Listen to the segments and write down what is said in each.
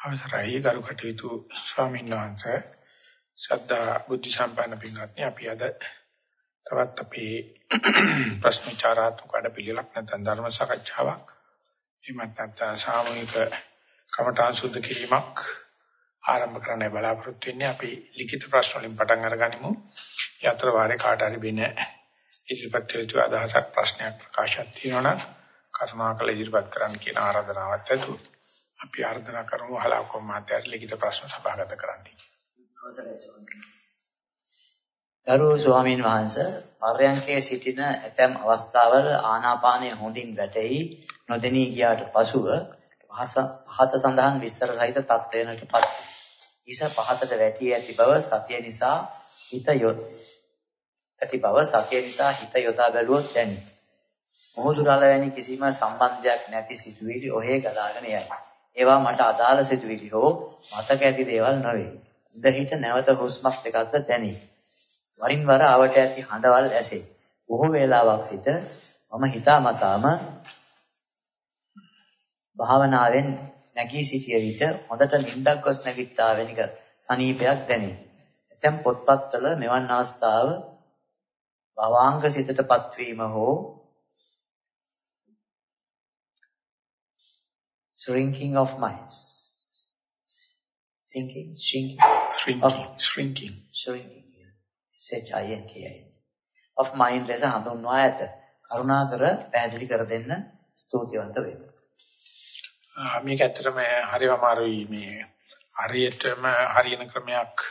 අවසරයි ගරු කටයුතු ස්වාමීන් වහන්සේ ශ්‍රද්ධා බුද්ධ සම්පන්න පින්වත්නි අපි අද තවත් අපේ ප්‍රශ්න විචාරාත්මක වැඩපිළිවෙලක් නැත්නම් ධර්ම සාකච්ඡාවක් එමත් නැත්නම් සාමූහික කමඨාන් සුද්ධ කිරීමක් ආරම්භ කරන්න බලාපොරොත්තු වෙන්නේ අපි ලිඛිත ප්‍රශ්න වලින් පටන් අරගනිමු. ඒ අතර වාරේ කාට හරි වෙන ඉදිරිපත් යුතු අදහසක් ප්‍රශ්නයක් ප්‍රකාශයක් තියෙනවා නම් කරුණාකර ඉදිරිපත් කරන්න කියන ආරාධනාවක් ඇතුළු. අපි ආර්දනා කරමු හලාකෝ මාත්‍යට ලිඛිත ප්‍රශ්න සභාගත කරන්න. ගරු ස්වාමීන් වහන්සේ පර්යංකයේ සිටින ඇතැම් අවස්ථාවල ආනාපානය හොඳින් වැටෙහි නොදෙනී ගියාට පසුව පහත සඳහන් විස්තර සහිත තත්ත්වයකටපත් ඉස පහතට වැටි ඇති බව සතිය නිසා හිත යොත් ඇති බව සතිය නිසා හිත යොදා බැලුවොත් දැනේ. මොහොදු රළ වැනි කිසිම සම්බන්ධයක් නැති සිතුවිලි ඔහේ ගලාගෙන යයි. ඒවා මට අදාළ සිතුවිලි හෝ මතක ඇති දේවල් නොවේ. ඉඳ හිට නැවත හුස්මක් දෙකක්ද දැනේ. වරින් වර ආවට ඇති හඬවල් ඇසේ. බොහෝ වේලාවක් සිට මම හිතාමතාම භාවනාවෙන් නැගී සිටිය විට හොඳට නිින්දක් ගොස් නැගිට්ටා වෙනික සනීපයක් දැනේ. ඇතැම් පොත්පත්වල මෙවන් අවස්ථාව භවාංග සිතටපත් වීම හෝ shrinking of minds. Sinking, shrinking. Shrinking, of, shrinking. Shrinking. S-H-I-N-K-I-N. of mind ලෙස හඳුන්වා ඇත. කරුණාකර පැහැදිලි කර දෙන්න ස්තුතිවන්ත වෙනවා. මේක ඇත්තටම හරිම අමාරුයි මේ හරියටම හරියන ක්‍රමයක්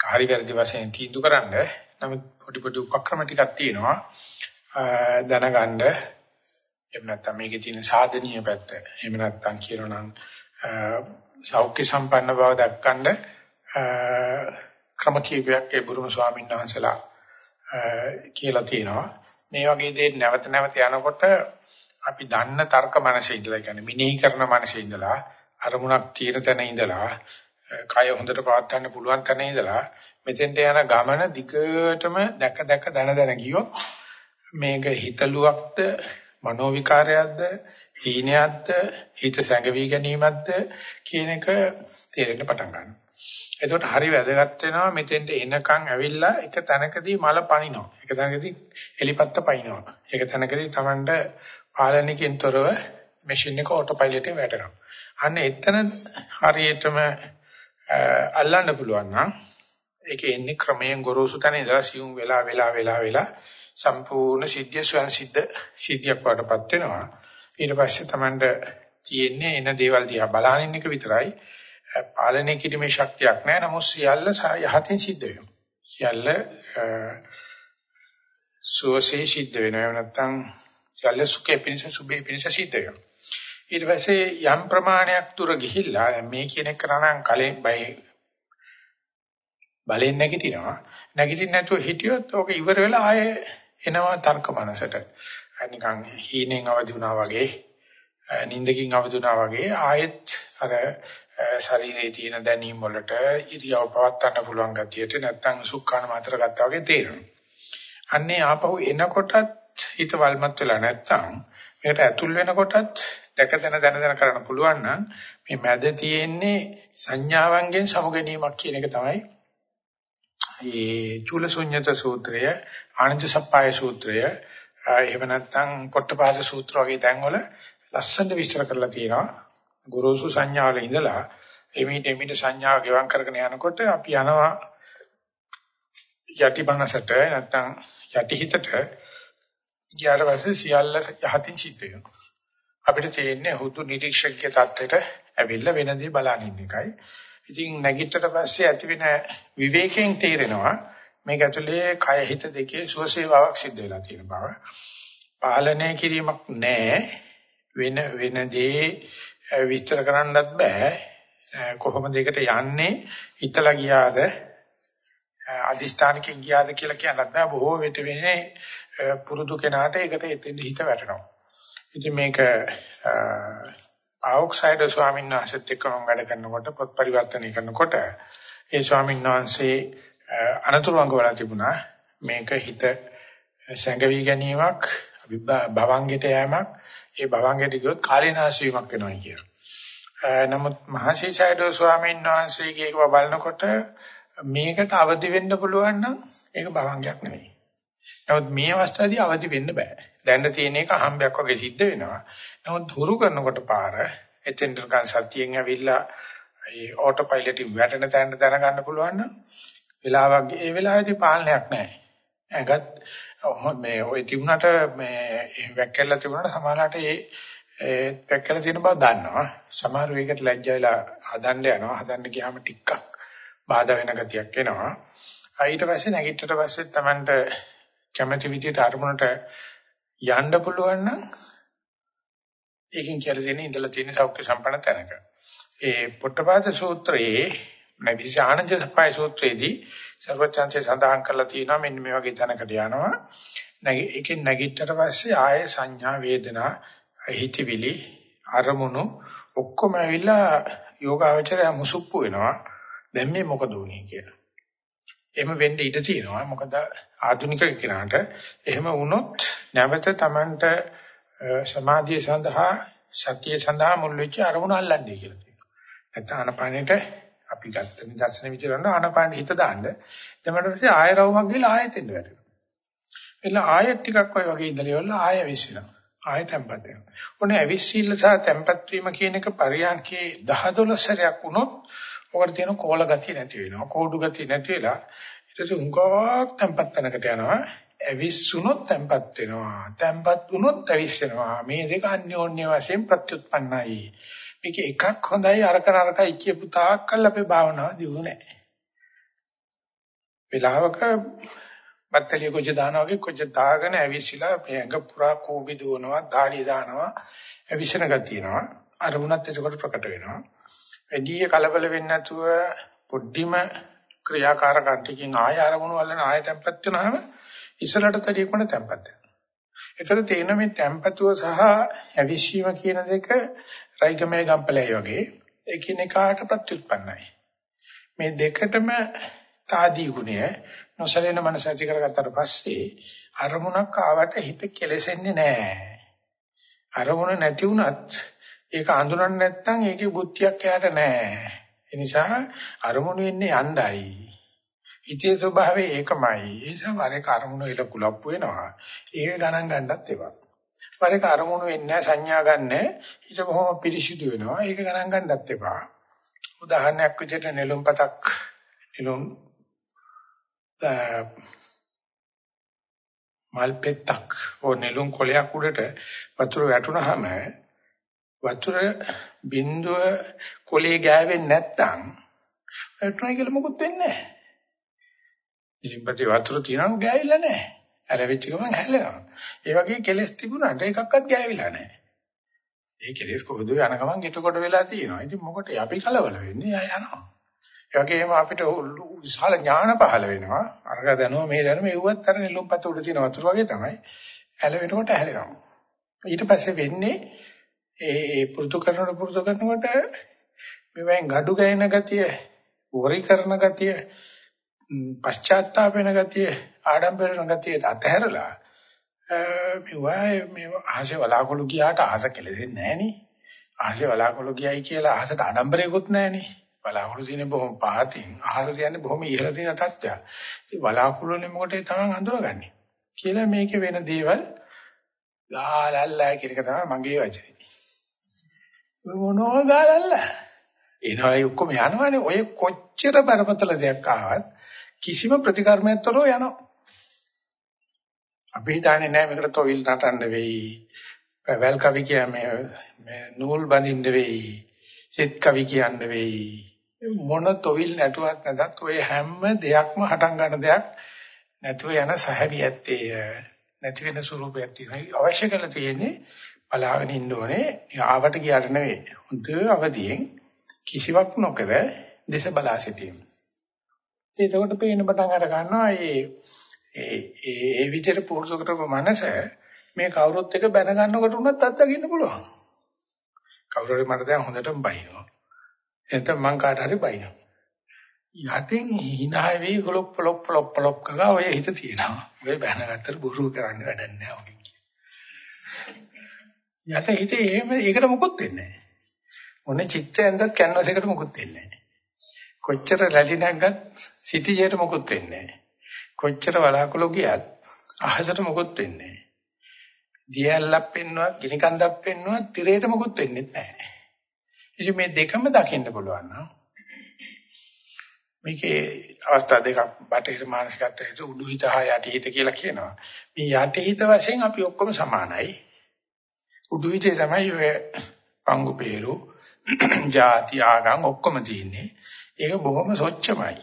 හරි වැරදි වශයෙන් තීන්දුව කරන්න. නමුත් පොඩි පොඩි උපක්‍රම ටිකක් තියෙනවා. දැනගන්න එහෙම නැත්නම් මේකේ තියෙන සාධනීය පැත්ත. එහෙම නැත්නම් කියනනම් සෞඛ්‍ය සම්පන්න බව දක්වන්න ක්‍රම කීපයක් ඒ බුරුම ස්වාමීන් වහන්සේලා කියලා තියෙනවා. මේ වගේ දේ නැවත නැවත යනකොට අපි දන්න තර්ක මනසේ ඉඳලා කියන්නේ මිනී කරන මනසේ ඉඳලා අරමුණක් තියෙන තැන ඉඳලා කය හොඳට පවත් ගන්න පුළුවන් තැන ඉඳලා මෙතෙන්ට යන ගමන දිගටම දැක දැක දන දන ගියොත් මේක හිතලුවක්ද මනෝ විකාරයක්ද හීනයක්ද හිත සැඟවි ගැනීමක්ද කියන එක තේරෙන්න පටන් ගන්නවා. එතකොට හරි වැදගත් වෙනවා මෙතෙන්ට එනකන් ඇවිල්ලා එක තැනකදී මල පනිනවා. එක තැනකදී එලිපත්ත පනිනවා. එක තැනකදී Tamanට පාලනයකින් තොරව මැෂින් එක ඔටෝ පයිලට් එකේ වැටෙනවා. අන්න එතන හරියටම අල්ලන්න පුළුවන් නම් ඒකේ එන්නේ ක්‍රමයෙන් ගොරෝසු තැන ඉඳලා සියුම් වෙලා වෙලා වෙලා වෙලා සම්පූර්ණ සිද්ධිය ස්වයන් සිද්ධ සිද්ධියක් වඩපත් වෙනවා. ඊට පස්සේ Tamanට තියෙන්නේ එන දේවල් දිහා බලන එක විතරයි. පාලනය කිරීමේ ශක්තියක් නැහැ. නමුත් සියල්ල යහතින් සිද්ධ වෙනවා. සියල්ල සුවසේ සිද්ධ වෙනවා. එහෙම නැත්නම් සියල්ල සුඛේ පිණිස සුභේ පිණිස සිද්ධ වෙනවා. ඊට පස්සේ යම් ප්‍රමාණයක් දුර ගිහිල්ලා මේ කියන එක කරනම් කලින් බයි බලෙන් නැගිටිනවා. නැගිටින්න නැතුව හිටියොත් ඕක ඉවර වෙලා ආයේ එනවා තර්ක මනසට. නිකන් හීනෙන් අවදි වුණා වගේ, නිින්දකින් අවදි වුණා වගේ ආයෙත් අර ශරීරයේ තියෙන දැනීම් වලට ඉරියව් පවත්වන්න පුළුවන් ගතියට නැත්තම් සුඛාන මාත්‍ර ගත්තා වගේ තේරෙනවා. අන්නේ ආපහු එනකොටත් හිත වල්මත් වෙලා නැත්තම් මේකට ඇතුල් වෙනකොටත් දැක දැන දැන දැන කරන්න පුළුවන් නම් මේ මැද තියෙන්නේ සංඥාවන්ගෙන් සමුගැනීමක් කියන එක තමයි මේ චූලසුඤ්ඤත සූත්‍රය, ආනන්ද සප්පාය සූත්‍රය, එහෙම නැත්නම් පොට්ටපාද සූත්‍ර වගේ තැන්වල ලස්සනට විස්තර කරලා තියෙනවා. ගුරුසු සංඥාවල ඉඳලා එමිට එමිට සංඥාව ගෙවම් කරගෙන යනකොට අපි යනවා යටිපනසට නැත්නම් යටිහිතට ගියාට පස්සේ සියල්ල යහතින් සිද්ධ වෙනවා. අපිට තියෙන්නේ හුදු නිරීක්ෂකගේ தත්ත්වයට ඇවිල්ලා වෙනදී බලන ඉන්න එකයි. ඉතින් නැගිටට පස්සේ ඇතිවෙන විවේකයෙන් තේරෙනවා මේක ඇතුලේ කය හිත දෙකේ සුවසේවාවක් සිද්ධ වෙලා තියෙන බව. පාලනය කිරීමක් නැහැ. වෙන වෙන දේ විස්තර කරන්නත් බෑ. කොහොමද ඒකට යන්නේ හිතලා ගියාද අදිෂ්ඨානකින් ගියාද කියලා කියන්නත් බෑ. බොහෝ වෙත වෙන්නේ පුරුදු කෙනාට ඒකට එතෙන් හිත වැටෙනවා. ඉතින් මේක ආවොක්සයිඩ් ස්වාමීන් වහන්සේත් එක්ක මම වැඩ කරනකොට පොත් පරිවර්තනය කරනකොට ඒ ස්වාමීන් වහන්සේ අනතුරු අංගවල තිබුණා මේක හිත සැඟවි ගැනීමක් භවංගෙට යෑමක් ඒ භවංගෙට ගියොත් කාලේනාශ වීමක් වෙනවා කියලා. නමුත් මහසීසයිඩෝ ස්වාමීන් වහන්සේගේ බලනකොට මේකට අවදි වෙන්න පුළුවන් නම් ඒක භවංගයක් නෙවෙයි. නමුත් මේ අවස්ථාවේදී අවදි වෙන්න බෑ. දැන් තියෙන එක අහම්බයක් වගේ සිද්ධ වෙනවා. නමුත් හුරු කරනකොට පාර එතෙන්ට ගන්න සතියෙන් ඇවිල්ලා ඒ ඕටෝ පයිලට් එක වැටෙන තැනට දැනගන්න පුළුවන් නම් වෙලාවක් ඒ වෙලාවේදී පාලනයක් නැහැ. ඇඟත් මේ ওই තිබුණාට මේ වැක්කෙල්ල තිබුණාට සමහරවිට ඒ වැක්කෙල්ල තියෙන බව දන්නවා. සමහර වෙකට ලැජ්ජා වෙලා හදන්න යනවා. හදන්න ගියාම ටිකක් බාධා වෙන ගතියක් එනවා. ඊට පස්සේ නැගිටට පස්සේ Tamanට කැමැති විදිහට අරමුණට යන්න පුළුවන් නම් ඒකෙන් කියලා දෙන්නේ ඉඳලා තියෙන සෞඛ්‍ය සම්පන්න තැනක. ඒ පොට්ටපාද සූත්‍රයේ නැවිස ආනන්ද සපයි සූත්‍රයේදී සර්වචන්සේ සඳහන් කරලා තියෙනවා මෙන්න මේ වගේ තැනකට යනවා. නැගි ඒකෙන් නැගිටට පස්සේ ආයේ සංඥා වේදනා හිතවිලි අරමුණු ඔක්කොම ඇවිල්ලා යෝගාවචරය මුසුප්පු වෙනවා. දැන් මේ මොකද වුනේ කියලා. එහෙම වෙන්න ඉඩ තියෙනවා. මොකද ආධුනික කෙනාට එහෙම වුණොත් නැවත Tamanට සමාධිය සඳහා සතිය සඳහා මුල් වෙච්ච අරමුණ අල්ලන්නේ කියලා තියෙනවා. නැත්නම් ආනපානෙට අපි ගත්ත නිදර්ශන විදිහට ආනපානෙ හිත දාන්න. ඊට පස්සේ ආය රවුමක් ගිහලා ආයෙත් එන්න වැටෙනවා. එන්න ආයෙත් ටිකක් ඔය වගේ ඉඳලා ඉවරලා ආයෙ විශ්ිනවා. ආයෙ tempat වෙනවා. ඔනේ අවිශ්ීල සහ tempat වීම කියන එක පරියන්කේ 10 12 සැරයක් වුණොත් ඔකට තියෙන කෝල ගතිය නැති වෙනවා. කෝඩු ගතිය නැති වෙලා ඊට පස්සේ උංගක් tempat තැනකට යනවා. ඇවිස්සුනොත් tempat වෙනවා. tempat වුණොත් ඇවිස්සෙනවා. මේ දෙක අන්‍යෝන්‍ය වශයෙන් ප්‍රත්‍යুৎපන්නයි. මේක එකක් හොඳයි අරක නරකයි කියපු තාක්කල් අපේ භාවනාව දියුණු නැහැ. වෙලාවක බත්තලිය කොච්ච දානවා වගේ කොච්ච දාගෙන ඇවිස්සලා මේඟ පුරා කෝබි දුවනවා, ධාඩිය දානවා, ඇවිස්සන ගතියනවා. අරමුණත් එතකොට ප්‍රකට වෙනවා. වැඩි කලබල වෙන්නේ නැතුව පොඩ්ඩිම ක්‍රියාකාරකම් ආය ආරමුණු වලන ආය තැම්පත් වෙනාම ඉස්සලට තඩියකම තැම්පත් වෙනවා. ඒතර තේන මේ තැම්පතුව සහ ඇවිස්සීම කියන දෙක රයිගමේ ගම්පලයි වගේ එකිනෙකාට ප්‍රත්‍යুৎපන්නයි. මේ දෙකටම తాදී ගුණය නොසලෙන මනස ඇති කරගත්තට පස්සේ අරමුණක් ආවට හිත කෙලෙසෙන්නේ නැහැ. අරමුණ නැති වුණත් ඒක අඳුරන්නේ නැත්නම් ඒකේ බුද්ධියක් එයාට නැහැ. ඒ නිසා අරමුණු වෙන්නේ යණ්ඩයි. හිතේ ස්වභාවය ඒකමයි. ඒ නිසා වරේ කර්මුණු එල කුලප්පු වෙනවා. ඒක ගණන් ගන්නත් එපා. වරේ කර්මුණු වෙන්නේ සංඥා ගන්න හිත බොහොම පිරිසිදු වෙනවා. ඒක ගණන් ගන්නත් එපා. උදාහරණයක් විදිහට නෙළුම් පතක් නෙළුම් මල් පෙත්තක් ඕ නෙළුම් කොළයක් උඩට වතුර වැටුනහම වතුර බින්දුව කොලේ ගෑවෙන්නේ නැත්නම් වැටුණා කියලා මොකුත් වෙන්නේ නැහැ. ඉලිම්පති වතුර තියනවා ගෑවිලා නැහැ. ඇලවිච්ච ගමන් හැලෙනවා. ඒ වගේ කෙලස් තිබුණාට එකක්වත් ගෑවිලා නැහැ. ඒ කෙලස් කොහොද යන ගමන් ගෙටකොට වෙලා තියෙනවා. ඉතින් මොකටද අපි කලබල වෙන්නේ? ආය යනවා. ඒ වගේම අපිට විශාල ඥාන පහළ වෙනවා. අරක දැනුම මේ දැනුම එව්වත් අර නිලුම්පත උඩ තියෙන වතුර වගේ තමයි. ඇලවෙනකොට හැලෙනවා. ඊට පස්සේ වෙන්නේ ඒ පුරුදු කරනකොට පුරුදු කරනකොට මෙවෙන් gadu ගෑන ගතිය, වරි කරන ගතිය, පශ්චාත්තාප වෙන ගතිය, ආඩම්බර වෙන ගතිය අතහැරලා මෙවයි මේ ආශේ වලාකුළු ගියාට ආස කෙලෙන්නේ නැහනේ. ආශේ වලාකුළු ගියයි කියලා ආසට ආඩම්බරයක්වත් නැහනේ. වලාකුළු තියෙන බොහොම පහතින් ආහාර කියන්නේ බොහොම ඉහළ තියෙන තත්ත්වයක්. ඉතින් වලාකුළු වලින් මොකටද තමන් අඳුරගන්නේ කියලා මේකේ වෙන දේවල් ලාලල්ලා කියන එක තමයි මගේ වචනේ. මොනවා ගාලල්ල. එනවා ඒ ඔක්කොම යනවනේ ඔය කොච්චර බරපතල දෙයක් ආවත් කිසිම ප්‍රතිකර්මයක් තොරව යනවා. අපි හිතන්නේ නෑ මේකට තොවිල් නටන්න වෙයි. වැල් කවි කියන්නේ මේ නූල් බඳින්න වෙයි. සෙත් කවි කියන්න වෙයි. මොන තොවිල් නැටුවත් නැතත් ඔය හැම දෙයක්ම හටන් ගන්න දෙයක් නැතුව යන සහැවියත්තේ නැති වෙන ස්වරූපයක් තියෙනවා. අවශ්‍ය කරලා තියෙන්නේ බලාගෙන ඉන්න ඕනේ. ආවට ගියාට නෙවෙයි. හොඳ අවදියෙන් කිසිවක් නොකර දේශ බලා සිටීම. එතකොට පේන පටන් අර ගන්නවා මේ ඒ ඒ විදිහට පුරුදු කරපු මනස මේ කවුරුත් එක බැන ගන්නකොට උනත් අත්දකින්න පුළුවන්. කවුරු හරි මට දැන් හොඳටම බයිනවා. එතන මං කාට හරි බයිනවා. යටින් hina වෙයි ගලොප් පොලොප් පොලොප් පොලොප් කගා ඔය හිත තියෙනවා. ඔය බැනගත්තට බුරු කරන්න වැඩක් නැහැ ඔගේ. යට හිතේ එහෙම ඒකට මොකොත් වෙන්නේ නැහැ. මොනේ චිත්‍රයෙන්ද කැන්වස් එකට මුකුත් වෙන්නේ නැහැ. කොච්චර රැලි නැග්ගත් සිටිජයට මුකුත් වෙන්නේ නැහැ. කොච්චර වලාකුළු ගියත් අහසට මුකුත් වෙන්නේ නැහැ. දියැලක් පෙන්නුවත්, ගිනි කන්දක් පෙන්නුවත් තිරේට මුකුත් වෙන්නේ නැහැ. ඉතින් මේ දෙකම දකින්න පුළුවන් නම් මේකේ අවස්ථා දෙකක් බටහිර මානසිකත්වයේ උඩු හිත හා යටි හිත කියලා කියනවා. මේ යටි හිත වශයෙන් අපි ඔක්කොම සමානයි. උඩු හිතේ තමයි ඔය පංගු peeru, ಜಾති ආගම් ඔක්කොම තියෙන්නේ. ඒක බොහොම සොච්චමයි.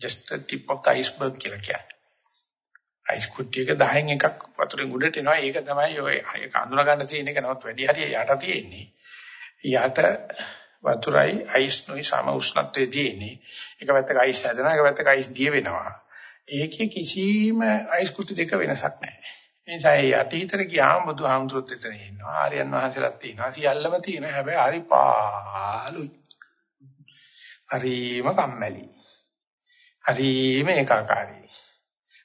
just a tip of the iceberg කියලා කියන්නේ. අයිස් කුට්ටියක 10න් එකක් වතුරෙන් උඩට එනවා. ඒක තමයි ඔය ඒක අඳුන ගන්න තියෙන එක නවත් වැඩි හරිය යට තියෙන්නේ. යට වතුරයි අයිස් නොයි සම උෂ්ණත්වයේ තියෙන්නේ. එක පැත්තක අයිස් හැදෙනවා, එක පැත්තක අයිස් දිය වෙනවා. ඒකේ කිසිම අයිස් කුට්ටි දෙක වෙනසක් නැහැ. ඒ නිසා ඒ යටිහිතර ගියාම බුදුහාමුදුරුත් එතන ඉන්නවා. ආර්යයන් වහන්සේලාත් තියෙනවා. සියල්ලම තියෙනවා. හැබැයි හරි පාළුයි. හරිම කම්මැලි. හරිම ඒකාකාරී.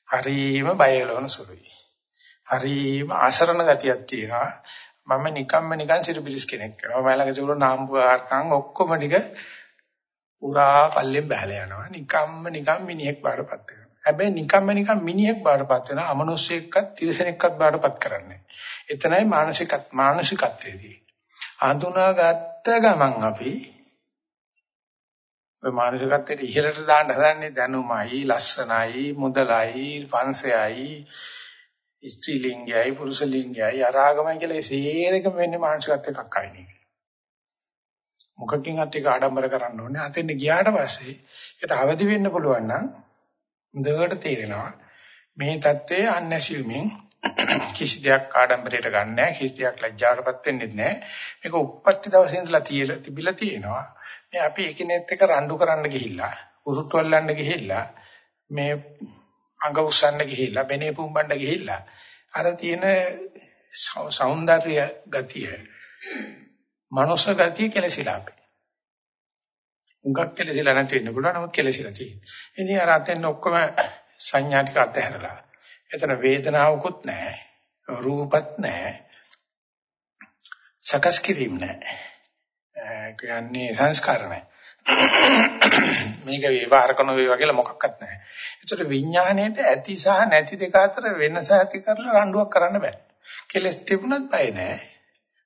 හරිම බයලවන සුළුයි. හරිම අසරණ ගතියක් තියෙනවා. මම නිකම්ම නිකන් සිරිබිරිස් කෙනෙක් කරනවා. මම ළඟ තිබුණ නාම්බුආරකම් ඔක්කොම ටික පුරා පල්ලෙන් බහලා යනවා. නිකම්ම නිකම් මිනිහෙක් බාටපත් වෙනවා. හැබැයි නිකම්ම නිකම් මිනිහෙක් බාටපත් වෙනවා. අමනුෂ්‍යයෙක්වත් තිරසනෙක්වත් බාටපත් කරන්නේ. එතනයි මානසිකත් මානසිකත්වයේදී. අඳුනාගත්ත ගමන් අපි ඔය මානසිකත්වයට ඉහළට දාන්න හදන්නේ දැනුමයි, ලස්සනයි, මුදලයි, වංශයයි, ස්ත්‍රීලිංගයයි, පුරුෂලිංගයයි, අරාගමයි කියලා ඒ සේරකම වෙන්නේ මානසිකත්ව එකක් අයින් එක. මොකකින් අත් එක ආඩම්බර කරන්න ඕනේ. අතෙන් ගියාට පස්සේ ඒකට අවදි වෙන්න පුළුවන් නම් හොඳට තේරෙනවා. මේ தත්ත්වය unassuming කිසි දෙයක් ආඩම්බරයට ගන්න නැහැ කිසි දෙයක් ලැජ්ජාවටපත් වෙන්නේ නැහැ මේක උප්පත්ති දවසේ ඉඳලා තියලා තිබිලා තියෙනවා. මේ අපි එකිනෙත් එක රණ්ඩු කරන්න ගිහිල්ලා උරුට්ටවල්ලන්න ගිහිල්ලා මේ අඟ උස්සන්න ගිහිල්ලා බෙනේ පුම්බන්න ගිහිල්ලා අර තියෙන సౌందර්ය ගතිය මනස ගතිය කෙලසිලා අපේ. උඟක් කෙලසිලා නැති වෙන්න පුළුවන් නමුත් කෙලසිලා තියෙනවා ඉතින් අර අතෙන් ඔක්කොම සංඥා ටික අතහැරලා එතන වේදනාවකුත් නැහැ රූපත් නැහැ සකස් කිරීම නැහැ කියන්නේ සංස්කාර නැහැ. මේක විවහාර කරන වේවා කියලා මොකක්වත් නැහැ. ඒතර විඥාණයට ඇති සහ නැති දෙක අතර වෙනස ඇති කරලා රණ්ඩුවක් කරන්න බෑ. කෙලස් තිබුණත් බය නැහැ.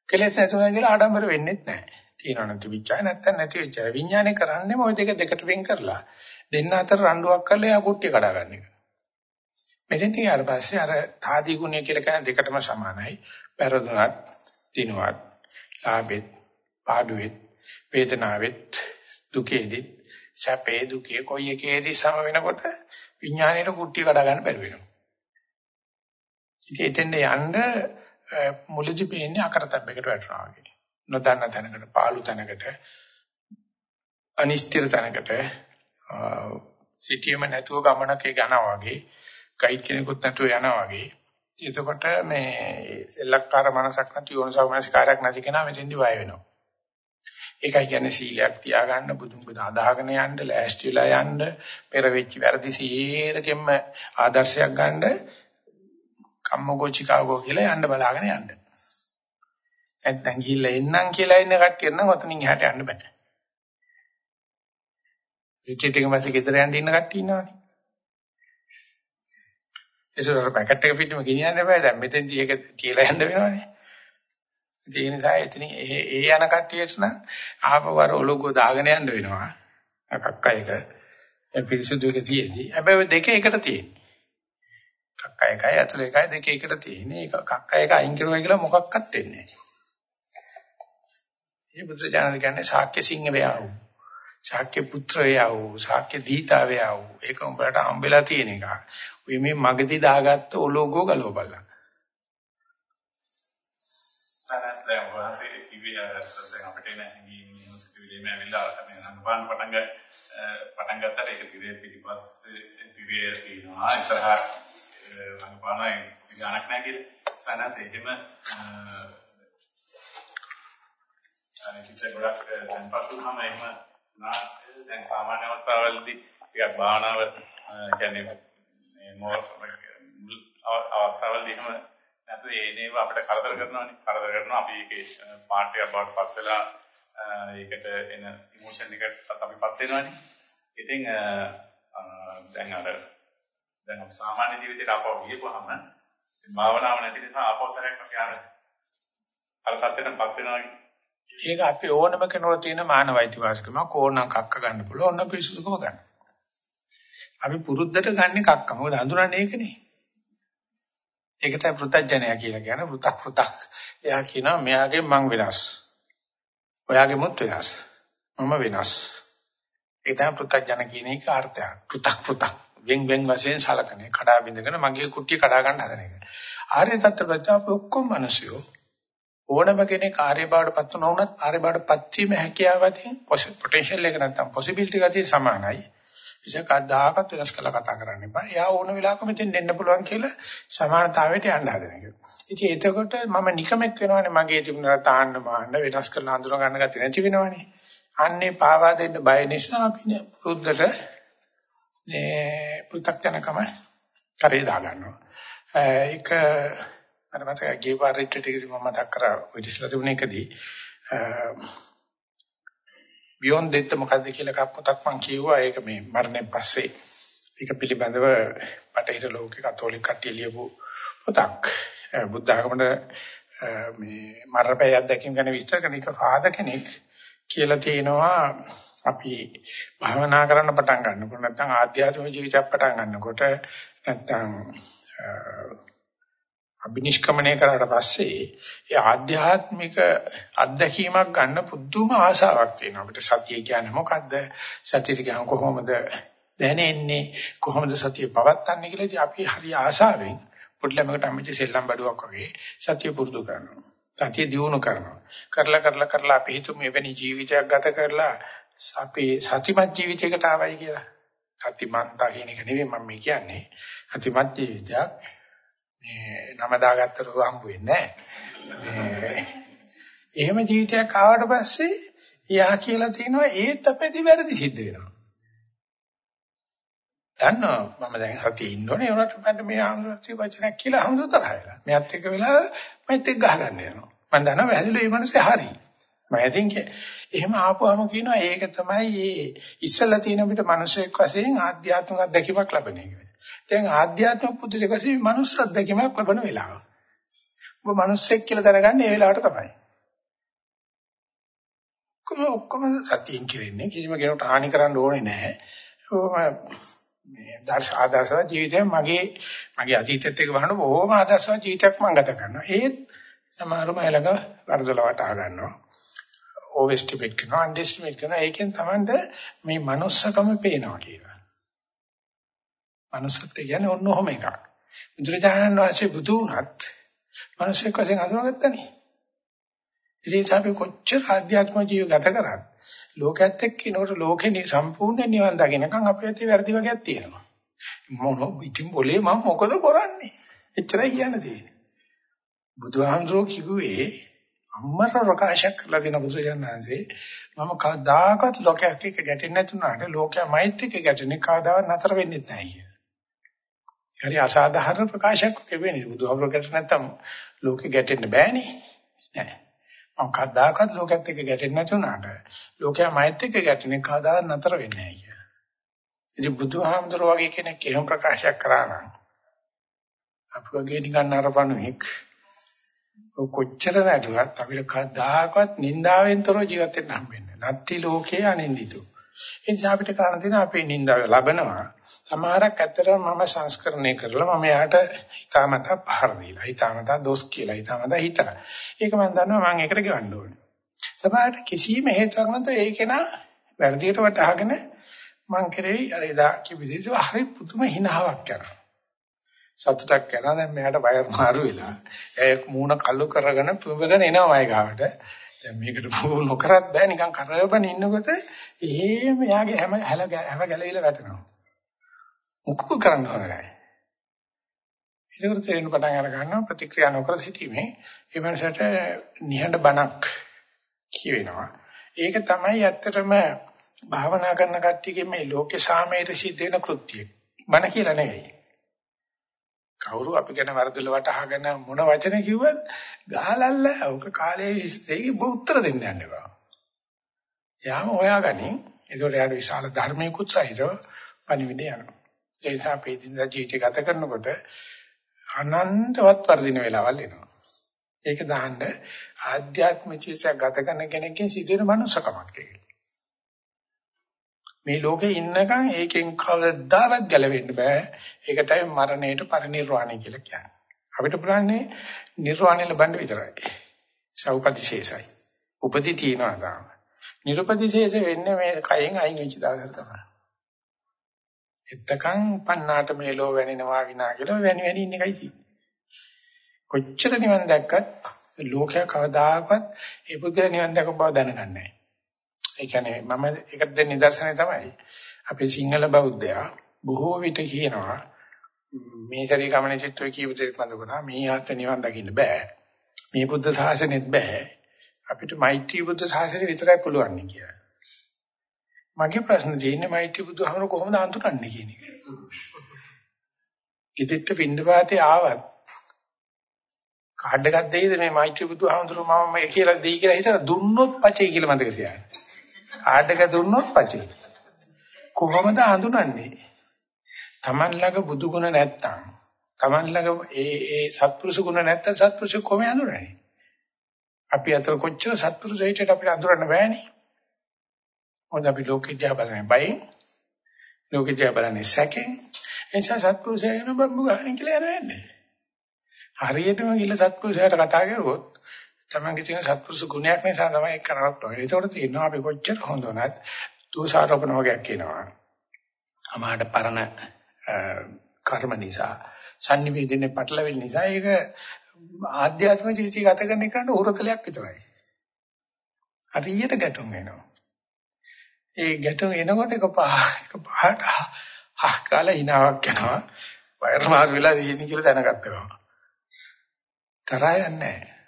කෙලස් නැතුණා කියලා ආඩම්බර වෙන්නෙත් නැහැ. තියෙනව නැති විචාය නැත්තම් නැති විචාය. විඥාණය කරන්නේම ওই දෙක දෙකට වෙන් කරලා දෙන්න අතර රණ්ඩුවක් කරලා යා කුට්ටිය කඩා ගන්න එක. මෙතෙන් ඊට පස්සේ අර තාදී ගුණය කියලා කියන දෙකටම සමානයි. පෙරදුනත්, දිනුවත්, ලාභෙත්, පාඩුවෙත් වේදනාවෙත් දුකේදිත් සැපේ දුකේ කොයි එකේදී සම වෙනකොට විඥාණයට කුට්ටිය කඩා ගන්න බැරි වෙනවා. ඉතින් එතෙන්ද යන්න මුලදි පේන්නේ අකරතැබ්බයකට වැටෙනවා වගේ. නොදන්න තැනකට, පාළු තැනකට, අනිශ්චිත තැනකට සිටියම නැතුව ගමනක යනවා වගේ, ගයිඩ් කෙනෙකුත් නැතුව යනවා වගේ. එතකොට මේ සෙල්ලක්කාර මනසක් නැති යෝනිසෝමනසිකාරයක් නැති කෙනා මෙතෙන්දි වය වෙනවා. ඒකයි කියන්නේ සීලයක් තියාගන්න බුදුන් වහන්සේ අදාහගෙන යන්න ලෑස්ති වෙලා යන්න පෙර වෙච්ච වැරදි සියරකෙම ආදර්ශයක් ගන්න කම්මගෝ චිකාගෝ කියලා යන්න බලාගෙන යන්න. නැත්නම් ගිහිල්ලා එන්නම් කියලා ඉන්න කට්ටිය නම් ඔතනින් එහාට යන්න බෑ. රිට්‍රීට් එකෙන් පස්සේ ගෙදර යන්න ඉන්න කට්ටිය ඉන්නවනේ. ඒසොර පැකට් එක පිටින්ම ගෙනියන්න බෑ. දැන් මෙතෙන්දී ඒක තියලා යන්න වෙනවනේ. ඒ නිසා එතන ඒ ඒ යන කට්ටියට නම් ආපවර ඔලුගෝ දාගෙන යන්න වෙනවා. කක්ක එක. ඒ පිරිසුදු එක තියෙදි. හැබැයි දෙක එකට තියෙන්නේ. කක්ක එකයි ඇතුළ එකයි දෙක එකට තියෙන්නේ. ඒක කක්ක එක අයින් කරුවා කියලා මොකක්වත් වෙන්නේ නැහැ. මේ බුද්ධ ඥාන කියන්නේ ශාක්‍ය සිංහ වේයව. ශාක්‍ය පුත්‍ර වේයව. ශාක්‍ය දීතා වේයව. ඒක උඹලට හම්බෙලා තියෙන එක. ඔය මේ මගදී දාගත්ත ඔලෝගෝ ගලවපල්ලා. දැන් වහන්සේ කිව්වේ දැන් අපිට එන හැඟීම් සිතුවිලිම ඇවිල්ලා මේ රංගපාන පටන් පටන් ගත්තට ඒක තිරේ පිටිපස්සේ තිරේ තියෙනවා ඉස්සරහා රංගපානයි සිගානක් නැහැ කියලා සනස එහෙම අනිත් ගොඩක් දැන්පත් වුනහම එහෙම දැන් සාමාන්‍ය අවස්ථාවලදී ටිකක් භාවනාව කියන්නේ මේ මොහොත අවස්ථාවලදී එහෙම නැත්නම් ඒ නේව අපිට කරදර කරනවානේ. කරදර කරනවා අපි ඒකේ පාර්ට් එකක් බවට පත් වෙලා ඒකට එන ඉමෝෂන් එකටත් අපිපත් වෙනවානේ. ඉතින් දැන් අර දැන් අපි සාමාන්‍ය ජීවිතේට ආපහු ගියපුවාම භාවනාව නැති නිසා ආපහු සැරයක් අපි අර අර තත්ත්වෙටපත් වෙනවා. ඒක අපි ඕනම කෙනෙකුට තියෙන මානව අයිතිවාසිකමක් ඕනනම් කක්ක ගන්න පුළුවන් ඕනනම් පිරිසුදුකම ගන්න. අපි පුරුද්දට ගන්න කක්ක. මොකද අඳුරන්නේ ඒකනේ. ඒක තමයි පෘතජනයා කියලා කියන්නේ පෘතක් පෘතක්. එයා කියනවා මෙයාගේ මං වෙනස්. ඔයාගේ මුත් වෙනස්. මම වෙනස්. ඒ තමයි පෘතජන කියන එක අර්ථය. පෘතක් පෘතක්. වෙන් වෙන් වශයෙන් සලකන්නේ. කඩා බිඳගෙන මගේ කුට්ටිය කඩා ගන්න හදන එක. ආර්ය තත්ත්ව ප්‍රත්‍ය අපි ඔක්කොම මිනිස්සුયો ඕනම කෙනෙක් ආර්ය බවට පත් නොවුනත් ආර්ය බවට පත් වීම හැකියාවකින් පොටෙන්ෂල් එක නැත්තම් පොසිබිලිටි ගතිය සමානයි. ඒක කද්දාකත් වෙනස් කළා කතා කරන්න එපා. එයා ඕන වෙලාවක මෙතෙන් දෙන්න පුළුවන් කියලා සමානතාවයට යන්න හදන එක. ඉතින් එතකොට මම නිකමෙක් වෙනවනේ මගේ තිබුණා තාන්න මාන්න වෙනස් කරලා අඳුර ගන්න ගැති නැති වෙනවනේ. අන්නේ පාවා දෙන්න බය නිසා අපි පුරුද්දට මේ පෘථග්ජනකම කරේ දා ගන්නවා. ඒක මම මතකයි ගිය පාර රිට්‍රීට් එකේදී මම මතක් කරා ඔය ඉතිස්ලා තිබුණ එකදී බියොන්ඩ් දෙත් මොකද්ද කියලා එකක් පොතක් මම කියුවා ඒක මේ මරණයෙන් පස්සේ. ඒක පිළිබඳව බටහිර ලෝකේ කතෝලික කට්ටිය ලියපු පොතක්. බුද්ධ ආගමන මේ මරණපෑ අත්දැකීම් ගැන විස්තර කරන එක ආද කෙනෙක් කියලා තියෙනවා. අපි භාවනා කරන්න පටන් ගන්නකොට නැත්නම් ආධ්‍යාත්මික ජීවිතයක් පටන් ගන්නකොට නැත්නම් අබිනිෂ්ක්‍මණය කරාට පස්සේ ඒ ආධ්‍යාත්මික අත්දැකීමක් ගන්න පුදුම ආසාවක් තියෙනවා. අපිට සතිය කියන්නේ මොකද්ද? සතිය කියන්නේ කොහොමද දැනෙන්නේ? කොහොමද සතිය පවත්න්නේ කියලා ඉතින් අපි හරි ආසාවෙන් පොඩ්ඩලමකට අම්මිච්ච සෙල්ලම් බඩුවක් වගේ සතිය පුරුදු කරනවා. සතිය දියුණු කරනවා. කරලා කරලා කරලා අපි හිතමු එවැනි ජීවිතයක් ගත කරලා අපි සතිමත් ජීවිතයකට ආවයි කියලා. සතිමන්තා කියන එක නෙවෙයි මම කියන්නේ. සතිමත් ජීවිතයක් මේ නම දාගත්තට හම්බ වෙන්නේ නැහැ. එහෙම ජීවිතයක් ආවට පස්සේ යා කියලා තියෙනවා ඒත් අපේදී වැරදි සිද්ධ වෙනවා. දන්නවා මම දැන් සතියේ ඉන්න ඕනේ ඒකට මට මේ ආන්දරති වචනයක් කියලා හම්දු තරහලා. මෙයත් එක්ක වෙලා මයිත් එක්ක ගහගන්න යනවා. මම දන්නවා වැදලා මේ මිනිස්සේ හරි. මම ඉතින් එහෙම ආපුවම කියනවා ඒක තමයි මේ ඉස්සලා තියෙන අපිට මිනිසෙක් වශයෙන් ආධ්‍යාත්මික අත්දැකීමක් ලැබෙන එක. දැන් ආධ්‍යාත්මික පුදුලක වශයෙන් මනුස්ස අත්දැකීමක් ලැබෙන වෙලාව. ඔබ මිනිස්සෙක් කියලා දැනගන්නේ ඒ වෙලාවට තමයි. ඔක්කොම ඔක්කොම සතියින් කෙරෙන්නේ කිසිම කෙනෙකුට හානි කරන්න ඕනේ නැහැ. මේ දර්ශ ආදර්ශව ජීවිතේ මගේ මගේ අතීතයත් එක්ක වහන බොහොම ආදර්ශව ජීවිතයක් මම ගත කරනවා. ඒත් සමහරම ළඟ වරදොල වටහා ගන්නවා. ඕවෙස්ටිමේට් කරනවා, අන්ඩෙස්ටිමේට් කරනවා. ඒකෙන් තමයි මේ manussකම පේනවා කියලා. Manussත් කියන්නේ ඔන්න ඔහොම එකක්. බුදුරජාණන් වහන්සේ බුදු වුණත් මිනිස්සෙක් වශයෙන් හඳුනාගත්තනේ. ඉතින් අපි කොච්චර ආධ්‍යාත්ම ජීව ගත කරත් ලෝකයේත් එක්ක ඉනකොට ලෝකේ සම්පූර්ණ නිවන් දකින්නකම් අපේ ඇති වැරදි වගේක් තියෙනවා. මොන ඉතින් બોලේ මම මොකද කරන්නේ? එච්චරයි කියන්න තියෙන්නේ. බුදුහාමුදුරුවෝ කිව්වේ අම්මර ප්‍රකාශ කරලා දෙන බුදුරජාණන්සේ මම කවදාකවත් ලෝකයක් එක්ක ගැටෙන්නේ නැතුණාට ලෝකයා මෛත් එක්ක ගැටෙන්නේ කවදාවත් නතර වෙන්නේ නැහැ කිය. හරි අසාධාරණ ප්‍රකාශයක් වෙන්නේ බුදුහාමුදුරුවෝ නැත්තම් ලෝකෙ ගැටෙන්න බෑනේ. නෑ. මම කවදාකවත් ලෝකයක් එක්ක ගැටෙන්නේ නැතුණාට ලෝකයා මෛත් එක්ක ගැටෙන්නේ කවදාවත් නතර වෙන්නේ නැහැ කිය. ඉතින් බුදුහාමුදුරුවෝ වගේ කෙනෙක් එහෙම ප්‍රකාශයක් කරා නම් අපි වගේ නිකන් අරපණුෙක් කොච්චර නැටුවත් අපිට කවදාකවත් නින්දාවෙන් තොරව ජීවත් වෙන්න හම්බෙන්නේ නැහැ. නැත්ති ලෝකේ අනින්දිතු. ඒ නිසා අපිට කරන්න තියෙන අපේ නින්දාව ලබනවා. සමහරක් ඇත්තටම මම සංස්කරණය කරලා මම එයාට හිතාමතා පහර දීලා, හිතාමතා දොස් කියලා, හිතාමතා හිතලා. ඒක මම දන්නවා මම ඒකට ගෙවන්න ඕනේ. සමහරට කිසිම හේතුවක් නැත ඒක නා වැරදියට වටහාගෙන මං කරේ අර එදා කිව්ව විදිහට හරි පුදුම හිනාවක් කරනවා. සතුටක් කරනවා දැන් මෙයාට වයර් මාරු වෙලා. ඒ මූණ කළු කරගෙන පුඹගෙන එනවා මයි ගාවට. දැන් මේකට පුහු නොකරත් බෑ නිකන් කරවබන ඉන්නකොට එහෙම යාගේ හැම හැල හැම ගැලවිලා වැටෙනවා. මුකුත් කරන්න හොරයි. ඒකට තේරෙන පටන් අර ගන්නවා ප්‍රතික්‍රියා නොකර සිටීමේ ඒ මනසට නිහඬ බණක් කියවෙනවා. ඒක තමයි ඇත්තටම භාවනා කරන කට්ටියගේ මේ ලෝකේ සාමයට සිද්ධ වෙන කෘත්‍යය. බණ කියලා නෙවෙයි. කවුරු අපි ගැන වරදොල වටහාගෙන මොන වචන කිව්වද ගහලල්ල ඔක කාලේ ඉස්තේගේ උත්තර දෙන්න යන්න එපා. යාම හොයාගනින්. ඒකට යාට විශාල ධර්මයකුත් සහිතව පණිවිඩ යනවා. ඒ නිසා අපි දිනදා ජීවිතය ගත කරනකොට අනන්තවත් වර්ධින වෙලාවල් එනවා. ඒක දාන්න ආධ්‍යාත්මික ජීවිතයක් ගත කරන කෙනෙක්ගෙන් සිදුවෙන මනුස්සකමක් ඒක. මේ ලෝකේ ඉන්නකන් ඒකෙන් කවදාවත් ගැලවෙන්න බෑ. ඒකටයි මරණයට පරිණිරවාණය කියලා කියන්නේ. අපිට බලන්නේ නිර්වාණය ලබන්න විතරයි. සෞපතිශේෂයි. උපදි තියනවා තාම. නිර්පතිශේෂ වෙන්නේ මේ කයෙන් අයින් වෙච්ච දාගන්න තමයි. එතකන් පන්නාට මේ ලෝ වෙනිනවා විනා කියලා වැනි වැනි ඉන්න එකයි තියෙන්නේ. කොච්චර නිවන් දැක්කත් ලෝකයා කවදාකවත් ඒ පුදුර නිවන් දැක බව දැනගන්නේ නැහැ. ඒ කියන්නේ මම ඒකට දෙන්න නිදර්ශනය තමයි අපේ සිංහල බෞද්ධයා බොහෝ විට කියනවා මේ ශරීර ගමනේ චිත්තෝ කියපු දෙයක් මතකුණා මේ ආත්ම නිවන් දකින්න බෑ. මේ බුද්ධ ශාසනෙත් බෑ. අපිට මෛත්‍රී බුද්ධ ශාසනය විතරයි පුළුවන් කියලා. මගේ ප්‍රශ්න තියෙන්නේ මෛත්‍රී බුදුහමර කොහොමද අඳුරන්නේ කියන එක. ඉදිට පින්නපාතේ ආවත් කාඩ් එකක් දෙයිද මේ මෛත්‍රී බුදුහමඳුර මම මේ කියලා දෙයි කියලා හිතලා දුන්නොත් පචේ කියලා මතක තියාගන්න. කාඩ් එක දුන්නොත් පචේ. කොහොමද හඳුනන්නේ? Taman ළඟ බුදු ගුණ නැත්තම් Taman ළඟ ඒ ඒ සත්පුරුෂ ගුණ නැත්තම් සත්පුරුෂ කොහොමද හඳුනන්නේ? අපි අතර කොච්චර සත්පුරුෂ හිටියට අපිට හඳුනන්න බෑනේ. මොකද අපි ලෝකෙ දිහා බලන්නේ බයෙන් ලෝකෙ දිහා බලන්නේ සැකෙන් එනිසා සත්පුරුෂයා කියන බම්බු ගහන කියලා යන්නේ හරියටම ගිහලා සත්පුරුෂයාට කතා කරුවොත් තමන්ගේ තියෙන සත්පුරුෂ ගුණයක් නිසා තමයි ඒක කරන්නත් ඕනේ. ඒකට තියෙනවා අපි කොච්චර හොඳ වුණත් දෝෂාරෝපණ වගේක් කියනවා. අමාඩ පරණ කර්ම නිසා sannivedanaye පටලවිල් නිසා ඒක ආධ්‍යාත්මික ජීවිතය ගත කරන එකට උරතලයක් විතරයි. හරියට ගැටුම් වෙනවා. ඒ ගැටුම් එනකොට එක පහ එක පහට හහ කාලා hinaවක් යනවා. වයර් මාරු වෙලා තියෙන කියලා දැනගත්තා. තරහා යන්නේ නැහැ.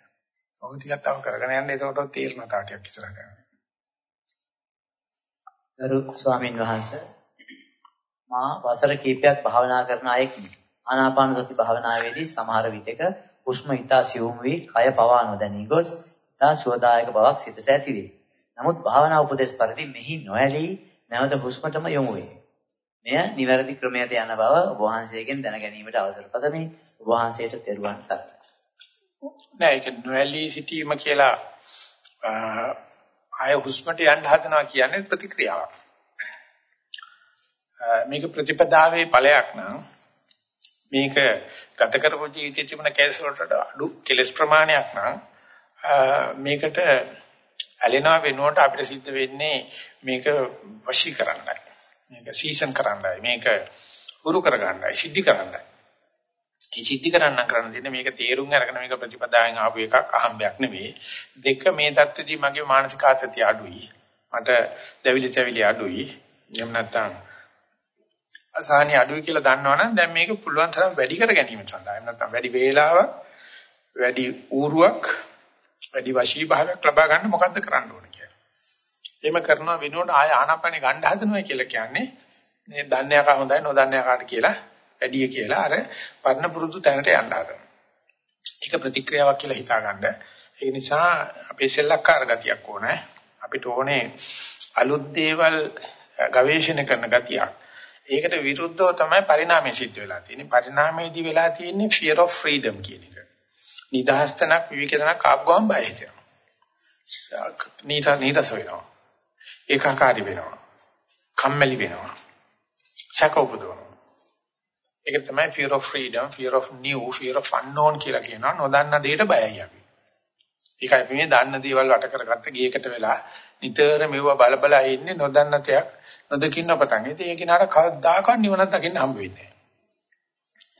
ඔය ටිකක් තව කරගෙන යන්න එතකොට තීරණ තාටියක් ඉස්සර කරනවා. ගරු ස්වාමින් වහන්සේ මා වසර කිහිපයක් භාවනා කරන අයෙක් ආනාපාන සති භාවනාවේදී සමහර විටක හුස්ම ඊතා සියුම් වී කය පවා නොදැනී ගොස් ඊතා සුවදායක බවක් සිතට ඇති වේ. නමුත් භාවනා උපදේශ පරිදි මෙහි නොඇලී නැවත හුස්මටම යොමු වේ. මෙය නිවැරදි ක්‍රමයට යන බව ඔබ වහන්සේගෙන් දැන ගැනීමට අවසර පතමි. ඔබ වහන්සේට තෙරුවන් සරණයි. නෑ ඒක නොඇලී සිටීම කියලා ආය හුස්මට යන්න හදනවා කියන්නේ ප්‍රතික්‍රියාවක්. මේක ප්‍රතිපදාවේ ඵලයක් නම් මේක ගත කරපු ජීවිතයේ තිබුණ කැලස් වලට අඩු කෙලස් ප්‍රමාණයක් නම් මේකට ඇලෙනවා වෙනුවට අපිට සිද්ධ වෙන්නේ මේක වශී කරන්නයි. මේක සීසන් කරන්නයි. මේක හුරු කරගන්නයි, සිද්ධි කරන්නයි. මේ සිද්ධි කරන්න කරන්න දෙන්නේ මේක තේරුම් අරගෙන මේක ප්‍රතිපදාවෙන් ආපු එකක් අහම්බයක් නෙවෙයි. දෙක මේ தත්ත්වදී මගේ මානසික ආතතිය අඩුයි. මට දැවිලි තැවිලි අඩුයි. එහෙම නැත්නම් අසහනිය අඩුයි කියලා දන්නවනම් දැන් මේක පුළුවන් තරම් වැඩි කර ගැනීම සඳහා එහෙම නැත්නම් වැඩි වේලාවක් වැඩි ඌරුවක් වැඩි වශී භාවයක් ලබා ගන්න මොකද්ද කරන්න ඕනේ කියලා. එහෙම කරනවා වෙනුවට ආය ආනාපානෙ ගන්න හදනවා කියලා කියන්නේ මේ දන්නේ යකා හොඳයි නොදන්නේ යකාට කියලා වැඩි කියලා අර පරණ පුරුදු තැනට යන්න හදනවා. ඒක ප්‍රතික්‍රියාවක් කියලා හිතාගන්න. ඒ නිසා අපේ සෙල්ලක්කාර ගතියක් ඕනේ. අපිට ඕනේ අලුත් දේවල් ගවේෂණය කරන ගතියක්. ඒකට විරුද්ධව තමයි පරිණාමය සිද්ධ වෙලා තියෙන්නේ. පරිණාමයේදී වෙලා තියෙන්නේ fear of freedom කියන එක. නිදහස් තනක් විවිධ තනක් ආපුවම බය හිතෙනවා. නීත නීතස වෙනවා. ඒකාකාරී වෙනවා. කම්මැලි වෙනවා. සැක උපදවනවා. ඒක තමයි fear of freedom, fear of new, fear of unknown කියලා කියනවා. නොදන්න දෙයට බයයි අපි. ඒකයි අපි මේ දන්න දේවල් වට කරගත්ත ගියකට වෙලා නිතර මෙව බල බල ඉන්නේ නොදන්න තයක් නොදකින්න පටන්. ඉතින් ඒක නාට කවදාකවත් නිවනක් දකින්න හම්බ වෙන්නේ නැහැ.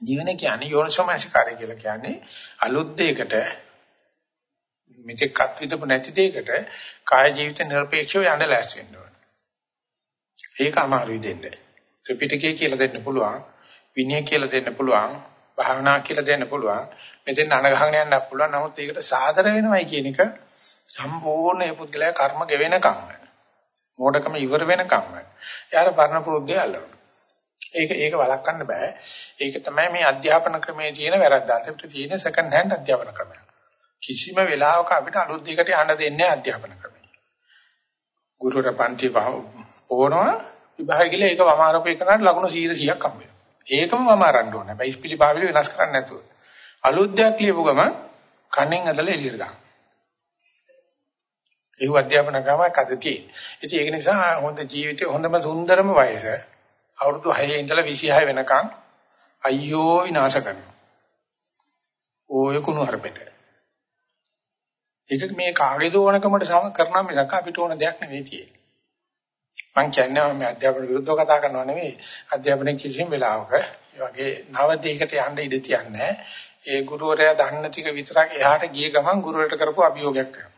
නිවන කියන්නේ යෝනිසෝමනසිකාරය කියලා කියන්නේ අලුත් දෙයකට මෙතෙක් අත් විදපු නැති දෙයකට කාය ජීවිත නිර්පේක්ෂව යන්න ලෑස්ති වෙන්න ඕනේ. ඒක අමාරුයි දෙන්න. ත්‍රිපිටකය කියලා දෙන්න පුළුවන්, විනය කියලා දෙන්න පුළුවන්, භාවනා කියලා දෙන්න පුළුවන්. මෙතෙන් අනගහගෙන යන්නත් පුළුවන්. නමුත් ඒකට සාදර වෙනවයි කියන එක සම්පූර්ණ ඒ පුද්ගලයා කර්ම ගෙවෙනකම්. මෝඩකම ඉවර වෙනකම්. එයාට පරණ පුරුද්දේ අල්ලනවා. ඒක ඒක වළක්වන්න බෑ. ඒක තමයි මේ අධ්‍යාපන ක්‍රමයේ තියෙන වැරද්ද. අපිට තියෙන සෙකන්ඩ් හෑන්ඩ් අධ්‍යාපන ක්‍රමය. කිසිම වෙලාවක අපිට අලුත් දෙයකට යන්න දෙන්නේ අධ්‍යාපන ක්‍රමය. ගුරුවර පන්ති පොවනවා විභාගය කියලා ඒක වමාරපු එකනට ලකුණු 100ක් හම්බ වෙනවා. ඒකම වමාරන්න ඕනේ. හැබැයි ඉස්පිලි පාවිලි වෙනස් කරන්නේ නැතුව. අලුත් දෙයක් ලියපු ගම කණෙන් ඇදලා එළියට දාන්න. ඒ අධ්‍යාපන ක්‍රමයක් අද තියෙන්නේ. ඉතින් ඒක නිසා හොඳ ජීවිතේ හොඳම සුන්දරම වයස අවුරුදු 6 ඉඳලා 26 වෙනකන් අයියෝ විනාශ කරනවා. ඕය කුණු හරපෙට. ඒක මේ කාගේද ඕනකමට සම කරනා මිසක් අපිට ඕන දෙයක් නෙවෙයි තියෙන්නේ. මම කියන්නේ මම අධ්‍යාපන විරුද්ධව කතා කරනවා නෙවෙයි. අධ්‍යාපනයේ කිසිම වෙලාවක ඒ වගේ නව දෙයකට යන්න ඉඩ තියන්නේ ඒ ගුරුවරයා දන්න ටික විතරක් එහාට ගිය ගමන් ගුරුවරට කරපු අභියෝගයක් කරනවා.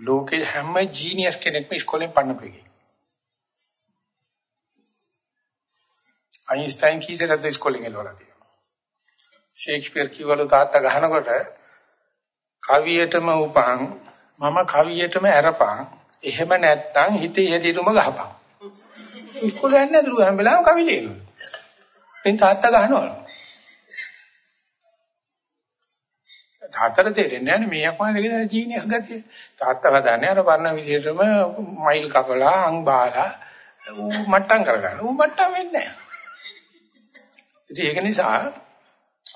ලෝකේ හැම ජීනියස් කෙනෙක්ම ඉස්කෝලෙන් පන්නපෙකේ. අයින්ස්ටයින් කීසරද ඉස්කෝලෙන් එළවලා තියෙනවා. ෂේක්ස්පියර් කිව්වලු තාත්තා ගහනකොට කවියටම උපන් මම කවියටම ඇරපන් එහෙම නැත්තම් හිතේ හැටියටම ගහපන්. ඉස්කෝලේ යන්නේ නැතුළු හැම වෙලාවෙම කවි ලියනවා. එතෙන් තාත්තා ගහනවා. තාත්තට තේරෙන්නේ නැහැ මේ අකමනේ කියන ජීනියස් ගතිය. තාත්තා හදාන්නේ අර පරණ විශේෂම මයිල් කපලා අං බාලා ඌ මට්ටම් කරගන්න. ඌ මට්ටම් වෙන්නේ නැහැ. ඉතින් ඒක නිසා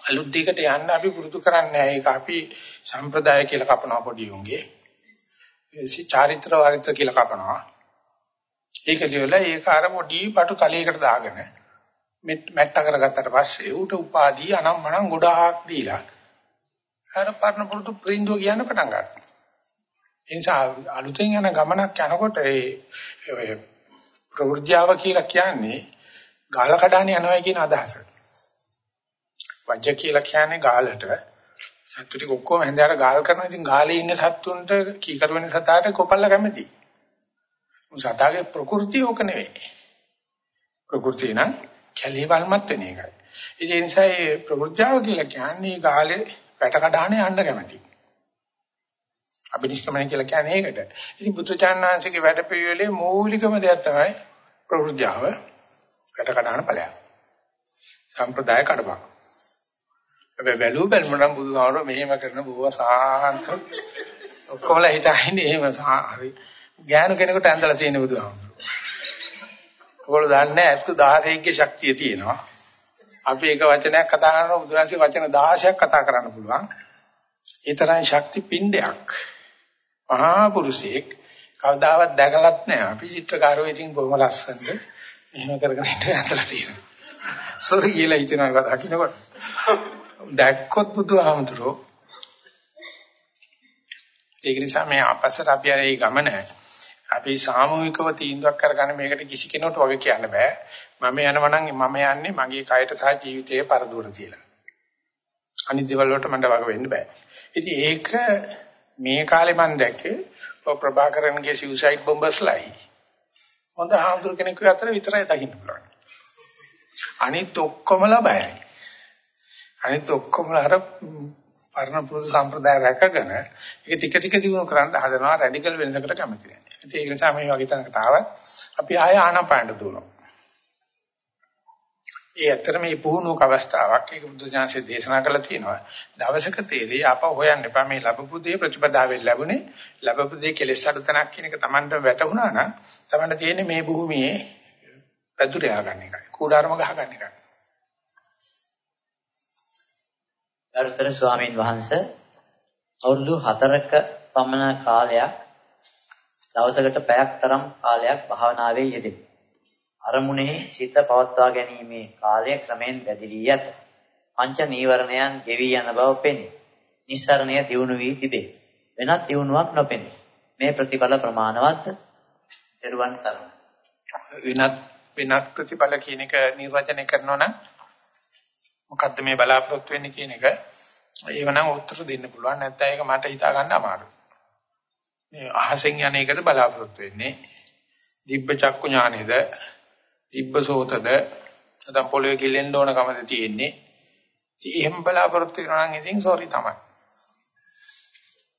අලුත් දෙයකට යන්න අපි පුරුදු කරන්නේ ඒක අපි සම්ප්‍රදාය කියලා කපනවා පොඩි උන්ගේ. ඒ චාරිත්‍ර වාරිත්‍ර කියලා කපනවා. ඒක ලියලා ඒක අර පොඩි පටු තලයකට දාගෙන මැට්ට කරගත්තට පස්සේ ඌට උපාදී අනම්මනම් ගොඩාක් දීලා අර පරණ පුරුදු ප්‍රින්දුව කියන්න පටන් ගන්නවා. ඒ නිසා අලුතෙන් යන ගමනක් යනකොට ඒ ප්‍රවෘත්‍යාව කියලා කියන්නේ ගාල කඩාන යනවා කියන අදහස. වජ්ජ කියලා කියන්නේ ගාලට සත්තු ටික ඔක්කොම හැන්දෑර ගාල් කරනවා. ඉතින් ගාලේ ඉන්න සත්තුන්ට කීකරු වෙන සතාට කොපල්ල කැමති. සතාගේ ප්‍රകൃතිය ඕක නෙවෙයි. ප්‍රകൃතිය නම් කැලේ වල්මත් වෙන එකයි. ඒ නිසා මේ ප්‍රවෘත්‍යාව කියලා කියන්නේ ගාලේ පැට කඩානේ යන්න කැමති. අබිනිෂ්ක්‍මණය කියලා කියන්නේ ඒකට. ඉතින් බුදුචානන්සේගේ වැඩපිළිවෙලේ මූලිකම දෙයක් තමයි ප්‍රවෘත්‍යාව පැට කඩාන ඵලයක්. සම්ප්‍රදාය කඩපක්. හැබැයි බැලුව බැලමුනම් බුදුහාමර මෙහෙම කරන බොහොම සාහන්ත ඔක්කොමලා හිතන්නේ එහෙම හරි ඥාන කෙනෙකුට ඇඳලා තියෙන බුදුහාමර. ඔයගොල්ලෝ දන්නේ ඇත්ත 16ගේ ශක්තිය තියෙනවා. අපි එක වචනයක් කතා කරනවා බුදුරජාණන්සේ වචන 16ක් කතා කරන්න පුළුවන්. ඒ තරම් ශක්ති පිණ්ඩයක්. මහා පුරුෂයෙක් කවදාවත් දැකලත් නැහැ. අපි චිත්‍රකාරයෝ ඉතින් බොහොම ලස්සනද එහෙම කරගෙන ඉන්න ඇතලා තියෙනවා. සෝරි කියලා හිතනවා ඒක දකින්නකොට. දැක්කොත් බුදුහාමුදුරෝ ඒක නිසා මේ අපස්සට අපි අර මේ ගමන අපි සාමූහිකව තීන්දුවක් කරගන්න මේකට කිසි කෙනෙකුට වගේ කියන්න බෑ. මම යනවා නම් මම යන්නේ මගේ කයට සහ ජීවිතයේ පරදුර කියලා. අනිත් දේවල් වලට මට වග වෙන්න බෑ. ඉතින් ඒක මේ කාලේ මම දැක්කේ ඔය ප්‍රභාකරන්ගේ සිව්සයිඩ් බොම්බර්ස්ලයි. හොඳ හාමුදුර කෙනෙක් අතර විතරයි දකින්න පුළුවන්. අනිත් ඔක්කොමලා බයයි. අනිත් ඔක්කොමලා අර පරණ පුරුදු සම්ප්‍රදාය රැකගෙන ඒක ටික ටික දිනු කරන්න හදනවා රැඩිකල් වෙනසකට කැමති නැහැ. ඒක නිසා මේ වගේ තැනකට ආවත් අපි ආය ආනපානට දුවනවා. ඒ ඇත්තට මේ පුහුණුවක අවස්ථාවක් ඒක බුදු දානසේ දේශනා කරලා තියෙනවා. දවසක තේරෙයි ආපහු හොයන්න එපා මේ ලැබපු දේ ප්‍රතිපදාවෙන් ලැබුණේ ලැබපු දේ කෙලෙස් අඩු තැනක් කියන එක Tamanට වැටහුණා නම් Tamanට තියෙන්නේ මේ භූමියේ පැදුරේ ආගන්න එකයි. කූඩාරම ගහගන්න එකයි. ගරුතර ස්වාමීන් වහන්සේ අවුරුදු 4ක පමණ කාලයක් දවසකට පැයක් තරම් කාලයක් භාවනාවේ යෙදෙමි. අරමුණෙහි සිත පවත්වා ගැනීමේ කාලය ක්‍රමෙන් වැඩි වී ඇත. පංච නීවරණයන් ගෙවි යන බව පෙනේ. නිස්සරණය දියුණු වී තිබේ. වෙනත් දියුණුවක් නොපෙනේ. මේ ප්‍රතිඵල ප්‍රමාණවත්ද? දරුවන් සරණ. වෙනත් වෙනත් ප්‍රතිඵල කියන එක නිර්වචනය කරනවා නම් මොකද්ද මේ බලාපොරොත්තු වෙන්නේ කියන එක ඒවනම් උත්තර දෙන්න පුළුවන් නැත්නම් ඒක මට හිතා ගන්න අමාරුයි. මේ අහසෙන් යන එකද බලාපොරොත්තු වෙන්නේ. දිබ්බ චක්කු ඥානේද දිබ්බ සෝතද නැත්නම් පොළවේ ගිලෙන්න ඕන කමද තියෙන්නේ. ඉතින් එහෙම බලාපොරොත්තු වෙනවා නම් ඉතින් සෝරි තමයි.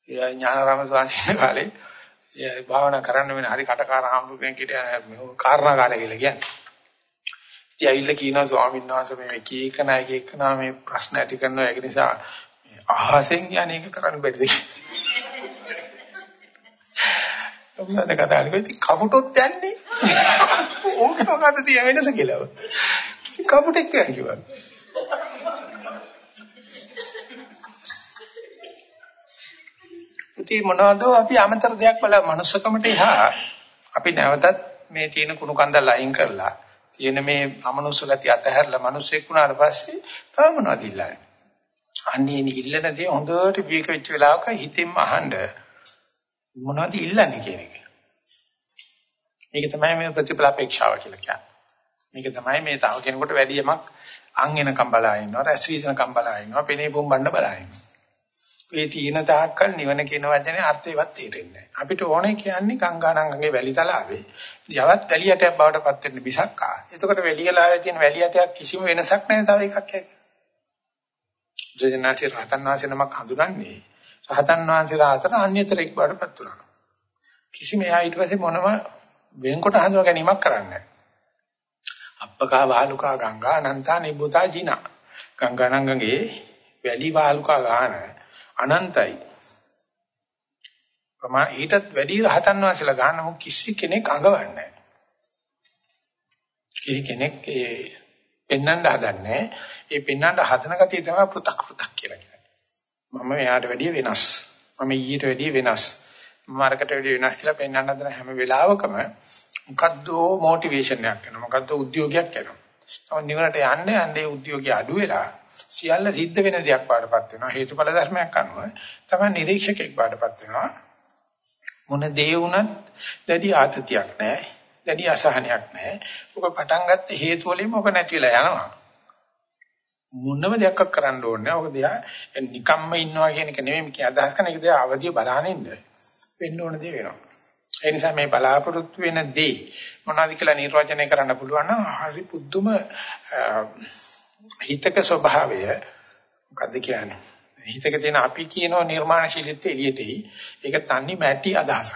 ඒ ඥානාරාම ස්වාමීන් කාලේ ඒ භාවනා කරන්න වෙන හරි කටකාර හම්බුකෙන් කිට කාරණාකාරය කියලා කියන්නේ. ඉතින් ඇවිල්ලා කියනවා ස්වාමීන් වහන්සේ මේ එක එක නායක එක්කනා මේ ප්‍රශ්න ඇති කරනවා ඒක නිසා අහසෙන් යන එක කරන්න බැරිද මොකද කතා කරන්නේ ඉතින් කපුටොත් යන්නේ. ඕක මොකද තිය වෙනස කියලා. ඉතින් කපුටෙක් කියන්නේ කිව්වා. ඉතින් මොනවද අපි අමතර දෙයක් බල මනුස්සකමට එහා අපි නැවතත් මේ තියෙන කුණු කන්දල් අයින් කරලා තියෙන මේ අමනුෂ්‍ය ගතිය අතහැරලා මිනිස්සෙක් වුණාට පස්සේ තව මොනවද ඉල්ලන්නේ? අන්නේ ඉල්ලන දේ හොඳට විවේක වෙච්ච වෙලාවක හිතෙන්ම අහන්න මොනවද ඉල්ලන්නේ කියන එක. මේක තමයි මේ ප්‍රතිඵල අපේක්ෂාව කියලා කියන්නේ. මේක තමයි මේ තව කෙනෙකුට වැඩි යමක් අං එනකම් බලා ඉන්නවා, රැස් වීසනකම් බලා ඉන්නවා, පෙනේ බොම්බන්න බලා ඉන්නවා. ඒ තීන තාක්කල් නිවන කියන වචනේ අර්ථයවත් තේරෙන්නේ නැහැ. අපිට ඕනේ කියන්නේ ගංගානංගගේ වැලි තලාවේ. යවත් වැලියටයක් බවට පත් වෙන්න මිසක් ආ. එතකොට වැලියලාවේ තියෙන වැලියටයක් කිසිම වෙනසක් නැහැ තව එකක් යක. ජයනාසි රහතන් වහන්සේ නමක් හඳුනන්නේ. රහතන් වහන්සේලා අතර අන්‍යතරෙක් බවට පත් වුණා. කිසිම එහා ඊට පස්සේ මොනම වෙන්කොට හඳුනා ගැනීමක් කරන්නේ නැහැ. අප්පකා වාලුකා ගංගා අනන්තා නිබ්බුතා ජිනා. ගංගානංගගේ වැලි වාලුකා ගාන අනන්තයි. ප්‍රමා ඊටත් වැඩි රහතන් වහන්සේලා ගන්න මොක කිසි කෙනෙක් අඟවන්නේ නැහැ. කිසි කෙනෙක් ඒ පෙන්වන්න හදන්නේ ඒ පෙන්වන්න හදන ගතිය තමයි පුතක් පුතක් කියලා කියන්නේ. මම එයාට වැඩිය වෙනස්. මම ඊට වැඩිය වෙනස්. මම අරකට වැඩිය වෙනස් කියලා පෙන්වන්න හදන හැම වෙලාවකම මොකද්ද මොටිවේෂන් එකක් එනවා. මොකද්ද උද්‍යෝගයක් එනවා. තව නිවනට යන්නේ යන්නේ උද්‍යෝගය අඩු වෙලා සියල්ල සිද්ධ වෙන දෙයක් බාටපත් වෙනවා හේතුඵල ධර්මයක් අනුව තමයි නිරීක්ෂකෙක් බාටපත් වෙනවා මොන දේ වුණත් දැඩි ආතතියක් නැහැ දැඩි අසහනයක් නැහැ. ඔක පටන් ගත්ත හේතු වලින්ම ඔක නැතිලා යනවා. මොනම දෙයක් කරන්න ඕනේ නැහැ. ඔක දිහා නිකම්ම ඉන්නවා කියන එක නෙමෙයි කිය අදහස් කරන එක. දිහා අවදිය බලහන් ඉන්න වෙන්න ඕන දේ වෙනවා. ඒ නිසා මේ බලාපොරොත්තු වෙන දේ මොනවද කියලා නිර්වචනය කරන්න පුළුවන් නම් හරි පුදුම හිතක ස්වභාවය මොකද්ද කියන්නේ? හිතක තියෙන අපි කියනවා නිර්මාණශීලීත්වය එළියටයි. ඒක තන්නේ මැටි අදහසක්.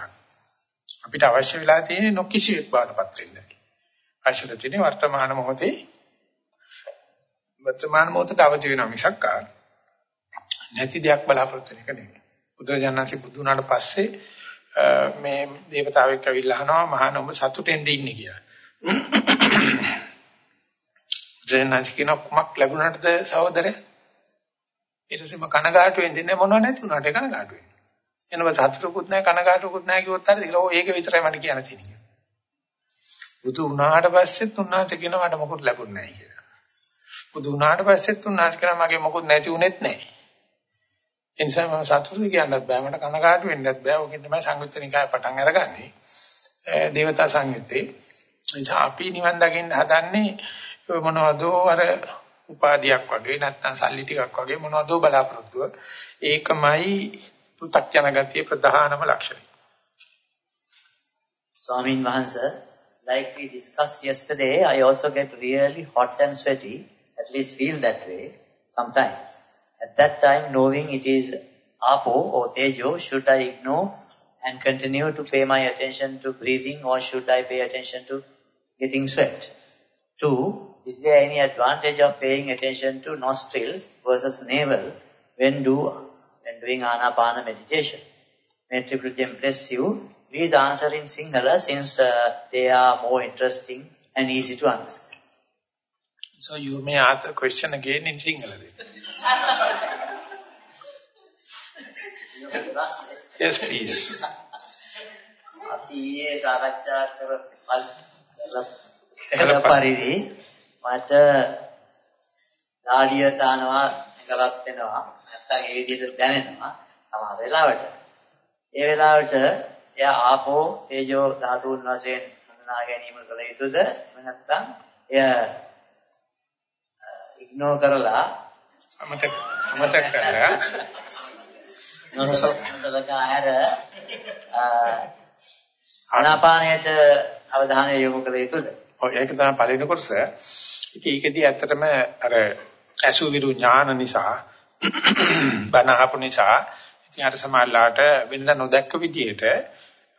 අපිට අවශ්‍ය වෙලා තියෙන්නේ නොකිසිවෙක් බාටපත් වෙන්න. අවශ්‍ය තියෙන්නේ වර්තමාන මොහොතේ වර්තමාන මොහොතට අවදි වෙනවා මිසක් නැති දෙයක් බලාපොරොත්තු වෙන එක නෙවෙයි. බුදුරජාණන්සේ බුදු වුණාට පස්සේ මේ දේවතාවෙක් ඇවිල්ලා අහනවා මහා නඹ සතුටෙන්ද ඉන්නේ කියලා. ජයනාච් කියන කුමක් ලැබුණාටද සහෝදරය? ඊට පස්සේ මම කනගාටු වෙන්නේ මොනව නැති වුණාට කනගාටු වෙන්නේ. එනම සතුටුකුත් නැහැ කනගාටුකුත් නැහැ කිව්වොත් හරිද කියලා. ඕ ඒක විතරයි මට කියන්න තියෙන්නේ. බුදු වුණාට පස්සෙත් උන්වහන්සේ කියනවා මට මොකුත් ලැබුණ නැහැ කියලා. බුදු වුණාට පස්සෙත් උන්වහන්සේ කියනවා මගේ මොකුත් නැති උනේත් නැහැ. ඒ නිසා මම සතුටු කියන්නත් බෑ මට කනගාටු වෙන්නත් බෑ. ඕකෙන් තමයි සංයුත්ත නිකාය පටන් අරගන්නේ. දේවතා සංයුත්තේ. එනිසා අපි නිවන් දකින්න හදන්නේ මොනවද අර උපාධියක් වගේ නැත්නම් සල්ලි ටිකක් වගේ මොනවද බලාපොරොත්තුව ඒකමයි පෘථග්ජන ගතිය ප්‍රධානම ලක්ෂණය ස්වාමින් වහන්සේ like we discussed yesterday i also get really hot and sweaty at least feel that way sometimes at that time knowing it is apo or tejo should i ignore and continue to pay my attention to breathing or should i pay attention to getting sweat Two is there any advantage of paying attention to nostrils versus navel when do when doing anapana meditation? May Triple Gem bless you. Please answer in Sinhala since uh, they are more interesting and easy to understand. So you may ask the question again in Sinhala. yes, please. කර පරිදි මට දාඩිය දානවා එකලක් වෙනවා. නැත්තම් ඒ විදිහට දැනෙනවා සමහර වෙලාවට. ඒ වෙලාවට එයා ආපෝ තේජෝ ධාතුන් වශයෙන් හඳුනා ගැනීම කළ යුතුද? නැත්නම් එය ඉග්නෝර් කරලා අමතක අමතක කරලා. නොසලකා හැර ආනාපානයට අවධානය යොමු කළ යුතුද ඔය ඒක තමයි පළවෙනි කොටස. ඉතින් ඒකෙදී ඇත්තටම අර අසුවිරු ඥාන නිසා බණ අහපු නිසා ඉතින් අර සමාල්ලාට වෙනද නොදැක්ක විදිහට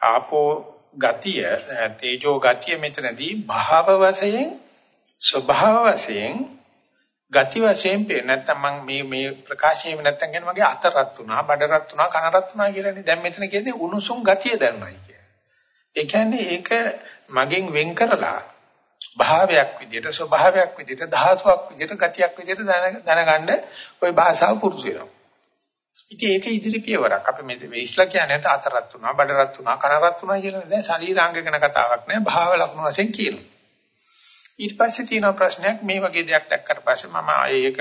ආපෝ ගතිය තේජෝ ගතිය මෙතනදී භාව වශයෙන් ස්වභාව වශයෙන් ගති වශයෙන් පේ නැත්තම් මම මේ මේ ප්‍රකාශයෙම නැත්තම් කියන්නේ මගේ අත රත් වුණා බඩ රත් වුණා කන රත් වුණා කියලානේ දැන් මෙතන කියන්නේ උණුසුම් ගතිය දැනුණායි කියන්නේ ඒ කියන්නේ ඒක මගෙන් වෙන් කරලා භාවයක් විදිහට ස්වභාවයක් විදිහට ධාතුවක් විදිහට ගතියක් විදිහට දැනගන්න ওই භාෂාව පුරුදු වෙනවා. ඉතින් ඒක ඉදිරි පියවරක්. අපි මේ ඉස්ලා කියන්නේ අතරත් තුනා, බඩරත් තුනා, කරරත් තුනා කියලා දැන් ශරීරාංග ගැන කතාවක් නෑ. භාව ලක්ෂණ වශයෙන් කියනවා. ඊට පස්සේ තියෙන ප්‍රශ්නයක් මේ වගේ දෙයක් දැක්කට පස්සේ මම ආයේ ඒක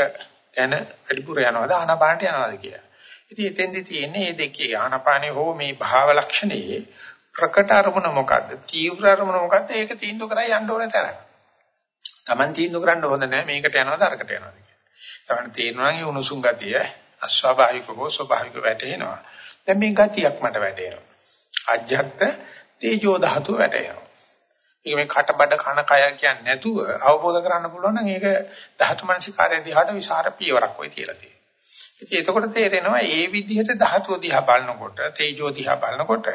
ගැන වැඩිපුර යනවාද ආනාපානට යනවාද කියලා. ඉතින් එතෙන්දි තියෙන්නේ මේ දෙකේ ආනාපානේ හෝ මේ භාව ලක්ෂණයේ ප්‍රකට අරමුණ මොකද්ද? තීව්‍ර අරමුණ මොකද්ද? ඒක තීන්දුව කරලා යන්න ඕනේ තරම්. Taman තීන්දුව කරන්න හොඳ නැහැ මේකට යනවාද අරකට යනවාද කියලා. Taman තේරෙනවා නම් උණුසුම් ගතිය අස්වාභාවික හෝ ස්වභාවික වැටෙනවා. දැන් මේ ගතියක් මට වැටෙනවා. අජ්ජත් තේජෝ ධාතුව වැටෙනවා. ඒක මේ කටබඩ කන කය කියන්නේ නැතුව අවබෝධ කරගන්න පුළුවන් නම් ඒක ධාතු මනසිකාරය දිහාට විසර පියවරක් වෙයි කියලා තියෙනවා. ඉතින් එතකොට තේරෙනවා මේ විදිහට ධාතුව දිහා බලනකොට තේජෝ දිහා බලනකොට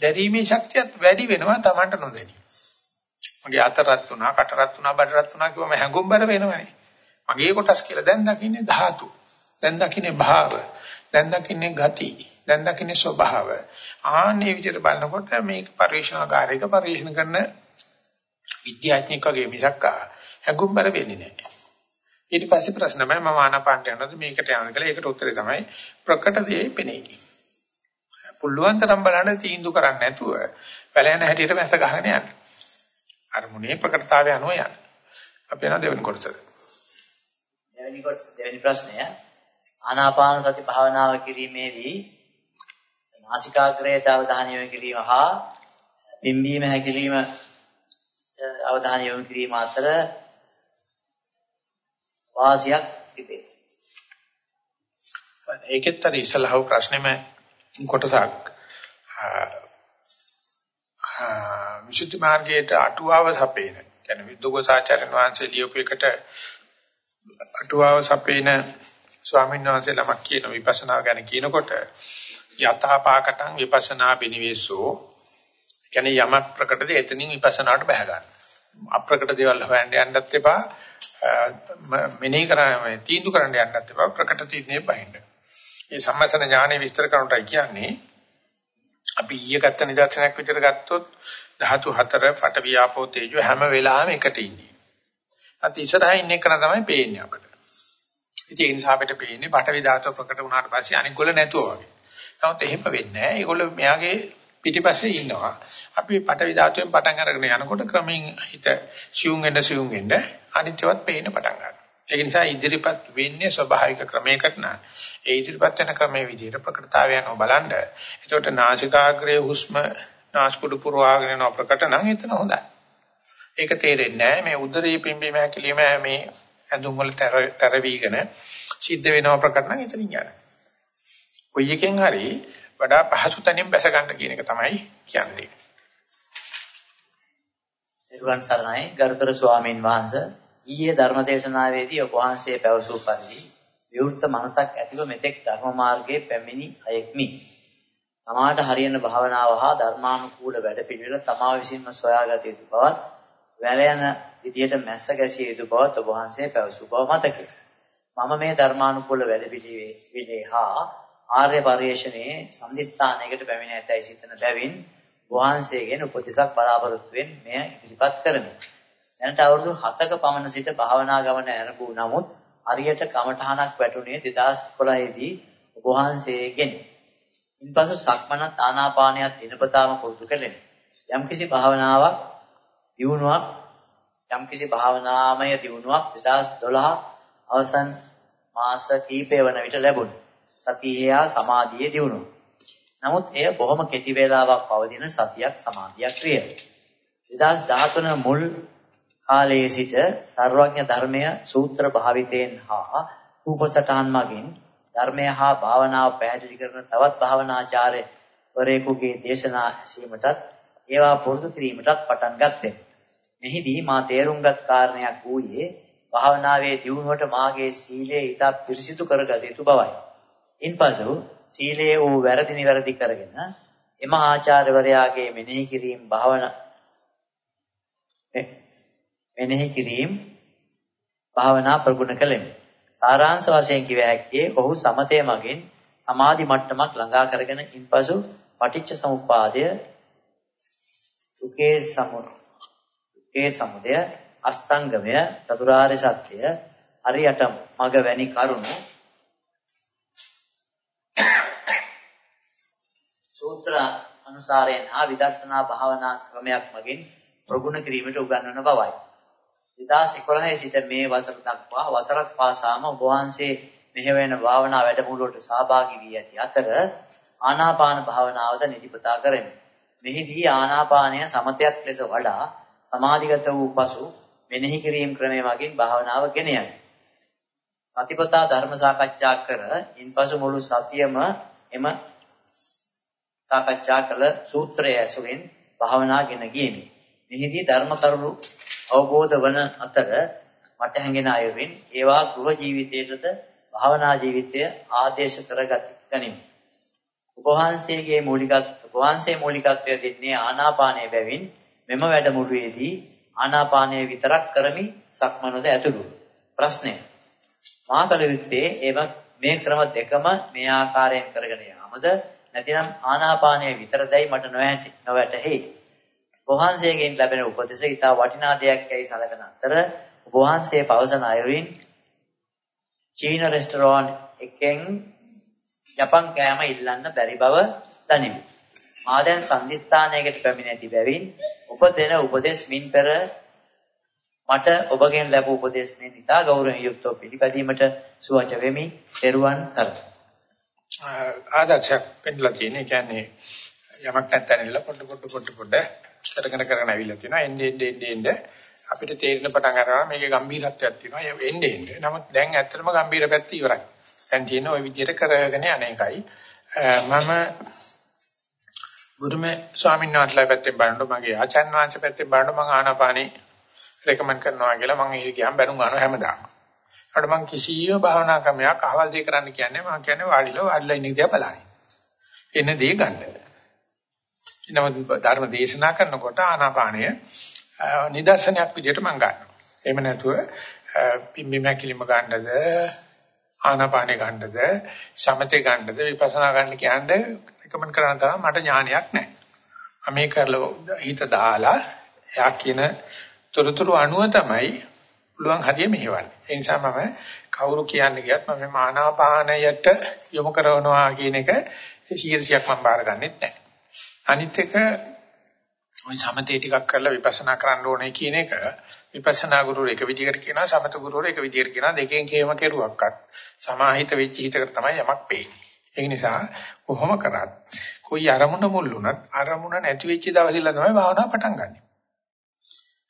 දැරීමේ ශක්තියත් වැඩි වෙනවා Tamanට නොදැනී. මගේ අත රත් වුණා, කට රත් වුණා, බඩ රත් වුණා කිව්වම හැඟුම්බර වෙනවනේ. මගේ කොටස් කියලා දැන් දකින්නේ ධාතු. දැන් දකින්නේ භාව. දැන් දකින්නේ ගති. දැන් දකින්නේ ස්වභාව. ආන්නේ විදිහට බලනකොට මේක පරිශනාකාරයක පරිශන කරන විද්‍යාඥයෙක් වගේ මිසක් හැඟුම්බර වෙන්නේ නැහැ. ඊට පස්සේ ප්‍රශ්න තමයි මම ආනාපානට යනවද මේකට යනවද කියලා. ඒකට උත්තරේ තමයි ප්‍රකට දේ පෙනෙයි. පුළුවන් තරම් බලන්න තීන්දුව කරන්නේ නැතුව පැලයන හැටියට මැස ගහගෙන යන්න. අරමුණේ ප්‍රකටතාවය අනුව යන්න. අපි යන දෙවෙනි කොටස. දෙවෙනි කොටස දෙවෙනි ප්‍රශ්නය ආනාපාන සති භාවනාව කිරීමේදී නාසිකාග්‍රයට අවධානය යොමු කිරීම හා පිම්බීම හැකිලිම අවධානය යොමු කිරීම අතර වාසියක් තිබේ. ඒකෙත් අර ඉස්සලහව ප්‍රශ්නේම කොටසක් විසුද්ධි මාර්ගයට අටුවාව සපේන. කියන්නේ විදුගෝසාචාර්යන් වහන්සේ ලියපු එකට අටුවාව සපේන ස්වාමීන් වහන්සේ ළමක් කියන විපස්සනා ගැන කියනකොට යථාපාකටං විපස්සනා බිනිවේසෝ කියන්නේ යමක් ප්‍රකටද එතනින් විපස්සනාට බහ ගන්න. අප්‍රකට දේවල් හොයන්න යන්නත් එපා මෙනෙහි කරන්නේ තීන්දුව කරන්න යන්නත් එපා ප්‍රකට තීන්දුවේ බහින්න. මේ සම්මසන ඥානෙ විස්තර කරනටයි කියන්නේ අපි ඊයේ ගත්ත නිදර්ශනයක් විදිහට ගත්තොත් ධාතු හතර පට වියාපෝ තේජෝ හැම වෙලාවෙම එකට ඉන්නේ. අත ඉස්සරහින් ඉන්න එක තමයි පේන්නේ අපිට. ඉතින් ඒ නිසා අපිට පේන්නේ පට විධාතු ප්‍රකට වුණාට පස්සේ අනිත් ගොල්ල නැතුව වගේ. නමුත් එහෙම වෙන්නේ නැහැ. ඒගොල්ලෝ මෙයාගේ පිටිපස්සේ ඉන්නවා. අපි පටවි ධාතුවෙන් පටන් අරගෙන යනකොට ක්‍රමයෙන් හිත සියුම් වෙන්න සියුම් වෙන්න අනිත්‍යවත් පේන්න පටන් ගන්නවා. ඒක නිසා ඉදිරිපත් වෙන්නේ ස්වභාවික ක්‍රමයකට නා. ඒ ඉදිරිපත් වෙන ක්‍රමයේ විදිහට ප්‍රකටතාවය යනවා බලන්න. ඒකට නාසිකාග්‍රයේ හුස්ම නාස්පුඩු පුරවාගෙන යන ප්‍රකට නම් එතන හොඳයි. ඒක තේරෙන්නේ නැහැ මේ උදරයේ පිම්බීම හැකිලිම මේ ඇඳුම් වල තරවිගෙන සිද්ධ වෙනව ප්‍රකට නම් එතනින් යනවා. කොයි එකෙන් හරි වඩා පහසු තැනින් බැස ගන්න කියන එක තමයි කියන්නේ. නිර්වාණ සරණයි ගරුතර ස්වාමීන් වහන්සේ ඊයේ ධර්මදේශනාවේදී ඔබ වහන්සේ පැවසූ පරිදි විවෘත මනසක් ඇතිව මෙතෙක් ධර්ම මාර්ගයේ පැමිණි අයෙක්මි. තමාට හරියන භාවනාව හා ධර්මානුකූල වැඩපිළිවෙල තමා විසින්ම සොයාගත යුතු බවත් වැල යන විදියට මැස්ස ගැසිය යුතු බවත් ඔබ වහන්සේ පැවසූ බව මතකයි. මම මේ ධර්මානුකූල වැඩපිළිවෙලේ හා ආර්ය පරිශ්‍රණයේ සම්දිස්ථානයකට පැමිණ ඇතැයි සිතන බැවින් වහන්සේගෙන් උපදෙසක් බලාපොරොත්තු වෙන මෙය ඉදිරිපත් කරමි. දැනට අවුරුදු 7ක පමණ සිට භාවනා ගමන ආරම්භ නමුත් හරියට කමඨහනක් වැටුනේ 2011 දී ඔබ වහන්සේගෙන්. ඉන්පසු සක්මනත් ආනාපානයත් දිනපතාම පුරුදු කෙරෙමි. යම්කිසි භාවනාවක් දියුණුවක් යම්කිසි භාවනාමය දියුණුවක් 2012 අවසන් මාස කිහිපය වන විට ලැබුණා. සතියේ සමාධියේ දියුණුව. නමුත් එය බොහොම කෙටි වේලාවක් පවතින සතියක් සමාධියක් විය. 2013 මුල් කාලයේ සිට සර්වඥ ධර්මය සූත්‍ර භාවිතයෙන් හා රූපසටහන් මගින් ධර්මය හා භාවනාව පැහැදිලි කරන තවත් භාවනාචාර්ය වරේකුගේ දේශනා ඇසීමටත් ඒවා පුරුදු කිරීමටත් පටන් ගත්තේ. මෙහිදී මා තේරුම්ගත් කාරණයක් වූයේ භාවනාවේ දියුණුවට මාගේ සීලය ඉතා පිරිසිදු කරගත යුතු බවයි. ඉන්පසු සීලයේ වූ වැරදි නිවැරදි කරගෙන එම ආචාර්යවරයාගේ මෙනෙහි කිරීම භාවනා මෙනෙහි කිරීම භාවනා ප්‍රගුණ කළෙමි. සාරාංශ වශයෙන් කිව හැක්කේ ඔහු සමතය මගින් සමාධි මට්ටමක් ළඟා කරගෙන ඉන්පසු පටිච්ච සමුප්පාදය දුකේ සමුදය දුකේ සමුදය අස්තංගමය චතුරාර්ය සත්‍ය හරියට මග වැනි කරුණු සූත්‍ර අනුසාරයෙන් හා විදර්ශනා භාවනා ක්‍රමයක් මගින් ප්‍රගුණ කිරීමට උගන්වන බවයි. 2011 සිට මේ වසර දක්වා වසරක් පාසාම ඔබ වහන්සේ මෙහෙවෙන භාවනා වැඩමුළුවට සහභාගී වී ඇති අතර ආනාපාන භාවනාවද නිතිපතා කරමි. මෙහිදී ආනාපානය සමතයක් ලෙස වඩා සමාධිගත වූ පසු මෙනෙහි කිරීම ක්‍රමය මගින් භාවනාව ගෙන යමි. සතිපතා ධර්ම සාකච්ඡා කර ඉන්පසු මුළු සතියම එම සාකච්ඡා කළ සූත්‍රය ඇසුරින් භාවනාගෙන ගියමි. මෙහිදී ධර්ම කරුණු අවබෝධ වන අතර මට හැඟෙන අයුරින් ඒවා ගෘහ ජීවිතයටද භාවනා ජීවිතය ආදේශ කරගත් ගනිමි. උපවහන්සේගේ මූලිකත් උපවහන්සේ මූලිකත්වය දෙන්නේ ආනාපානයේ බැවින් මෙම වැඩමුළුවේදී ආනාපානය විතරක් කරමි සක්මනොද ඇතුළු. ප්‍රශ්නය. මා කල යුත්තේ එම මේ ක්‍රම දෙකම මේ ආකාරයෙන් කරගෙන යාමද නැතිනම් ආනාපානය විතරදයි මට නොවැටහෙයි. වහන්සේගෙන් ලැබෙන උපදෙස ඉතා වටිනා දෙයක් යයි සැලකන අතර වහන්සේ පවසන අයුරින් චීන රෙස්ටෝරන්ට් එකෙන් ජපන් කෑම ඉල්ලන්න බැරි බව දනිමි. මා දැන් සම්දිස්ථානයකට පැමිණ ඇති බැවින් උපදෙන උපදෙස් මින් පෙර මට ඔබගෙන් ලැබූ උපදෙස් මෙන් ඉතා ගෞරවයෙන් යුක්තව පිළිපැදීමට සුවච වෙමි. ත්වන් සරණයි. ආදර්ශයක් පෙන්නලා තියෙන. ඒ කියන්නේ යමක් නැත්නම් ඉඳලා පොඩ පොඩ පොඩ පොඩ කරගෙන කරගෙන අවිල්ල තියෙනවා. එන්නේ එන්නේ එන්නේ අපිට තේරෙන පටන් ගන්නවා මේකේ ගැඹීරත්වයක් තියෙනවා. එන්නේ එන්නේ. නමුත් දැන් ඇත්තටම ගැඹීර පැත්ත ඉවරයි. දැන් තියෙන ওই විදිහට කරගෙන යන එකයි. මම ගුරුමේ ස්වාමීන් වහන්සේලා පැත්තෙන් බලනකොට මගේ ආචාර්ය වංශ පැත්තෙන් බලනකොට මම ආනාපානි රෙකමන්ඩ් කරනවා කියලා මම ඒක ගියාම බැනුම් ගන්නවා හැමදාම. ඒකට මම කිසියම් භාවනා ක්‍රමයක් අහවල් දෙය කරන්න කියන්නේ මම කියන්නේ වාඩිලා වාඩිලා ඉන්න දිහා බලන්න. එන දේ ගන්න. නමුත් ධර්ම දේශනා කරනකොට ආනාපානය නිදර්ශනයක් විදිහට මම ගන්නවා. එහෙම නැතුව පිම්බි මැකිලිම ගන්නද ආනාපානෙ ගන්නද සමතේ ගන්නද විපස්සනා ගන්න කියන්නේ රෙකමන්ඩ් කරන තරම් මට ඥානයක් නැහැ. මම මේ කරලා හිත දාලා එයා කියන තොරතුරු අනුව තමයි පුළුවන් හදිය මෙහෙවන්නේ. ඒ නිසා මම කවුරු කියන්නේ ගියත් මම ආනාපානයට යොමු කරනවා කියන එක 100ක් මම බාරගන්නෙත් නැහැ. අනිත් එක ওই සමතේ ටිකක් කරලා විපස්සනා කරන්න ඕනේ කියන එක විපස්සනා ගුරුවරු එක විදිහකට කියනවා සමත ගුරුවරු එක විදිහකට කියනවා දෙකෙන් කේම කෙරුවක්වත් සමාහිත වෙච්ච හිතකට තමයි යමක් පේන්නේ. ඒ නිසා කොහොම කරත් කොයි අරමුණ මුල් වුණත් අරමුණ නැති වෙච්ච දවසilla තමයි භාවනාව පටන් ගන්නෙ.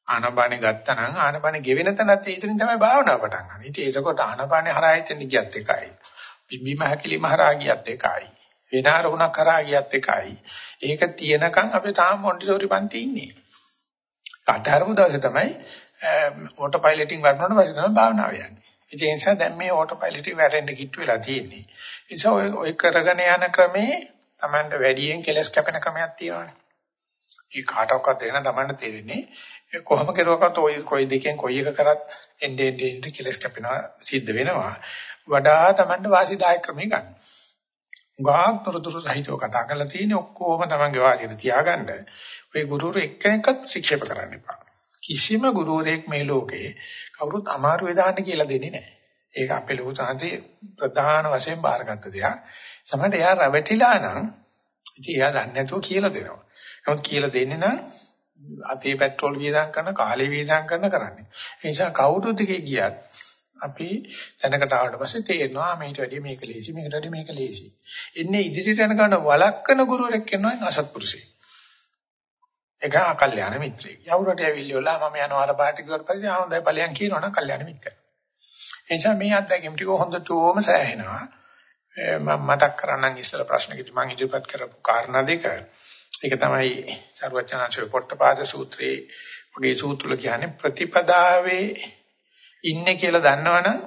ආනපානෙ ගත්තා නම් ආනපානෙ ගෙවෙන තැනත් ඉතින් තමයි භාවනාව පටන් ගන්න. ඉතින් ඒකකොට ආනපානෙ හරහා හිටින්න ගියත් එකයි. පිම්බීම හැකිලිම හරහා ගියත් එකයි. වෙන අරමුණක් කරා ගියත් එකයි. ඒක තියෙනකන් අපි තාම මොන්ටිසෝරි පන්ති ඉන්නේ. අතරම දවසේ තමයි ඕටෝ පයිලටින් වඩනකොට පස්සේ තමයි භාවනාව යන්නේ. ඒ නිසා දැන් මේ ඕටෝ පයිලටින් වැටෙන්න කිට්ටු වෙලා තියෙන්නේ. ඒ නිසා ඔය ඔය කරගෙන යන ක්‍රමේ Tamanට වැඩියෙන් කෙලස් කැපෙන ක්‍රමයක් තියෙනවානේ. ඒ කාටවත් දෙන්න Tamanට තේරෙන්නේ කොහොම කෙරුවකට ඔය කොයි දෙකෙන් කොයි එක කරත් එන්නේ එන්නේ කෙලස් කැපෙනවා සිද්ධ වෙනවා. වඩා Tamanට වාසිදායක ක්‍රමයක් ගන්න. ගාක් තොරතුරු සහිතව කතා කරලා තියෙන්නේ ඔක්කොම තමන්ගේ වාසියට තියාගන්න. ඔය ගුරුවරු එක්කෙනෙක්වත් ශික්ෂේප කරන්න එපා. කිසිම ගුරුවරයෙක් මේ ලෝකේ කවුරුත් අමාරු වේදාන්න කියලා දෙන්නේ නැහැ. ඒක අපේ ලෝක සාහිත්‍යයේ ප්‍රධාන වශයෙන් බාරගත්ත දෙයක්. සමහරට එයා රැවටිලා නම් ඉතින් එයා දන්නේ නැතුව කියලා දෙනවා. නමුත් කියලා දෙන්නේ නම් අතේ පෙට්‍රෝල් වියදම් කරන කාලේ වියදම් කරන කරන්නේ. ඒ නිසා කවුරුත් එකේ ගියත් අපි දැනකට ආවට පස්සේ තේරෙනවා මේකට වැඩිය මේක ලේසි මේකට වැඩිය මේක ලේසි. එන්නේ ඉදිරියට යන ගමන් වළක්කන ගුරුවරෙක් ඉන්නවා අසත්පුරුෂයෙක්. ඒක අකල්යාණ මිත්‍රයෙක්. යවුරට ඇවිල්ලිවලා මම යනවා අර පාටි ගියොත් පස්සේ ආ හොඳයි ඵලයන් කියනවනම් කල්යාණ මිත්‍රයෙක්. එනිසා මේ අත්දැකීම් ටික හොඳටම සෑහෙනවා. මම මතක් කරන්නම් ඉස්සර ප්‍රශ්නකිට මම ඉදිරිපත් කරපු කාරණා දෙක. ඒක තමයි සර්වචනාචර්ය පොට්ටපාද සූත්‍රයේ වගේ සූත්‍රල කියන්නේ ප්‍රතිපදාවේ ඉන්නේ කියලා දන්නවනම්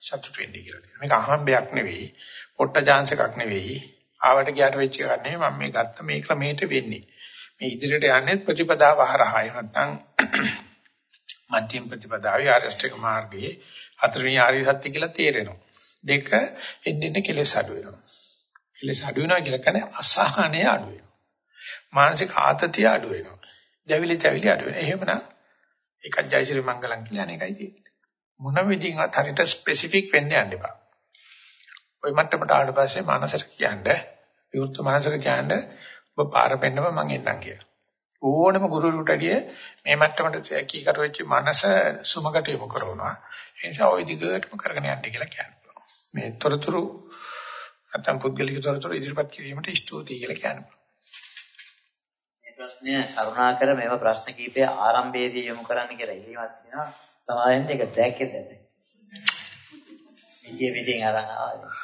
සතුට වෙන්නේ කියලා කියනවා. මේක අහම්බයක් නෙවෙයි, පොට්ට chance එකක් නෙවෙයි, ආවට ගියාට වෙච්ච එකක් නෙවෙයි. මම මේ ගත්ත මේ ක්‍රමයට වෙන්නේ. මේ ඉදිරියට යන්නේ ප්‍රතිපදාව හරහායි නැත්නම් මධ්‍යම ප්‍රතිපදාවේ ආරෂ්ඨක මාර්ගයේ හතරවෙනි ආර්ය සත්‍ය කියලා තේරෙනවා. දෙක එන්නේ කෙලෙස් අඩු වෙනවා. කෙලෙස් අඩු වෙනවා කියලා කියන්නේ අසහනය අඩු වෙනවා. මානසික ආතතිය අඩු වෙනවා. දැවිලි තැවිලි අඩු වෙනවා. එහෙමනම් එකක් ජයසිරි මංගලම් කියලා අනේකයි තියෙන්නේ. මොන විදිහින්වත් හරියට ස්පෙસિෆික් වෙන්න යන්න එපා. ওই මට්ටමට ආවට පස්සේ මානසට කියන්න, විවෘත මානසට කියන්න ඔබ පාර පෙන්නව මං එන්නම් කියලා. ඕනම ගුරුරුට අඩිය මේ මට්ටමට කීකරු වෙච්ච මනස සුමකට යොමු කරනවා. ඒ නිසා ওই දිගටම කරගෙන යන්න කියලා කියනවා. මේ තොරතුරු නැත්නම් පුද්ගලික තොරතුරු ඉදිරිපත් කිරීමට ස්තුතියි කියලා කියනවා. මේ ප්‍රශ්නය කරුණාකර මේව ප්‍රශ්න කීපය ආරම්භයේදී යොමු කරන්න කියලා ඉල්ලීමක් තියෙනවා. සමාවෙන්න ඒක දැක්කේ නැද්ද? විජේ විදිහින් අරන් ආවා.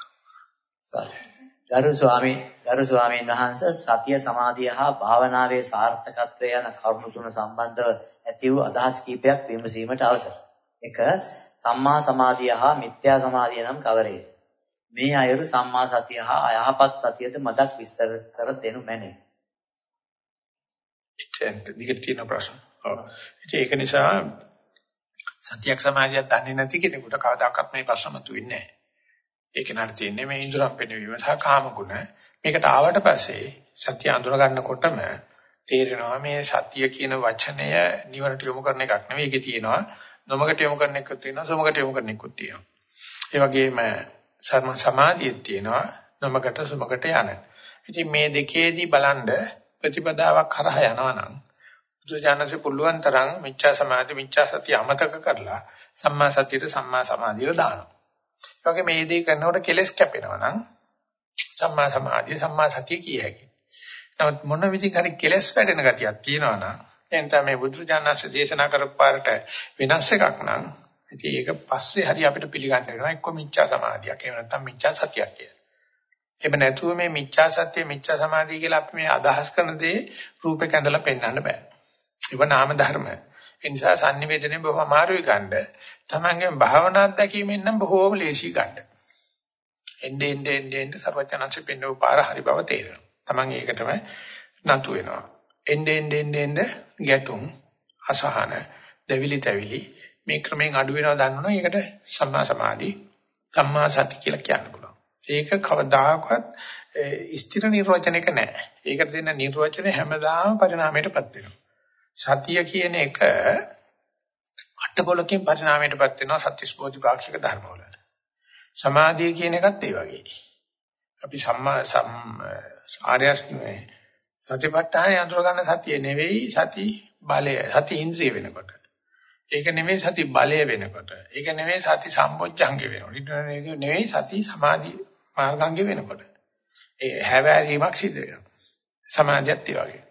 ගරු ස්වාමී ගරු ස්වාමීන් වහන්සේ සතිය සමාධිය හා භාවනාවේ සාර්ථකත්වය යන කරුණු තුන සම්බන්ධව ඇති වූ අදහස් කීපයක් විමසීමට අවසරයි. 1. සම්මා සමාධිය හා මිත්‍යා සමාධිය නම් කවරේද? මේ අයුරු සම්මා සතිය හා අයහපත් සතියද මතක් විස්තර කර දෙනු මැනේ. එච්චර දිගට තියෙන ප්‍රශ්න. ඔව්. ඒක නිසා සතියක් සමාධියක් දන්නේ නැති කෙනෙකුට කවදාකවත් මේ ප්‍රශ්න මතුවෙන්නේ නැහැ. ඒක නට තියෙන්නේ මේ ඉන්ද්‍රම් පෙනවීම සහ කාම ගුණ. මේකට ආවට පස්සේ සත්‍ය අඳුර ගන්නකොටම තේරෙනවා මේ සත්‍ය කියන වචනය නිවනට යොමු කරන එකක් නෙවෙයි. ඒකේ තියෙනවා නොමකට යොමු කරන එකක් තියෙනවා සොමකට යොමු කරන එකක් තියෙනවා. ඒ වගේම සර්ම සමාධියක් තියෙනවා නොමකට සොමකට යන. ඉතින් මේ දෙකේදී බලන්න ප්‍රතිපදාවක් කරා යනවා නම් බුදුජානක පුළුවන් තරම් මිච්ඡා සමාධි මිච්ඡා සතිය අමතක කරලා සම්මා සතියට සම්මා සමාධියට දානවා. ඒ වගේ මේ දේ කරනකොට කෙලස් කැපෙනවා නම් සම්මා සමාධිය සම්මා සතිය කිය හැකියි. නමුත් මොන විදිහකට හරි කෙලස් වැඩෙන ගතියක් තියෙනවා නම් එතන මේ බුදුජානක දේශනා කරපාරට වෙනස් එකක් නම් ඉතින් ඒක පස්සේ හරි අපිට පිළිගන්න වෙනවා එක්ක මිච්ඡා සමාධියක් එහෙම නැත්නම් මිච්ඡා සතියක් කියලා. එහෙම නැතුව මේ මිච්ඡා සත්‍ය මිච්ඡා සමාධිය කියලා අපි මේ අදහස් කරන දේ රූපේ කැඳලා පෙන්වන්න බෑ. ඒව නාම ධර්ම. ඒ නිසා sannivedanaye බොහොම අමාරුයි ගන්න. Tamange භාවනා අත්දැකීමෙන් නම් බොහෝම ලේසි ගන්න. එnde ende ende ende සර්වඥාන්සේ පෙන්වපු පාර හරි බව තේරෙනවා. Taman ඒකටම නතු වෙනවා. එnde ende ende ende ගැටුම් අසහන දෙවිලි තැවිලි මේ ක්‍රමෙන් අඩු වෙනවා දන්නවනේ ඒකට සම්මා සමාධි සම්මා සති කියලා කියන්න පුළුවන්. ඒක කවදාකවත් ස්ථිර නිර්වචනයක නැහැ. ඒකට දෙන නිර්වචනය හැමදාම පරිණාමයටපත් වෙනවා. සතිය කියන එක අටපොලකින් පරිණාමයටපත් වෙනවා සත්‍විස් බෝධිපාක්ෂික ධර්මවල. සමාධිය කියන එකත් ඒ වගේ. අපි සම්මා ආර්යස්නේ සතිපට්ඨානය අඳුර ගන්න සතිය නෙවෙයි සති බලය සති ඉන්ද්‍රිය වෙනකොට. ඒක නෙවෙයි සති බලය වෙනකොට. ඒක නෙවෙයි සති සම්පොච්චංගේ වෙනකොට. ඒක නෙවෙයි සති සමාධි මාර්ගාංගේ වෙනකොට. ඒ හැවෑරීමක් සිද්ධ වෙනවා. සමාධියත් ඒ වගේ.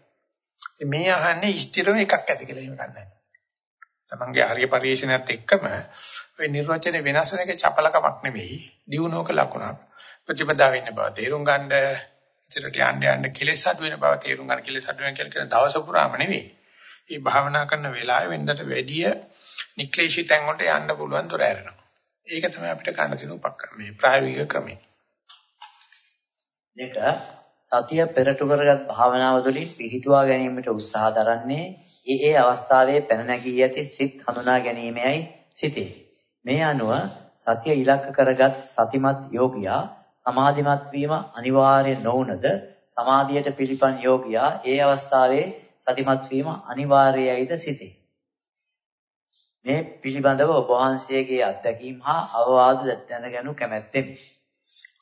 මේ අහන්නේ ස්ථිරම එකක් ඇති කියලා එහෙම ගන්නෑ. තමන්ගේ ආර්ය පරිශ්‍රණයත් එක්කම ওই නිර්වචන වෙනස් වෙන එක චපලකමක් නෙවෙයි, දියුණුවක ලකුණක්. ප්‍රතිපදාව වෙන්න බව තේරුම් ගන්න, ඉතරට යන්න යන්න කෙලෙස් අඩු වෙන බව තේරුම් ගන්න කෙලෙස් අඩු වෙන කියලා කියන දවස පුරාම නෙවෙයි. මේ භාවනා කරන වෙලාවෙ වෙනදට වැඩිය නික්ලේශී තැන් වලට යන්න පුළුවන් දොර ඇරෙනවා. ඒක තමයි අපිට ගන්න තියෙන උපක්‍රම මේ ප්‍රායෝගික ක්‍රමය. දෙක සතිය පෙරටු කරගත් භාවනාව තුළින් පිහිටුවා ගැනීමට උත්සාහ දරන්නේ ඒ ඒ අවස්ථාවේ පැන නැගී ඇති සිත් හඳුනා ගැනීමයි සිටේ. මේ අනුව සතිය ඉලක්ක කරගත් සතිමත් යෝගියා සමාධිමත් වීම අනිවාර්ය නොවුනද සමාධියට පිළිපන් යෝගියා ඒ අවස්ථාවේ සතිමත් වීම අනිවාර්යයිද සිටේ. මේ පිළිබඳව ඔබ වහන්සේගේ අත්දැකීම් හා අවවාද දැනගනු කැමැත්තෙමි.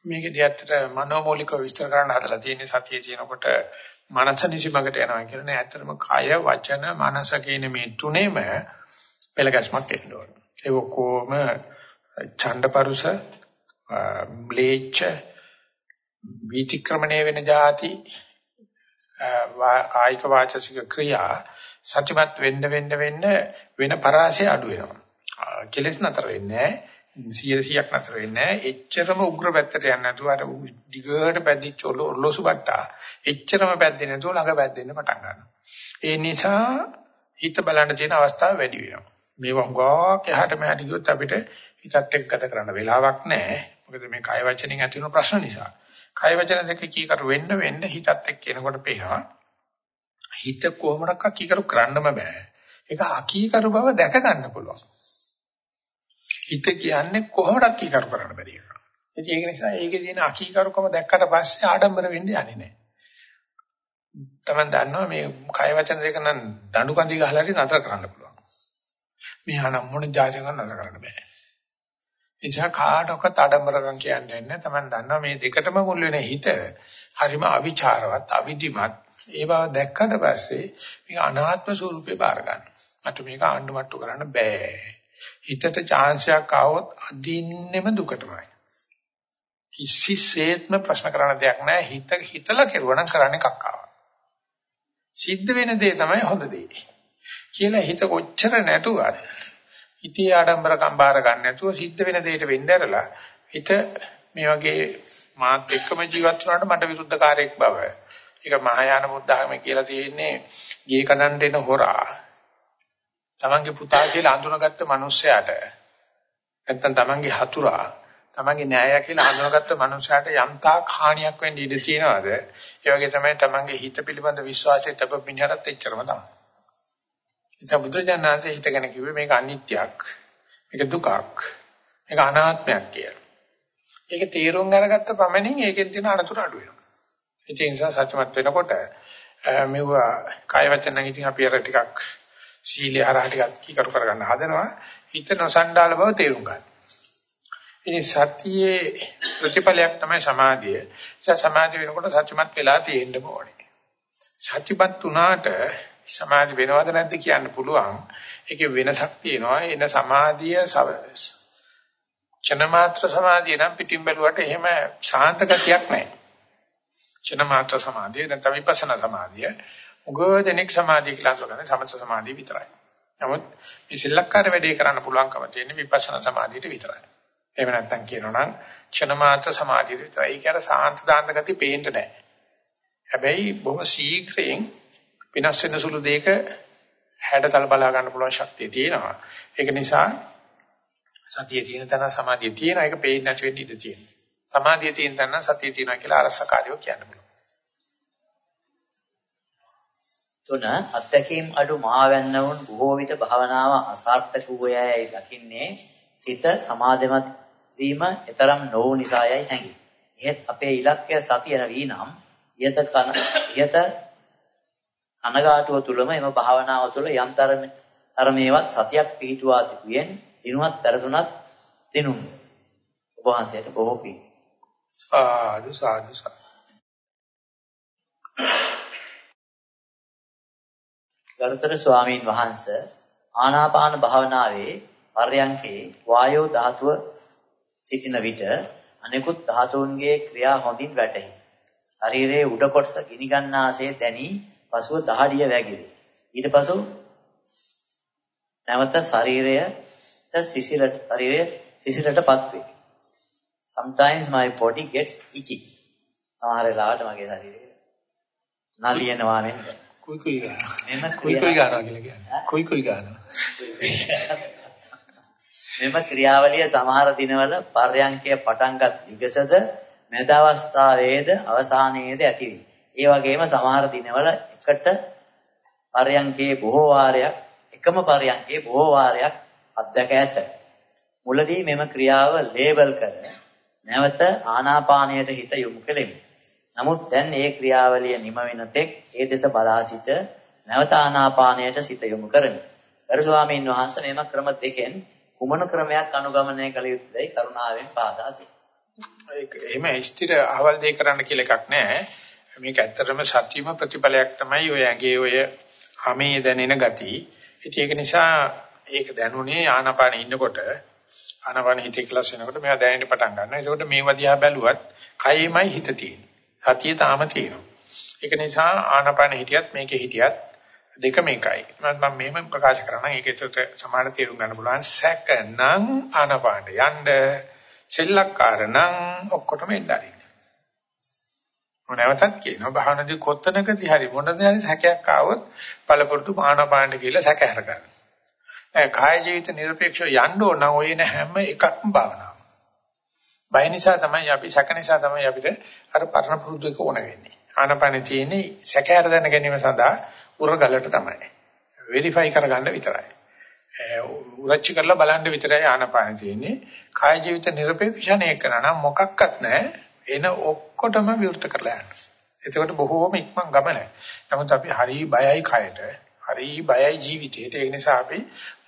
මේකදී ඇත්තට මනෝමූලිකව විස්තර කරන්න හදලා තියෙන සතියේ තියෙනකොට මනස නිසිමකට යනවා කියන නෑ ඇත්තටම කය වචන මනස කියන මේ තුනේම පෙළගස්මක් එන්න ඕන. ඒ ඔක්කොම ඡණ්ඩපරුස ම්ලේච්ඡ විතික්‍රමණය වෙන જાති කායික වාචසික ක්‍රියා සත්‍යමත් වෙන්න වෙන්න වෙන්න වෙන පරාසය අඩු වෙනවා. කෙලස් නතර වෙන්නේ නැහැ. 100ක් නතර වෙන්නේ නැහැ. එච්චරම උග්‍ර පැත්තට යන්නේ නැතුව අර දිගට පැදිච්ච ඔරලෝසු බට්ටා. එච්චරම පැද්දෙන්නේ නැතුව ළඟ පැද්දෙන්න පටන් ගන්නවා. ඒ නිසා හිත බලන්න තියෙන අවස්ථාව වැඩි වෙනවා. මේවා හුඟක් එහාට මෙහාට ගියොත් අපිට හිතත් එක්ක ගත කරන්න වෙලාවක් නැහැ. මොකද මේ කය වචනෙන් ඇති වෙන ප්‍රශ්න නිසා. කය වචන දෙක කීකරු වෙන්න වෙන්න හිතත් එක්ක එනකොට පේනවා. හිත කොහොමඩක්ක කීකරු කරන්නම බෑ. ඒක අකීකරු බව දැක ගන්න පුළුවන්. හිත කියන්නේ කොහොමද කීකරු කරන්න බැරි එක. ඉතින් ඒක නිසා ඒකේ තියෙන අකීකරුකම දැක්කට පස්සේ ආඩම්බර වෙන්න යන්නේ නැහැ. තමයි දන්නවා මේ කය වචන දෙක නම් දඬු කඳි ගහලා හරි නතර කරන්න පුළුවන්. මේ අනම් මොන જાතියක් නතර කරන්න බෑ. එනිසා කාටවත් ආඩම්බරකම් කියන්නේ නැහැ. Taman දන්නවා මේ දෙකටම මුල් වෙන හිත හරිම අවිචාරවත්, අවිධිමත්. ඒ බව දැක්කට පස්සේ මේක අනාත්ම ස්වරූපේ බාර ගන්න. මට මේක ආණ්ඩු මට්ටු කරන්න බෑ. හිතට chance එකක් ආවොත් අදින්නෙම දුකටමයි. කිසිසේත්ම ප්‍රශ්න කරන්න දෙයක් නැහැ. හිත හිතලා කෙරුවා නම් කරන්නේ කක්කාව. සිද්ධ වෙන දේ තමයි හොඳ දේ. කියලා හිත කොච්චර නැටුවත් හිතේ ආඩම්බරකම් බාර ගන්න නැතුව සිද්ධ වෙන දෙයට වෙන්න ඇරලා හිත මේ වගේ මාත් එක්කම ජීවත් වුණාට මට විරුද්ධකාරයක් බව. ඒක මහායාන බුද්ධ학මේ කියලා තියෙන්නේ ගේ කනන් දෙන හොරා. තමන්ගේ පුතා කියලා අඳුනගත්ත මිනිස්සයාට නැත්තම් තමන්ගේ හතුරා තමන්ගේ න්යාය කියලා හඳුනාගත්ත මනුස්සයාට යම් තාක් හානියක් වෙන්න ඉඩ තියෙනවද? ඒ වගේ තමයි තමන්ගේ හිත පිළිබඳ විශ්වාසය තබ මිනිහටත් එච්චරම තමයි. ඉතින් බුදුජානනාංශයේ හිත ගැන කිව්වේ මේක අනිත්‍යක්. මේක දුකක්. මේක අනාත්මයක් කියලා. ඒක තීරුම් අරගත්ත පමණින් ඒකෙන් තියෙන අනතුරු අඩු වෙනවා. ඒ නිසා සත්‍යමත් වෙනකොට මෙවුවා කාය වචන නම් ඉතින් අපි අර ටිකක් සීලය හරහා ටිකක් කීකරු කරගන්න හදනවා. හිත නොසන්ඩාල බව තේරුම් ගන්න. ඉතින් සතියේ ප්‍රතිඵලයක් තමයි සමාධිය. ඒ සමාධිය වෙනකොට සත්‍යමත් වෙලා තියෙන්න ඕනේ. සත්‍යපත් උනාට සමාධි වෙනවද නැද්ද කියන්න පුළුවන්. ඒකේ වෙනසක් තියෙනවා. එන සමාධිය චන මාත්‍ර සමාධිය නම් පිටින් බැලුවට එහෙම ශාන්ත ගතියක් නැහැ. චන මාත්‍ර සමාධිය නැත්නම් විපස්සනා සමාධිය. උගෝදෙනෙක් සමාධිය කියලා කරන්නේ සමථ සමාධිය විතරයි. නමුත් මේ සිල්ලක්කාර වැඩේ කරන්න පුළුවන්කම තියෙන්නේ විපස්සනා සමාධියට විතරයි. එහෙම නැත්නම් කියනවා නම් ක්ෂණ මාත්‍ර සමාධිය විතරයි. ඒක අර සාන්ත දාන්න ගතිය පේන්නේ නැහැ. හැබැයි බොහොම ශීඝ්‍රයෙන් විනාශ වෙන සුළු දෙයක හැඩතල බලා ගන්න පුළුවන් ශක්තිය තියෙනවා. ඒක නිසා සතියේ තියෙන තැන සමාධියේ තියෙන එක පේන්නේ නැති වෙන්න ඉඩ තියෙනවා. සමාධියේ තියෙන තැන සතියේ තියෙනවා කියලා අරසකාරියෝ කියන්න පුළුවන්. තුන අත්දැකීම් අඩු මාවැන්නවුන් බොහෝ විට භාවනාව අසාර්ථක වූයයි දකින්නේ සිත සමාධිමත් වීම ඊතරම් නොවු නිසායයි හැඟේ. එහෙත් අපේ ඉලක්කය සතිය නැවීනම් යත කන යත කනගාටුව තුලම එම භාවනාව තුළ යම් තරමේවත් සතියක් පිහිටුවා තිබුයෙන් දිනුවත් පෙරදුනත් දිනුම්. ඔබ වහන්සේට බොහෝ පිං සාදු සාදු. ගරුතර ස්වාමීන් වහන්සේ ආනාපාන භාවනාවේ පර්යංකේ වායෝ ධාතුව සිටින විට අනෙකුත් ධාතුන්ගේ ක්‍රියා හොඳින් වැටහි. ශරීරයේ උඩ කොටස ගිනි ගන්නාසේ දැනි පසුව දහඩිය වැగిරි. ඊට පසු නැවත ශරීරයට සිසිලට ශරීරය සිසිලටපත් වේ. sometimes my body gets itchy. සමහර වෙලාවට මගේ ශරීරය නලියනවා මෙන්න. කුයි කුයි ගන්නවා. මෙන්න කුයි කුයි ගන්නවා කියලා කියන්නේ. කුයි කුයි ගන්නවා. මෙම ක්‍රියාවලිය සමහර දිනවල පර්යංකය පටන්ගත් විගසද මැද අවස්ථාවේද අවසානයේද ඇතිවේ. ඒ වගේම සමහර දිනවල එකට පරයන්කේ බොහෝ වාරයක් එකම පරයන්කේ බොහෝ වාරයක් අත්දැක ඇත. මුලදී මෙම ක්‍රියාව ලේබල් කර නැවත ආනාපානයට හිත යොමු කෙලෙමි. නමුත් දැන් මේ ක්‍රියාවලිය නිම වෙන තෙක් ඒ දෙස බලා සිට නැවත ආනාපානයට සිත යොමු කරමි. ගරු ස්වාමීන් වහන්සේ මෙම ක්‍රම දෙකෙන් කුමන ක්‍රමයක් අනුගමනය කළ යුතුදයි කරුණාවෙන් පාදා දෙන්න. ඒක එහෙම ස්ථිර අහවල් දෙයක් කරන්න කියලා එකක් නැහැ. මේක ඇත්තටම සත්‍යම ප්‍රතිඵලයක් තමයි ඔය ඇඟේ ඔය හැමේ දැනෙන ගති. ඉතින් ඒක නිසා ඒක දැනුනේ ආනාපානෙ ඉන්නකොට ආනාපාන හිතේ ක්ලාස් වෙනකොට මේවා දැනෙන්න පටන් ගන්නවා. ඒකෝට මේවා දිහා බැලුවත් කයෙමයි හිත තියෙන්නේ. සතිය තාම තියෙනවා. ඒක නිසා ආනපන හිටියත් මේකේ හිටියත් දෙකම එකයි. මම මෙහෙම ප්‍රකාශ කරනවා. ඒක ඇත්තට සමාන තේරුම් ගන්න පුළුවන්. සැකනම් ආනපාන යන්න සෙල්ලක්කාරනම් ඔක්කොටම එන්නයි. මොනවතත් කියනවා භාවනාදී කොත්තනකදී හරි මොනද හරි සැකයක් ආවොත් පළපොරොත්තු ආනපාන කියලා සැක හරගන්න. කාය ජීවිත নিরপেক্ষව යන්න ඕන නම් ඔය හැම එකක්ම භාවනාව. බය නිසා තමයි අපි සැක නිසා තමයි අපිට අර පරණ පුරුද්ද එක ඕන වෙන්නේ. ආනපන තියෙන්නේ සැකහැර දැන ගැනීම සඳහා උරගලට තමයි. වෙරිෆයි කරගන්න විතරයි. උරච්ච කරලා බලන්න විතරයි ආනපන තියෙන්නේ. කාය ජීවිත නිර්පේක්ෂණය කරන මොකක්වත් නැහැ. එන ඔක්කොටම විවෘත කරලා යනවා. එතකොට බොහෝම ඉක්මන් ගමන. නමුත් අපි හරි බයයි කයට. හරි බයයි ජීවිතේට. ඒ නිසා අපි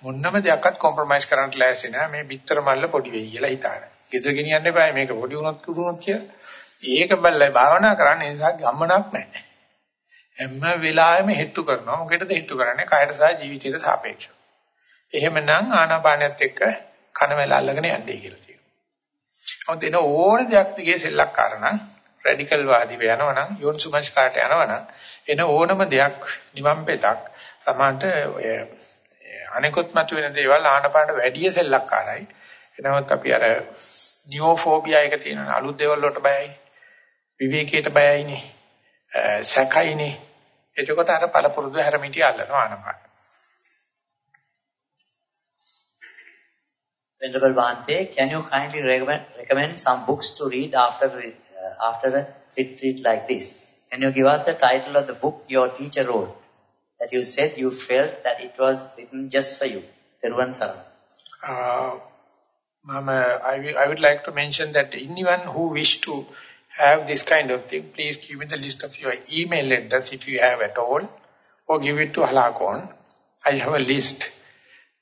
මොන්නම දෙයක්වත් කොම්ප්‍රොමයිස් කරන්න ලෑස්ති නැහැ. මේ bitter මල්ල පොඩි වෙයි කියලා හිතාගෙන. ගෙදර ගෙනියන්න එපා මේක පොඩි වුණොත් කුරුණොත් කියලා. ඒක බල්ලයි භාවනා කරන්න නිසා ගමනක් නැහැ. හැම වෙලාවෙම හෙට්ටු කරනවා. මොකටද හෙට්ටු කරන්නේ? කයට සහ ජීවිතයට සාපේක්ෂව. එහෙමනම් ආනාපානයත් එක්ක කන වෙලා අල්ලගෙන යන්නේ කියලා තියෙනවා. හොඳ එන ඕන දෙයක් දිගේ සෙල්ලක්කාර නම් රැඩිකල් වාදී වෙනවනම් යෝන්සුමස් කාට යනවනම් එන ඕනම දෙයක් නිවන් පෙතක් තමන්ට ඔය අනිකුත් මත වෙන දේවල් ආනපාන වැඩි සෙල්ලක්කාරයි. එනවත් අපි අර නියෝෆෝබියා එක තියෙනවා අලුත් දේවල් වලට බයයි. විවේකයට බයයිනේ. සැකයිනේ. එතකොට අර පළපුරුදු හැරමිටි අල්ලනවා ආනපාන. Venerable Bhante, can you kindly recommend, recommend some books to read after uh, after a retreat like this? Can you give us the title of the book your teacher wrote? That you said you felt that it was written just for you. Teruvan Saran. Uh, Uh, I, I would like to mention that anyone who wish to have this kind of thing, please give me the list of your email address if you have at all, or give it to Halakon. I have a list.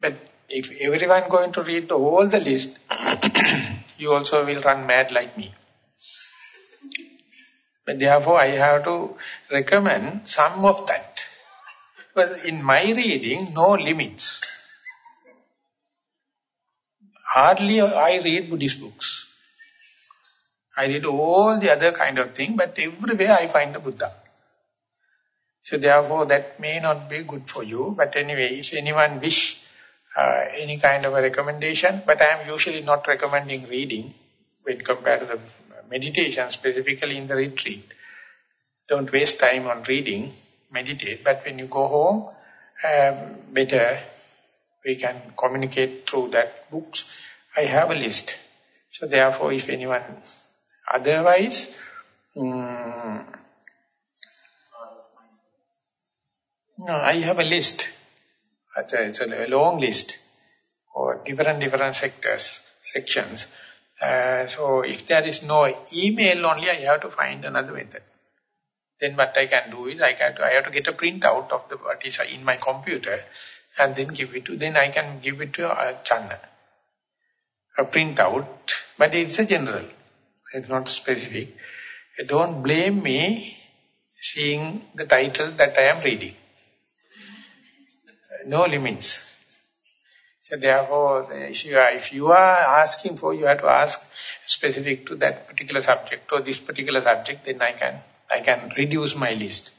But if everyone going to read all the list, you also will run mad like me. But therefore, I have to recommend some of that. But in my reading, no limits. Hardly I read Buddhist books. I read all the other kind of thing, but everywhere I find the Buddha. So therefore that may not be good for you. But anyway, if anyone wish uh, any kind of a recommendation, but I am usually not recommending reading when compared to the meditation, specifically in the retreat. Don't waste time on reading, meditate. But when you go home, um, better we can communicate through that books. I have a list. So therefore, if anyone otherwise, um, no, I have a list. It's a long list or different different sectors, sections. Uh, so if there is no email only, I have to find another method. Then what I can do is I, can, I have to get a printout of the what is in my computer and then give it to, then I can give it to a Channa. A printout, but it's a general, it's not specific. Don't blame me seeing the title that I am reading. No limits. So therefore, if you, are, if you are asking for, you have to ask specific to that particular subject or this particular subject, then I can I can reduce my list.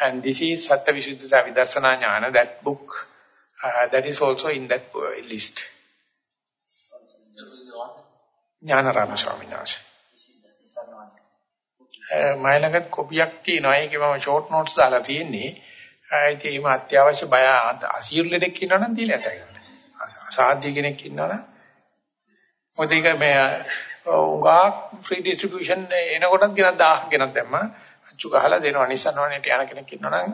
And this is Sattva Visuddha Savidarsana Jnana, that book, uh, that is also in that uh, list. Jnana Rama Swami Nasa. මයිලඟත් කොපියක් තියෙනවා ඒකේ මම short notes දාලා තියෙන්නේ uh, ඒත් එහෙම අත්‍යවශ්‍ය බය අසීරු ලෙඩෙක් ඉන්නවනම් දීලා ඇතයි අසාධ්‍ය කෙනෙක් ඉන්නවනම් මොකද ඒක මේ උගා ෆ්‍රී ඩිස්ට්‍රිබියුෂන් එනකොටත් ගෙනත් 1000 ගෙනත් දැම්මා. අච්චු ගහලා දෙනවා නිසනවනේට යන කෙනෙක් ඉන්නවනම්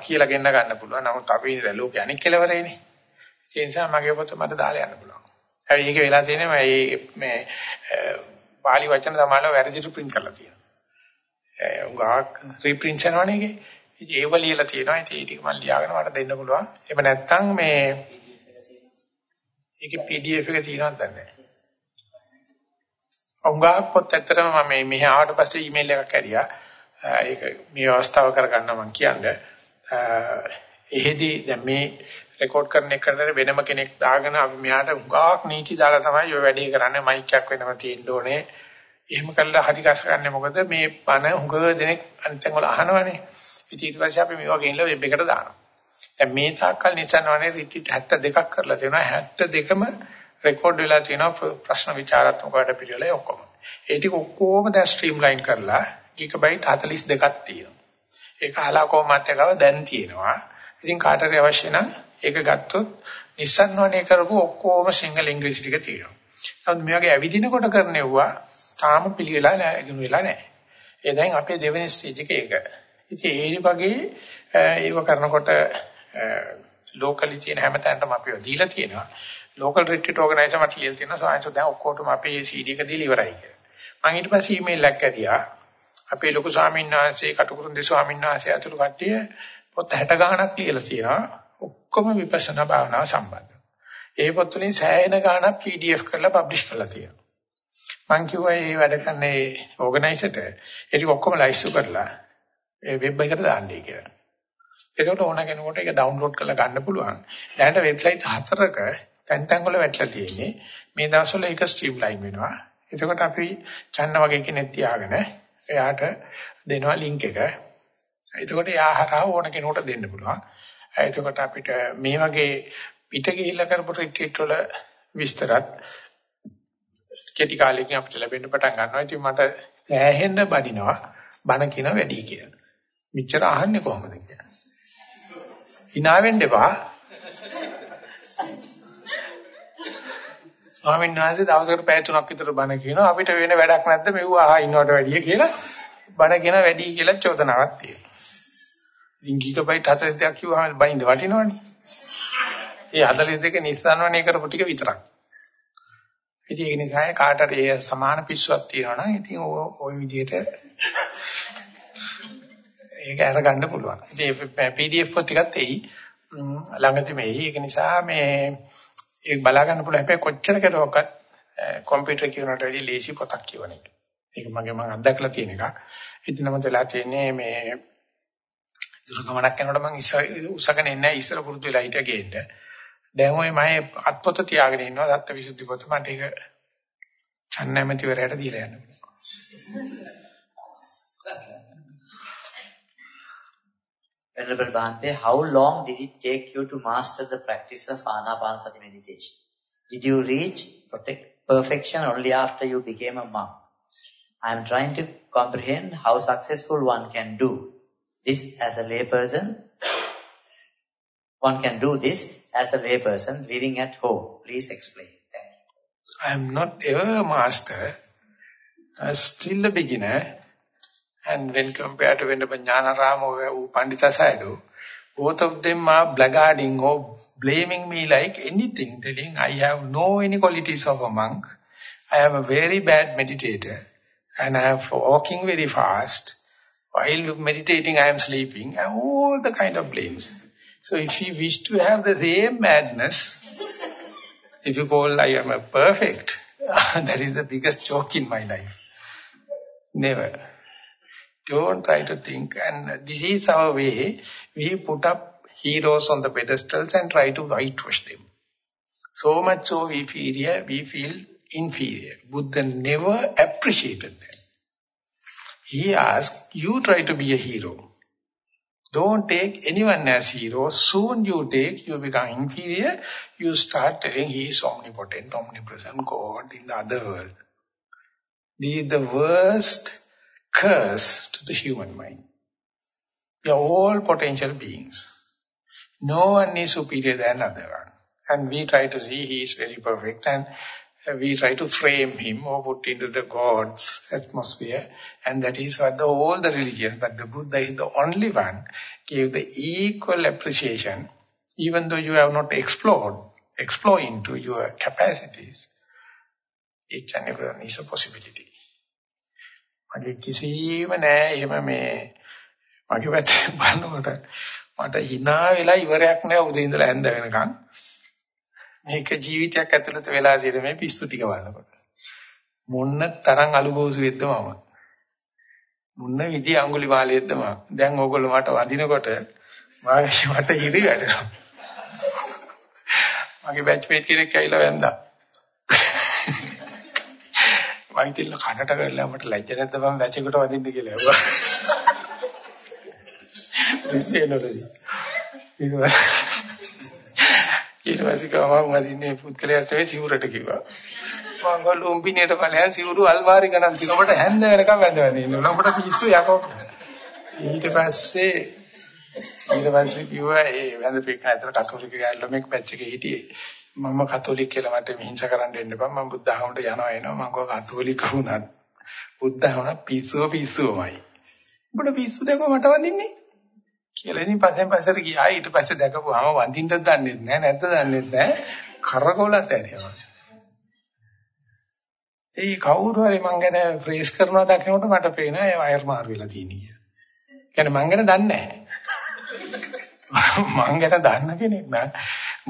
කියලා ගෙන්න ගන්න පුළුවන්. නමුත් අපි ඉන්නේ ලෝකේ අනික් කෙලවරේනේ. ඒ නිසා මගේ පොත මට දාලා යන්න පුළුවන්. හැබැයි ඒක වෙලා තියෙන්නේ මේ මේ පාලි වචන තමයි වැරදිට print කරලා තියෙනවා. උගාක් රීප්‍රින්ට් කරනවනේ ඒකේ. ඉතින් ඒව ලියලා තියෙනවා. ඉතින් ඒ ටික මම ලියාගෙන මට දෙන්න පුළුවන්. එහෙම නැත්නම් මේ ඒකේ PDF එක තියෙනවද දන්නේ නැහැ. උංගාවක් පොත් ඇත්තටම මම මේ මෙහි ආවට පස්සේ ඊමේල් එකක් ඇරියා. ඒක මේ අවස්ථාව කරගන්න මම කියන්නේ. එහෙදි දැන් මේ රෙකෝඩ් කරන එකට වෙනම කෙනෙක් දාගෙන අපි මෙහාට උංගාවක් නීති දාලා තමයි ඔය වැඩේ කරන්නේ මයික් එකක් වෙනම තියෙන්න ඕනේ. එහෙම කළා හරි කස් ගන්න මොකද මේ පණ උංග දෙනෙක් අනිතෙන් වල අහනවනේ. ඉතින් ඊට පස්සේ අපි මේවා ගෙනලා වෙබ් එකට දානවා. දැන් මේ තාක්කල් නිසන්වනේ රිට්‍රීට් 72ක් කරලා තියෙනවා 72ම රෙකෝඩ් වෙලා තියෙනවා ප්‍රශ්න විචාරාත්මක වැඩ පිළිවෙලයි ඔක්කොම. ඒ ටික ඔක්කොම දැන් ස්ට්‍රීම්ලයින් කරලා ගිගබයිට් 42ක් තියෙනවා. ඒක අහලා මාත්‍යකව දැන් තියෙනවා. ඉතින් කාටරි අවශ්‍ය නම් ඒක ගත්තොත් Nissan වනේ කරපු ඔක්කොම සිංහල ඉංග්‍රීසි ටික තියෙනවා. නමුත් මේ වගේ ඇවිදිනකොට කරනෙව්වා තාම පිළිවෙලා නැහැ, ගුණ වෙලා නැහැ. ඒ දැන් අපේ දෙවෙනි ස්ටේජ් එක ඒක. ඉතින් ඒ වගේ ඒව කරනකොට ලෝකලි තියෙන හැමතැනටම අපිව දීලා තියෙනවා. local retreat organizer මට කියලා තියෙනවා සායන්ස් දැන් ඔක්කොටම අපේ CD එක දීලා ඉවරයි කියලා. මම ඊට පස්සේ ඊමේල් එකක් ඇරියා. අපේ ලොකු ස්වාමීන් වහන්සේ කටුකුරුන්දේ ස්වාමීන් වහන්සේ අතුළු කට්ටිය පොත් 60 ගාණක් ලියලා තියෙනවා. ඔක්කොම විපස්සනා භාවනාව සම්බන්ධ. ඒ පොත් වලින් සෑහෙන ගාණක් PDF කරලා පබ්ලිෂ් කරලා තියෙනවා. මං කිව්වා මේ වැඩ කරන්නේ ඕගනයිසර්ට ඒක ඔක්කොම ලයිස්තු කරලා ඒ වෙබ් එකට දාන්නයි කියලා. ඒකට ඕන කෙනෙකුට ඒක ඩවුන්ලෝඩ් කරලා ගන්න පුළුවන්. දැනට වෙබ්සයිට් හතරක තැන් තැන් වල වැටලා තියෙන්නේ. මේ දවස්වල ඒක ස්ට්‍රීම්ලයින් වෙනවා. එතකොට අපි චන්න වගේ කෙනෙක් තියාගෙන එයාට දෙනවා ලින්ක් එක. එතකොට එයා හරහා ඕන කෙනෙකුට දෙන්න පුළුවන්. එතකොට අපිට මේ වගේ පිට ගිහිල්ලා කරපු රිට්‍රීට් වල විස්තරත් කෙටි කාලෙකින් අපිට ලැබෙන්න පටන් ගන්නවා. ඉතින් මට ඈහෙන්න බඩිනවා. බණ කියන වැඩි කියලා. මෙච්චර අහන්නේ කොහොමද කියලා. hina වෙන්න එපා. ස්වාමීන් වහන්සේ දවසකට පැය තුනක් විතර බණ කියනවා අපිට වෙන වැඩක් නැද්ද මෙව අහා ඉන්නවට වැඩිය කියලා බණ කියන වැඩි කියලා චෝදනාවක් තියෙනවා. ඉතින් ගිගබයිට් 42ක් කිව්වහම බයින්ද වටිනවනේ. ඒ 42 නිස්සන්වනේ කරපු ටික විතරක්. ඉතින් ඒ නිසා කාටට ඒ සමාන පිස්සුවක් තියෙනවා නම් ඉතින් ওই විදිහට ඒක අරගන්න පුළුවන්. ඉතින් PDF පොත් ටිකත් එයි ළඟදී මේ ඒක නිසා මේ ඒක බලා ගන්න පුළුවන් හැබැයි කොච්චර කරුවක්වත් කම්පියුටර් කියනට වැඩිය ලේසි පොතක් කියවන එක. ඒක මගේ මම අත්දැකලා තියෙන එකක්. ඉතින් නම් වෙලා තියෙන්නේ මේ දුරගමනක් යනකොට මම උසගෙන ඉන්නේ ඉස්සර පුරුදු වෙලා හිටිය ගේන්න. දැන් ওই මම අත්පොත තියාගෙන ඉන්නවා දත්තවිසුද්ධි පොත මට ඒක චන්නැමැතිවරයට දීලා යන්න. Venerable Bhante, how long did it take you to master the practice of Anapanasati meditation? Did you reach perfection only after you became a monk? I am trying to comprehend how successful one can do this as a layperson. One can do this as a layperson living at home. Please explain. You. I am not ever a master. I am still a beginner. And when compared to Venerable Jnanarama or Pandita Sayadaw, oh, both of them are blackguarding or blaming me like anything, telling I have no any qualities of a monk. I am a very bad meditator and I am walking very fast. While meditating, I am sleeping. And all the kind of blames. So if you wish to have the same madness, if you call I am a perfect, that is the biggest joke in my life. Never. Don't try to think. And this is our way. We put up heroes on the pedestals and try to whitewash them. So much so we feel, we feel inferior. Buddha never appreciated them. He asked, you try to be a hero. Don't take anyone as hero. Soon you take, you become inferior. You start telling he is omnipotent, omnipresent God in the other world. This is the worst curse to the human mind. We are all potential beings. No one is superior than another one. And we try to see he is very perfect and we try to frame him or put into the God's atmosphere. And that is what the, all the religions, but the Buddha is the only one, gave the equal appreciation, even though you have not explored, explore into your capacities. Each and every one is a possibility. මගේ කිසිම නෑ. එහෙම මේ මගේ පැත්තෙන් බලනකොට මට hina වෙලා ඉවරයක් නෑ උදේ ඉඳලා හැන්ද වෙනකන්. මේක ජීවිතයක් ඇතුළත වෙලා තියෙන මේ පිස්සු ටික බලනකොට. මොන්න තරම් අලුබෝසු වෙද්ද මම? මොන්න විදි අඟුලි මාලෙද්ද මම? දැන් ඕගොල්ලෝ මට වදිනකොට මාගේ මට ඉරි වැටෙනවා. මගේ බැච් මේට් කෙනෙක් ඇවිල්ලා වැන්දා. මං තිල්ල කනට කරලා මට ලැජ්ජ නැද්ද මම වැචෙකුට වදින්න කියලා ඇහුවා. රිසෙනෝදී. ඊට පස්සේ කවම වදින්නේ පුත්කලයට වෙයි සිවුරට කිව්වා. මං ගොල්ල උම්පිනියට ඵලයන් සිවුරු අල්මාරි ගණන් තිනකොට හැන්ද වෙනකම් වැඳ වැඳ ඉන්නවා. අපිට පිස්සු යකෝ. ඊට පස්සේ ඊට පස්සේ කිව්වා ඒ වැඳ පිට ඇතර කතෝලික ගෑල්ලොමෙක් පැච් එකේ හිටියේ. මම කතෝලික කියලා මට හිංසා කරන්න දෙන්න එපා. මම බුද්ධ ධර්මයට යනවා එනවා. මම කව කතෝලික වුණත් බුද්ධ ධර්ම පිස්සුව පිස්සුවමයි. උඹට පිස්සු දැකව මට වඳින්නේ? කියලා ඉතින් පස්සෙන් පස්සට ගියා. ඊට පස්සේ දැකපුවාම වඳින්නත් දන්නේ නැහැ නැද්ද දන්නේ නැහැ. කරකොලත් ඇරියවා ඒ කවුරු හරි මං ගැන ෆ්‍රේස් කරනවා දකිනකොට මට පේනවා ඒ වයර් මාරු වෙලා තියෙන කියලා. කියන්නේ මං ගැන දන්නේ නැහැ. මං ගැන දන්න කෙනෙක් නෑ.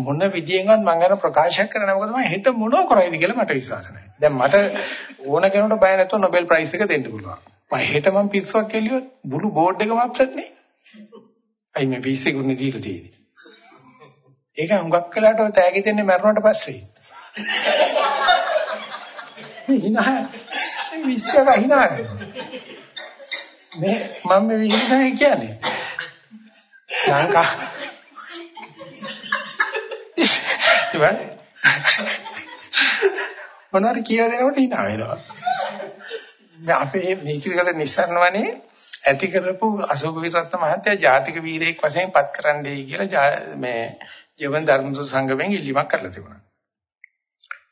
මොන විදියෙන්වත් මං ගැන ප්‍රකාශ කරන්න මොකද මම හෙට මොනව කරයිද කියලා මට විශ්වාස නැහැ. දැන් මට ඕන කෙනෙකුට බය නැතුව Nobel Prize එක දෙන්න පුළුවන්. මම හෙට මම පිස්සුවක් කෙලියොත් බුළු බෝඩ් එකම අප්සෙට් නේ. අයි මේ පිස්සෙ ගුණ දීලා තියෙන්නේ. ඒක හුඟක් කළාට ඔය තෑගි දෙන්නේ මරණයට පස්සේ. හිනා මේ විශ්කව හිනා මේ මම මේ විශ්කව කියන්නේ ලංකා ඉතින් මොනවාරි කියලා දෙනකොට hina වෙනවා. මේ අපේ නීතිගල නිස්සරණවනේ ඇති කරපු අශෝක විරත්න මහත්තයා ජාතික වීරයෙක් වශයෙන් පත් කරන්නයි කියලා මේ ජීවන ධර්ම සංගමයෙන් ඉල්ලීමක් කරලා තිබුණා.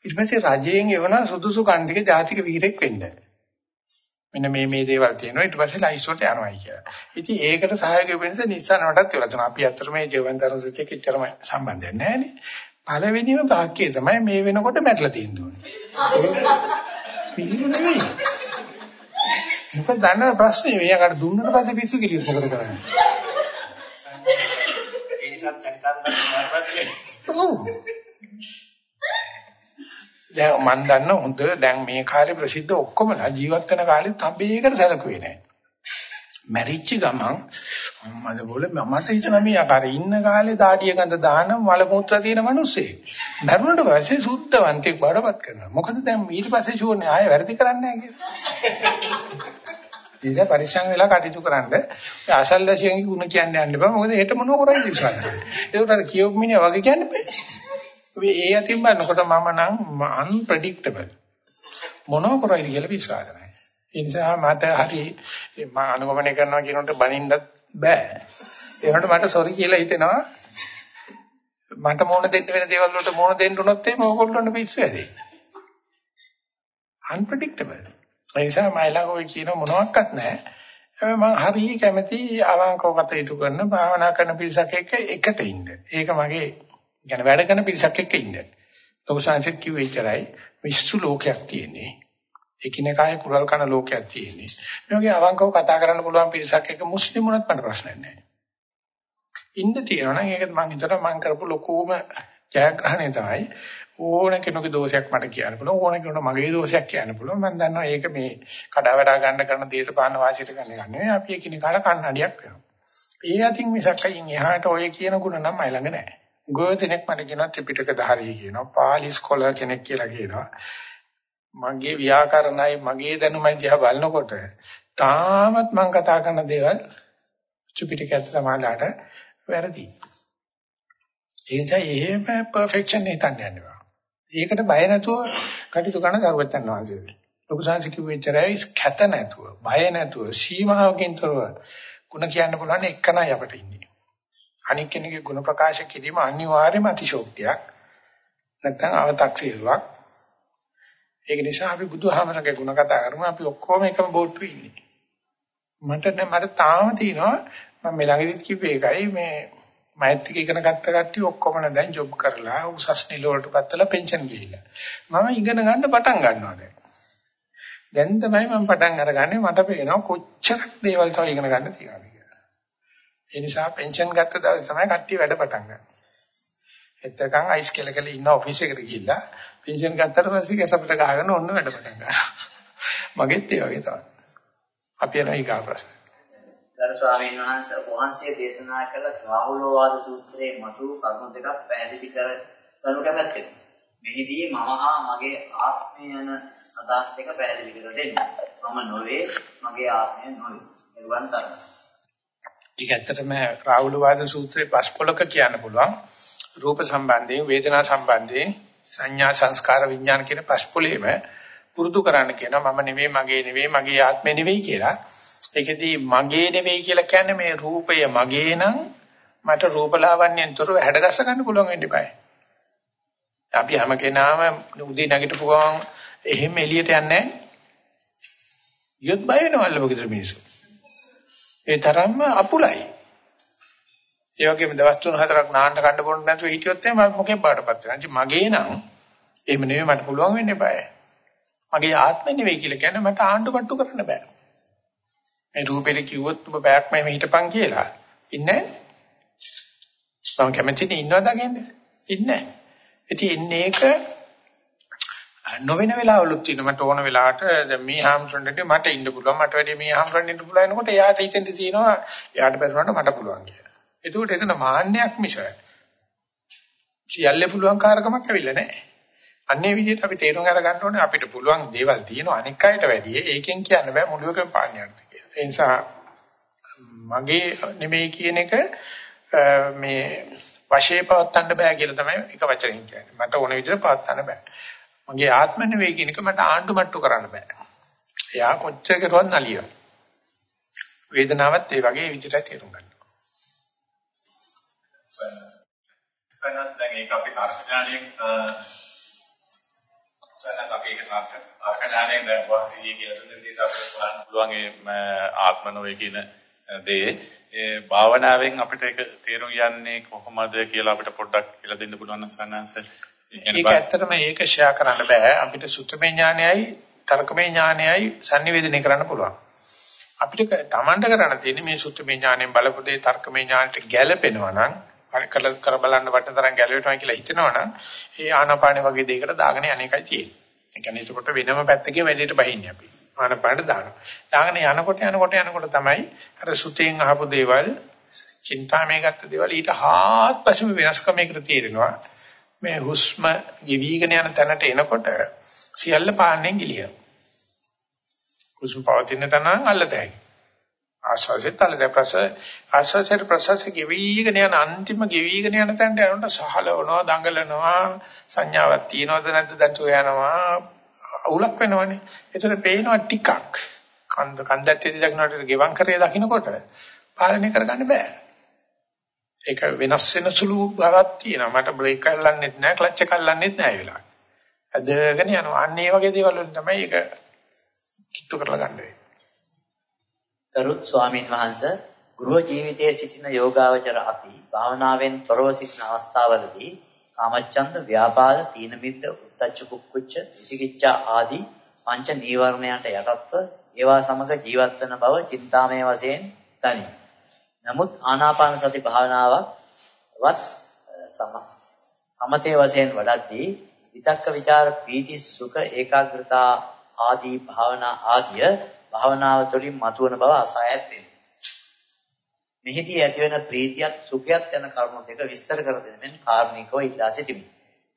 ඊට පස්සේ රජයෙන් එවන සුදුසු කණ්ඩික ජාතික වීරයෙක් වෙන්න. මෙන්න මේ මේ දේවල් තියෙනවා ඊට පස්සේ ලයිස්ට්ට යනවායි කියලා. ඉතින් ඒකට සහයෝගය වෙනස නිස්සාරණටත් වෙලා තියෙනවා. අපි අතර මේ ජීවන ධර්ම සත්‍යක එච්චරම සම්බන්ධයක් නැහැ නේ. පළවෙනිම වාක්‍යය තමයි මේ වෙනකොට මැරලා තියෙන්න ඕනේ. පිළිම නෙවෙයි. මොකද දන්න ප්‍රශ්නේ මෙයාකට දුන්නට පස්සේ පිස්සු කිලියොත් මොකද කරන්නේ? ඒ නිසා චරිතාංග දැන් මම දන්න හොඳ දැන් මේ කාලේ ප්‍රසිද්ධ ඔක්කොමලා ජීවත් වෙන කාලේ තඹේකට සැලකුවේ නැහැ. මැරිච්ච ගමන් මම බෝල මට හිතෙනවා මේ අර ඉන්න කාලේ දාඩිය ගඳ දාන මල මුත්‍රා තියෙන මිනිස්සේ. මරුණට පස්සේ සුද්ධවන්තෙක් බඩපත් කරනවා. මොකද දැන් ඊට පස්සේ ෂෝනේ ආයෙ වැරදි කරන්නේ නැහැ කියලා. ඉතින් පරිස්සම් වෙලා කටයුතු කරන්න. ආසල්ලාසියන්ගේ ගුණ කියන්න යන්න බෑ. මොකද හෙට මොනව කරයිද ඉස්සරහ ඒකට අර කියොප් මිනිහා වගේ කියන්න බෑ. ඒ අතින් බලනකොට මම නම් අන්ප්‍රෙඩික්ටබල් මොනව කරයිද කියලා විශ්වාස නැහැ. ඒ නිසා මට හරි මම අනුගමනය කරනවා කියනකොට බනින්නත් බෑ. ඒ වුණාට මට සෝරි කියලා හිතෙනවා. මට මොන දෙන්න වෙන දේවල් වලට මොන දෙන්න උනොත් එimhe ඕගොල්ලන්ට පිස්සු වැඩේ. unpredictable. ඒ නිසා මම ළඟ ඔය කියන මොනවත් නැහැ. මම හරි කැමති අවංකව කටයුතු කරන භාවනා කරන පිරිසක් එක්ක එකට ඉන්න. ඒක මගේ يعني වැඩ කරන පිරිසක් එක්ක ඉන්න. ලොකු සංසෙත් කිව්වේ ඉතරයි. විශ්සු ලෝකයක් තියෙන්නේ. එකිනෙකාගේ කුරල් කන ලෝකයක් තියෙන්නේ. මේ වගේ අවංකව කතා කරන්න පුළුවන් පිරිසක් එක්ක මුස්ලිම් වුණත් මට ප්‍රශ්නයක් නැහැ. ඉන්න තියෙනවා නම් ඒක මම හිතනවා මම කරපු ලොකුම ජයග්‍රහණය තමයි ඕන කෙනෙකුගේ දෝෂයක් මට කියන්න පුළුවන් ඕන කෙනෙකුට මගේ දෝෂයක් කියන්න පුළුවන් මම දන්නවා ඒක මේ කඩා වඩා ගන්න කරන දේශපාලන වාසියට ගන්න එක නෙවෙයි අපි එකිනෙකාට කන්නඩියක් වෙනවා. ඒ අතින් මිසක් අයින් එහාට ඔය කියන ಗುಣ නම් මයි ළඟ නැහැ. ගෝතෙනෙක් මට කියනවා ත්‍රිපිටක ධාරී කියනවා පාලි ස්කෝලර් කෙනෙක් කියලා කියනවා. මගේ ව්‍යාකරණයි මගේ දැනුමයි දිහා බලනකොට තාමත් මම කතා කරන දේවල් චුපිටිකත් සමාලාට වැරදි. ඒ නිසා එහෙම පර්ෆෙක්ෂන් හිතන්න යන්න බෑ. ඒකට බය නැතුව කටයුතු කරන දරුවචන් වහන්සේ. ලොකු සංසි කිව්වෙච්චරයි කැත නැතුව, බය නැතුව, සීමාවකින් තොරව ಗುಣ කියන්න පුළුවන් එකනයි අපිට ඉන්නේ. අනික් කෙනෙකුගේ ಗುಣ ප්‍රකාශ කිරීම අනිවාර්යම අතිශෝක්තියක්. නැත්නම් අව탁සීරුවක්. ඒක නිසා අපි බුදුහාමරගේ ಗುಣ කතා කරමු අපි ඔක්කොම එකම බෝට්ටුවේ ඉන්නේ. මට මට තාම තියෙනවා මම මේ ළඟදිත් කිව්වේ ඒකයි මේ මෛත්‍රික ඉගෙන ගත්ත කට්ටිය ඔක්කොම දැන් ජොබ් කරලා උසස් නිල වලට පත්වලා පෙන්ෂන් ගිහිල්ලා. මම ඉගෙන ගන්න පටන් ගන්නවා දැන්. දැන් තමයි මම පටන් අරගන්නේ මට පේනවා කොච්චරක් දේවල් තව ඉගෙන ගන්න තියෙනවද කියලා. ඒ නිසා පෙන්ෂන් ගත්ත දවසේ තමයි කට්ටිය වැඩ පටන් ගන්නේ. එතකන් අයිස් කෙල කෙල ඉන්න ඔෆිස් එකට ගිහිල්ලා පෙන්ෂන් ගත්තට පස්සේ කැසපට ගහගෙන ඔන්න වැඩ පටන් ගන්නවා. මගෙත් ඒ වගේ තමයි. අපි යනවා ඊගා ප්‍රශ්න. ගරු ස්වාමීන් වහන්සේ වහන්සේ දේශනා කළ රාහුලවාද සූත්‍රයේ මතු කරුණු දෙකක් පැහැදිලි කර ගනු කැමැත්තේ. මෙහිදී මම හා මගේ ආත්මය යන අදහස් දෙක පැහැදිලි කර දෙන්න. මම නොවේ මගේ ආත්මය නොවේ. නිර්වාණ සරණයි. ඒක ඇත්තටම රාහුලවාද සූත්‍රයේ පස්කොලක කියන්න පුළුවන්. රූප සම්බන්ධයෙන් වේදනා සම්බන්ධයෙන් සංඥා සංස්කාර විඥාන කියන පස්පොලේම පුරුදු කරන්න කියනවා මම නෙවෙයි මගේ නෙවෙයි මගේ ආත්මය නෙවෙයි කියලා. ඒකෙදී මගේ නෙවෙයි කියලා කියන්නේ මේ රූපය මගේ නම් මට රූපලාවන්‍යයෙන් තොරව හැඩගස්ස ගන්න පුළුවන් වෙන්න eBay. අපි හැම කෙනාම උදේ නැගිටපු ගමන් එහෙම එළියට යන්නේ නැහැ. යොත් බය වෙනවල්ල මොකද මිනිස්සු. ඒ තරම්ම අපුලයි. ඒ වගේම දවස් තුන හතරක් නාන්න කන්න බොන්න නැතුව හිටියොත් එහෙනම් මොකෙන් බාටපත් වෙනවා. මගේ නම් එහෙම නෙමෙයි මට පුළුවන් වෙන්න eBay. මගේ ආත්මෙ නෙවෙයි කියලා කියන්නේ මට ආණ්ඩු මට්ටු කරන්න බෑ. මේ රූපෙට කිව්වොත් ඔබ බෑක් මෙහෙම හිටපන් කියලා. ඉන්නේ නැහැ. මම කැමතිනේ ඉන්නවද කියන්නේ? ඉන්නේ නැහැ. ඉතින් ඉන්නේ ඒක නොවන වෙලාවලුත් තියෙන මට ඕන වෙලාවට දැන් මේ හාම්සොන්ට මට ඉන්න පුළුවන් මට වැඩි මේ හාම්සොන්ට ඉන්න පුළුවන් එනකොට එයාට හිතෙන්ද තියෙනවා එයාට බැලුවාට මට පුළුවන් කියලා. ඒකට එතන මාන්නයක් මිස සියල්ල පුළුවන් කාර්කමක් ඇවිල්ලා නැහැ. අන්නේ විදිහට අපි තේරුම් අරගන්න ඕනේ අපිට පුළුවන් දේවල් තියෙනවා අනික් අයට වැඩිය ඒකෙන් කියන්න බෑ මුළුවකම පාන්නයක් කියලා. ඒ නිසා මගේ නෙමෙයි කියන එක මේ වශයේ පවත්තන්න බෑ කියලා තමයි එක වචනකින් කියන්නේ. මට ඕන විදිහට පවත්තන්න බෑ. මගේ ආත්ම නෙවෙයි කියන එක මට ආණ්ඩු මට්ටු කරන්න බෑ. එයා කොච්චර කරුවත් නලියන. වේදනාවත් ඒ වගේ විදිහට තේරුම් ගන්න. සයනස් දැන් ඒක අපි කාර්යඥාණයෙන් සයනස් අපි ඒක කාර්යඥාණයෙන් දැන් වාසිය කියලා දුන්න විදිහට අපිට බලන්න පුළුවන් ඒ ආත්ම නොවේ කියන දේ. ඒ භාවනාවෙන් අපිට ඒක තේරුම් යන්නේ කොහොමද කියලා අපිට පොඩ්ඩක් කියලා දෙන්න පුළුවන් නම් සයනස් ඒක ඇත්තටම ඒක ෂෙයා කරන්න බෑ. අපිට සුත්තමේ ඥානයයි තර්කමේ ඥානයයි sannivedanaya කරන්න පුළුවන්. අපිට තමන්ට කරන්න තියෙන්නේ මේ සුත්තමේ ඥාණයෙන් බලපු දේ තර්කමේ ඥානට ගැළපෙනවා නම් කර කර බලන්න වටන තරම් ගැළවෙනවා කියලා හිතනවනම් ඒ ආනාපානෙ වගේ දෙයකට දාගෙන අනේකයි තියෙන්නේ. ඒ කියන්නේ ඒකට වෙනම පැත්තකින් වැඩේට බහින්නේ අපි. ආනාපානෙට දානවා. දාගෙන යනකොට යනකොට යනකොට තමයි අර සුතෙන් අහපු දේවල්, චින්තාමේ ගත්ත දේවල් ඊට හාත්පසම වෙනස්කමයකට තීරෙනවා. මේ හුස්ම ගෙවිගෙන යන තැනට එනකොට සියල්ල පාන්නේ ගිලිනවා. හුස්ම පවතින තැන අල්ලතයි. ආශ්වාසෙත් අල්ලතයි ප්‍රස ආශ්වාසයට ප්‍රසස් ගෙවිගෙන යන අන්තිම ගෙවිගෙන යන තැනට යනකොට සහලවනවා දඟලනවා සංඥාවක් තියනවද නැද්ද දැන් යනවා අවුලක් වෙනවනේ. ඒතර පේනවා ටිකක්. කන්ද කන්දැත්තේ දකින්නට ගෙවම් කරේ දකින්නකොට පාලනය කරගන්න බෑ. ඒක වෙනස් වෙන සුළු බවක් තියෙනවා. මට බ්‍රේක් අල්ලන්නෙත් නෑ, ක්ලච් එක අල්ලන්නෙත් නෑ ඒ වෙලාවට. ඇදගෙන යනවා. අන්න ඒ වගේ දේවල් වලින් තමයි ඒක කිට්ටු කරලා ගන්න වෙන්නේ. ගරු ස්වාමීන් වහන්සේ ගෘහ ජීවිතයේ සිටින යෝගාවචර අපි භාවනාවෙන් තොරව සිටින අවස්ථාවලදී කාමච්ඡන්ද, ව්‍යාපාද, තීන මිද්ද, උද්ධච්ච කුක්කුච්ච, විචිකිච්ඡා ආදී පංච නීවරණයන්ට යටත්ව ඒවා සමග ජීවත් වන බව චින්තාමය වශයෙන් දනී. නමුත් ආනාපාන සති භාවනාවක් සමතේ වශයෙන් වඩද්දී විතක්ක ਵਿਚාර පීති සුඛ ඒකාග්‍රතා ආදී භාවනා ආදිය භාවනාව තුළින් මතුවන බව අසහායත් වෙනවා. මෙහිදී ඇතිවන ප්‍රීතියත් සුඛයත් යන කරුණු දෙක විස්තර කර දෙන මෙන් කාර්මිකව ඉල්ලා සිටිමි.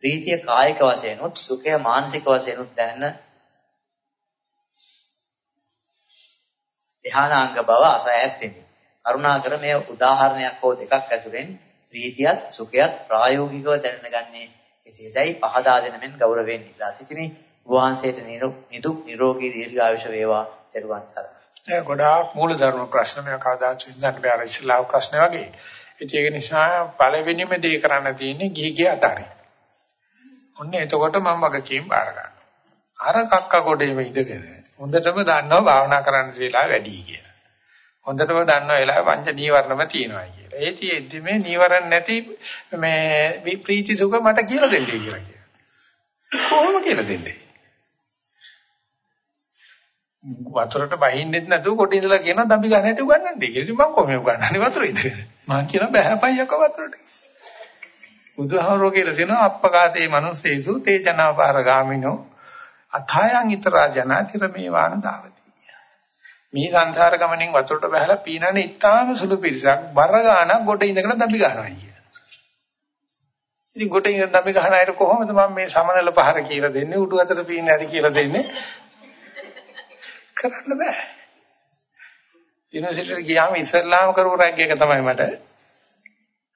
ප්‍රීතිය කායික වශයෙන් උත් සුඛය මානසික වශයෙන් උත් දැනෙන ධානාංග බව අසහායත් වෙනවා. කරුණාකර මේ උදාහරණයක් හෝ දෙකක් ඇසුරෙන් ප්‍රීතියත් සුඛයත් ප්‍රායෝගිකව දැනගන්නේ කෙසේදයි පහදා දෙන මෙන් ගෞරවයෙන් ඉල්ලා සිටිමි. වහන්සේට නිදුක් නිරෝගී දීර්ඝායුෂ වේවා දරුවන් සරණයි. ඒ ගොඩාක් මූලධර්ම ප්‍රශ්න මේ කවදාත් විඳන්න බෑ අර ඉස්ලාම් ප්‍රශ්න වගේ. ඒක නිසා පළවෙනිම දේ කරන්න තියෙන්නේ ගිහි ගිය අතාරින්. ඔන්න එතකොට මම වගකීම් බාර ගන්නවා. අර කක්ක කොටේම ඉඳගෙන හොඳටම දන්නවා භාවනා කරන්න කියලා වැඩි කියලා. හොඳටම දන්නවා වෙලාව පංච නීවරණම තියෙනවා කියලා. ඒ තියෙද්දි මේ නීවරණ නැති මේ ප්‍රීති සුඛ මට කියලා දෙන්නේ කියලා කියනවා. කොහොම කියලා දෙන්නේ? වතුරට බහින්නෙත් නැතුව කොට ඉඳලා කියනවා දම්බි ගන්න හැටි උගන්නන්නේ කියලා. ඉතින් මම කොහොමද උගන්නන්නේ වතුර ඉඳගෙන? මම කියන බෑපයියක වතුරට. බුදුහාමරෝ කියලා කියනවා අප්පකාතේ මනුස්සේසු තේ ජනාපාර ගාමිනෝ අථායන් ිතරා ජනාතිර මේ වාන දාවති. මේ සංසාර ගමනින් වතුරට බහලා පීනන්නේ ඉතාම සුළු පිරිසක් බර ගානක් කොට ඉඳගෙන දම්බි ගන්නවා කිය. ඉතින් කොට ඉඳන් දම්බි ගහන අයට කොහොමද මම මේ සමනල පහර කියලා දෙන්නේ උඩු අතට පීන්නේ හරි කියලා දෙන්නේ කරන්න බෑ. යුනිවර්සිටියට ගියාම ඉස්සල්ලාම කරපු රැග් එක තමයි මට.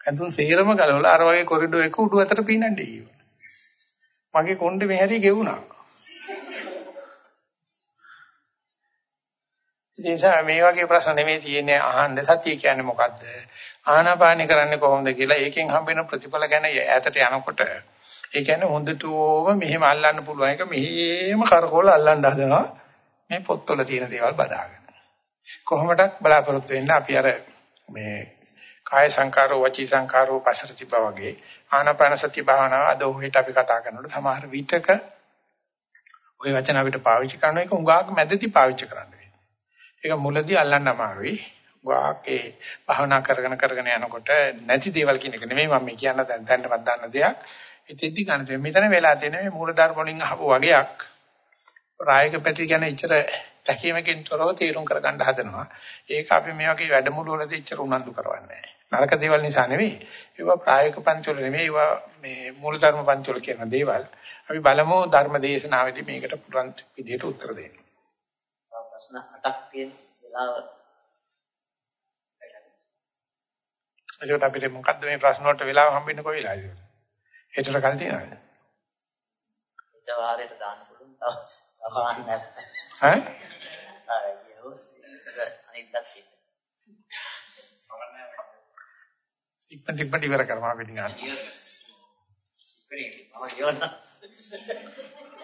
අඳුන් සේරම ගලවලා අර වගේ කොරිඩෝ එක උඩු අතට පීනන්නේ කිව්වා. මගේ කොණ්ඩේ මෙහෙරි ගෙවුණා. ඉතින් මේ වගේ ප්‍රශ්න නෙමෙයි තියෙන්නේ අහන්න සතිය කියන්නේ මොකද්ද? ආනාපානි කරන්නේ කොහොමද කියලා ඒකෙන් හම්බෙන ප්‍රතිඵල ගැන ඈතට යනකොට ඒ කියන්නේ හොඳටම මෙහෙම අල්ලන්න පුළුවන් එක මෙහෙම කරකෝල අල්ලන්න හදනවා. මේ පොත්වල තියෙන දේවල් බදාගෙන. කොහොමඩක් බලාපොරොත්තු වෙන්න අපි අර මේ කාය සංකාරෝ වචී සංකාරෝ පසරති බවගේ ආනාපාන සති භාවනාව අද ඔහෙට අපි කතා කරනකොට සමහර විටක ওই වචන අපිට පාවිච්චි කරන එක උඟාක් මැදදී පාවිච්චි කරන්න වෙනවා. ඒක මුලදී අල්ලන්න අමාරුයි. උඟාක් ඒ භාවනා කරගෙන කරගෙන යනකොට නැති දේවල් කියන එක නෙමෙයි මම මේ කියන්න දැන් දැන්නවත් දාන්න දෙයක්. ඉතින්දි ගන්න තියෙන මෙතන වෙලා තියෙන මේ මූලධර්ම වලින් අහපු වගේක් ප්‍රායෝගික පැති ගැන ඉච්චර තැකීමකින් තොරව තීරුම් කරගන්න හදනවා. ඒක අපි මේ වගේ වැඩමුළු වලදී ඉච්චර උනන්දු කරවන්නේ. නරක දේවල් නිසා නෙවෙයි. ඒවා ප්‍රායෝගික පන්තිවල නෙවෙයි. ඒවා මේ මූලධර්ම පන්තිවල කියන දේවල්. අපි බලමු ධර්ම දේශනාවේදී මේකට පුරන් විදිහට උත්තර දෙන්න. ප්‍රශ්න 8ක් තියෙන වෙලාව එතකොට අපිට මොකද්ද මේ ප්‍රශ්න වලට වෙලාව හම්බෙන්නේ කොයි වෙලාවද? හෙටට කල් තියනවද? හෙට වාරයට දාන්න පුළුවන් තව තවන්න නැත්නම්. ඈ? ආ කියෝ අනිද්දා තියෙන. ඉක්මනට ඉක්මනට ඉවර කරමු අපි නිකන්.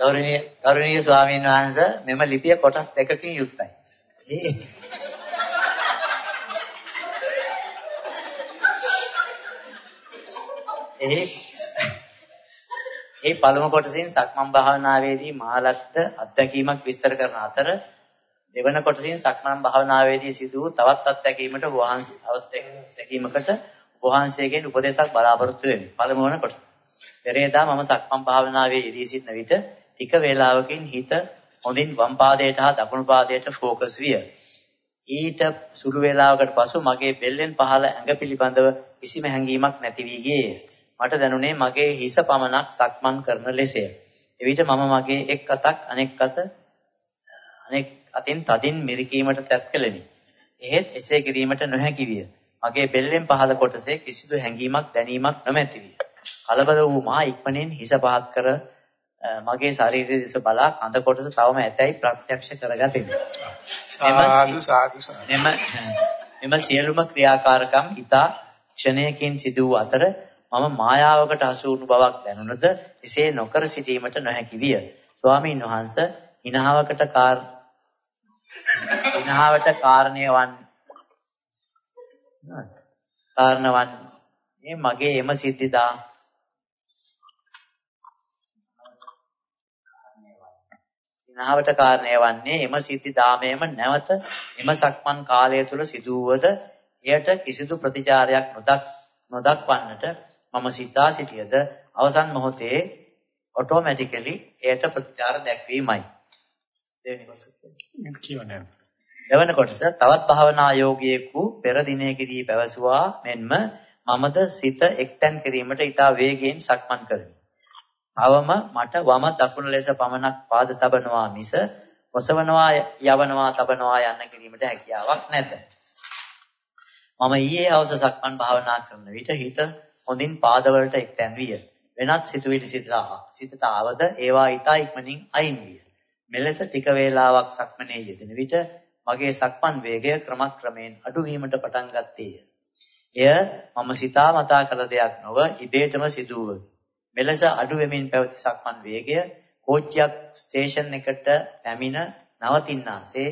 ගෞරවනීය ගෞරවනීය ස්වාමීන් වහන්සේ මෙම ලිපිය කොටස් දෙකකින් යුක්තයි. එහි ඒ පළමු කොටසින් සක්මන් භාවනාවේදී මහලක්ද අත්දැකීමක් විස්තර කරන අතර දෙවන කොටසින් සක්මන් භාවනාවේදී සිදු වූ තවත් අත්දැකීමට වහන්සේ අත්දැකීමකට වහන්සේගෙන් උපදේශක් බලාපොරොත්තු වෙමි. පළමු වන කොටස. පෙරේදා මම සක්මන් භාවනාවේ යෙදී සිටන විට ටික වේලාවකින් හිත හොඳින් වම් පාදයට හා දකුණු පාදයට ફોકસ විය. ඊට සුළු වේලාවකට පසු මගේ බෙල්ලෙන් පහළ ඇඟ පිළිබඳව කිසිම හැඟීමක් නැති වී ගියේය. මට දැනුනේ මගේ හිස පමණක් සක්මන් කරන ලෙසය. එවිට මම මගේ එක් අතක් අනෙක් අත අනෙක් අතින් තදින් මිරිකීමට තැත් කළෙමි. එහෙත් එසේ කිරීමට නොහැකි විය. මගේ බෙල්ලෙන් පහළ කොටසේ කිසිදු හැඟීමක් දැනීමක් නොමැති විය. කලබල වූ මා ඉක්මනින් හිස පහත් කර මගේ ශරීරය දෙස බලා කඳ කොටස තවම ඇතැයි ප්‍රත්‍යක්ෂ කරගතිමි. සාදු සාදු මෙම මෙම සියලුම ක්‍රියාකාරකම් ඊතා ක්ෂණයකින් සිදු වූ අතර මම මායාවකට හසු වුණු බවක් දැනුණද එසේ නොකර සිටීමට නොහැකි විය. ස්වාමීන් වහන්සේ ඉනහවකට කාර් ඉනහවට කාරණය වන් කාරණවන්නේ මගේ එම සිද්ධිදා සිනහවට කාරණය වන්නේ එම සිද්ධි දාමයේම නැවත එම සක්මන් කාලය තුල සිදු වූද එයට කිසිදු ප්‍රතිචාරයක් නොදක් නොදක්වන්නට මම සිතා සිටියද අවසන් මොහොතේ ඔටෝමැටිකලි එයට ප්‍රතිචාර දැක්වීමයි දෙවෙනි කොටස කියවන්නේ දෙවන කොටස තවත් භාවනා යෝගියෙකු පෙර දිනයකදී පැවසුවා මෙන්ම මමද සිත එක්තැන් කිරීමට ඊට වේගයෙන් සක්මන් කරමි. අවම මට වම දකුණ ලෙස පමණක් පාද තබනවා මිස ඔසවනවා යවනවා තබනවා යන්න කිරීමට හැකියාවක් නැත. මම ඊයේ හවස සක්මන් භාවනා කරන විට හිත හොඳින් පාදවලට එක්තැන් විය. වෙනත් සිතුවිලි සිතට ආවද ඒවා ඊට ඉක්මනින් අයින් විය. මෙලෙස ටික වේලාවක් සක්මනේ යෙදෙන විට මගේ සක්මන් වේගය ක්‍රමක්‍රමයෙන් අඩු වීමට පටන් ගත්තේය. එය මම සිතාමතා කළ දෙයක් නොව ඉබේටම සිදු වූ. මෙලෙස අඩු වෙමින් පැවති සක්මන් වේගය කෝච්චියක් ස්ටේෂන් එකට පැමිණ නවතින්නාසේ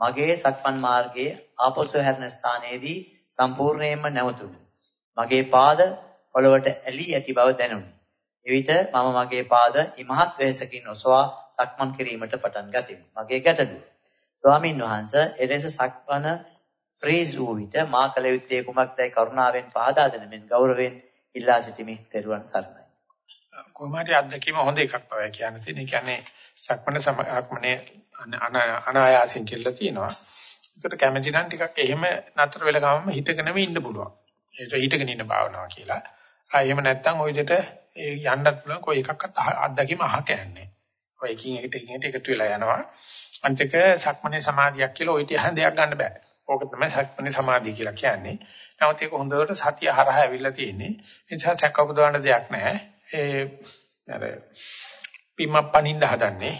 මගේ සක්මන් මාර්ගයේ ආපසු හැරෙන ස්ථානයේදී සම්පූර්ණයෙන්ම නැවතුණි. මගේ පාද පොළවට ඇලී ඇති බව දැනුනි. එවිට මම මගේ පාද ඉමහත් වෙහසකින් ඔසවා සක්මන් කිරීමට පටන් ගතිමි. මගේ ගැටලුව ස්වාමින් වහන්සේ එලෙස සක්මන ප්‍රේස් වූ විට මා කල යුත්තේ කුමක්දයි කරුණාවෙන් පහදා දෙන මෙන් ගෞරවයෙන් ඉල්ලා සිටිමි. ත්වන් සරණයි. කොහොමද අත්දැකීම හොඳ එකක් බව කියන්නේ. ඒ කියන්නේ සක්මන සමක්මනේ අනායාසයෙන් කියලා තියෙනවා. ඒකට කැමති නම් ටිකක් එහෙම නතර වෙලා ගමම හිතගෙනම ඉන්න පුළුවන්. ඒක හිතගෙන ඉන්න භාවනාව කියලා. ආ එහෙම නැත්නම් ওই විදිහට යන්නත් පුළුවන් කොයි එකක්වත් අත්දැකීම අහ කියන්නේ. ඔය එකින් එකට එකින් එකට එකතු වෙලා යනවා. අන්තික සක්මනේ සමාධියක් කියලා ওই තියහන් දෙයක් ගන්න බෑ. ඕක තමයි සක්මනේ සමාධිය කියලා කියන්නේ. නමුත් ඒක හොඳට සතිය හරහා ඇවිල්ලා තියෙන්නේ. ඒ නිසා සැක උපදවන්න දෙයක් නැහැ. ඒ අර පිම්ම පනින්න හදන්නේ.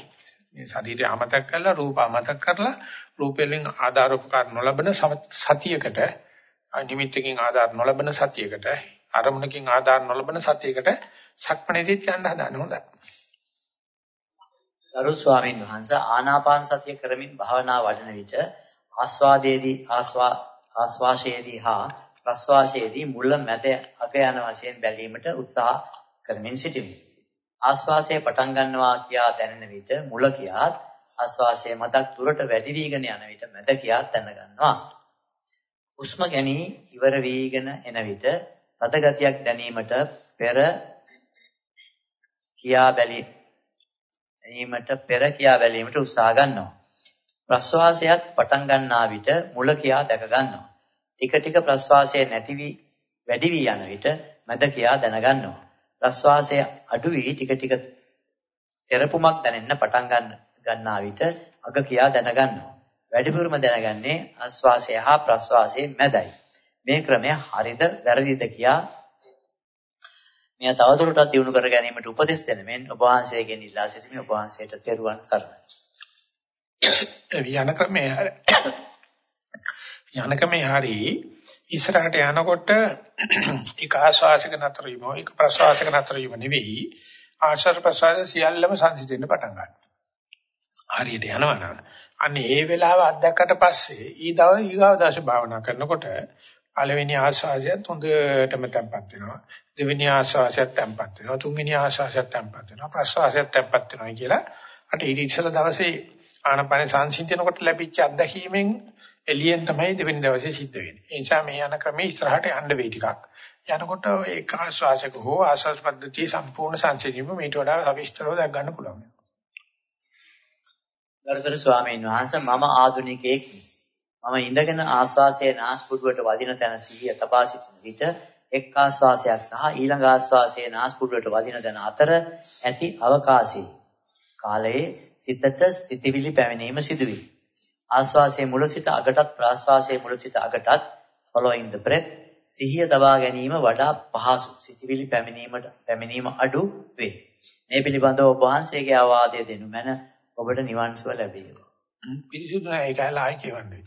මේ ශරීරය අමතක කරලා රූප අමතක කරලා රූපයෙන් ආධාර උපකාර නොලබන සතියකට නිමිත්තකින් ආධාර නොලබන සතියකට අරමුණකින් ආධාර නොලබන සතියකට සක්මණේදීත් යන්න හදන හොඳයි. ගරු ස්වාමීන් වහන්සේ ආනාපාන සතිය කරමින් භාවනා වඩන විට ආස්වාදයේදී ආස්වා ආස්වාශයේදී හා ප්‍රස්වාශයේදී මුල මැද අග යන වශයෙන් බැලීමට උත්සාහ කරමින් සිටිමි. ආස්වාසය පටන් ගන්නවා කියා දැනෙන විට මුල කියාත් ආස්වාසය මතක් දුරට වැඩි වීගෙන යන විට මැද කියාත් දැනගන්නවා. හුස්ම ගැනී ඉවර වීගෙන එන විට තද ගතියක් දැනීමට පෙර කියා බැලීමට පෙර කියා බැලීමට උත්සාහ ගන්නවා. ප්‍රස්වාසයත් පටන් ගන්නා විට මුල කියා දැක ගන්නවා. ටික ටික ප්‍රස්වාසය නැති වී වැඩි වී යන විට මැද කියා දැනගන්නවා. ප්‍රස්වාසය අඩු වී ටික ටික තෙරපුමක් දැනෙන්න පටන් ගන්න ගන්නා විට අග කියා දැනගන්නවා. වැඩිපුරම දැනගන්නේ ආස්වාසය හා ප්‍රස්වාසයේ මැදයි. මේ ක්‍රමය හරිද වැරදිද කියා මෙය තවදුරටත් දියුණු කර ගැනීමට උපදෙස් දෙන මෙන් ඔබ වහන්සේගෙන් ඉල්ලා සිටිමි ඔබ වහන්සේට තෙරුවන් සරණයි. යන ක්‍රමය යන ක්‍රමය හරි ඉස්සරහට යනකොට එක ආශ්වාසක නතර වීම එක ප්‍රශ්වාසක නතර වීම නෙවෙයි ආශ්වාස ප්‍රශ්වාස සියල්ලම සංසිඳෙන්න පටන් ගන්නවා. හරියට යනවනම් අන්න ඒ වෙලාව අත්දැක්කට පස්සේ ඊ දව ඊගාව දාශ භාවනා කරනකොට පළවෙනි ආශ්වාසයත් හොඳටම තැම්පත් වෙනවා. දෙවෙනි ආශ්වාසයත් තැම්පත් වෙනවා. තුන්වෙනි ආශ්වාසයත් තැම්පත් වෙනවා. ප්‍රශ්වාසයත් තැම්පත් වෙනවා කියලා අට ඊට ඉස්සෙල්ලා දවසේ ආනපන සංසිඳනකොට ලැබිච්ච අත්දැකීමෙන් එළියෙන් තමයි දෙවෙනි දවසේ සිද්ධ වෙන්නේ. ඒ නිසා මේ යන ක්‍රමේ ඉස්සරහට යන්න වෙයි ටිකක්. යනකොට ඒක ආශ්වාසක හෝ ආශ්වාස පද්ධතිය සම්පූර්ණ සංසිඳීම මේට වඩා සවිස්තරව දැක් ගන්න පුළුවන්. ගරුතර ස්වාමීන් වහන්සේ මම ආදුනිකයෙක් මම ඉඳගෙන ආශ්වාසයේ නාස්පුඩුවට වදින තැන සිහිය තබා සිටින විට එක් ආශ්වාසයක් සහ ඊළඟ ආශ්වාසයේ නාස්පුඩුවට වදින තැන අතර ඇති අවකාශයේ කාලයේ සිතට ස්ථಿತಿවිලි පැමිණීම සිදුවේ. ආශ්වාසයේ මුල සිට අගටත් ප්‍රාශ්වාසයේ මුල සිට අගටත් following the breath සිහිය තබා ගැනීම වඩා පහසු සිතිවිලි පැමිණීමට පැමිණීම අඩු වේ. මේ පිළිබඳව ඔබ වහන්සේගේ අවවාදය දෙනු මැන ඔබට නිවන් සුව ලැබේවා. පිරිසුදු නැහැ ඒකයි ආයි කියවන්නේ.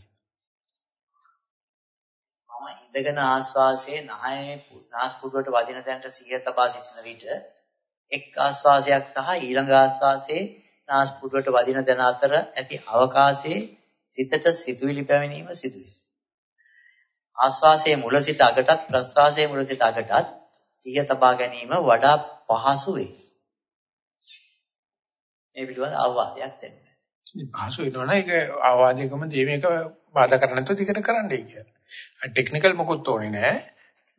මම ඉඳගෙන ආශ්වාසයේ නහයේ නාස්පුඩුවට වදින තැනට සිහිය තබා සිටින විට එක් ආශ්වාසයක් සහ ඊළඟ ආශ්වාසයේ නාස්පුඩුවට වදින තැන අතර ඇති අවකාශයේ සිතට සිතුවිලි පැමිණීම සිදුවේ. ආශ්වාසයේ මුල සිට අගටත් ප්‍රශ්වාසයේ මුල සිට අගටත් සිහිය තබා ගැනීම වඩා පහසු වේ. මේ පිළිබඳ අවවාදයක් දෙන්න. පහසු වෙනවනේ ඒක අවවාදයකම දේ මේක බාධා කරන්නේ නැතුව ටිකට කරන්නයි කියන්නේ. ටෙක්නිකල් මොකුත් ඕනේ නැහැ.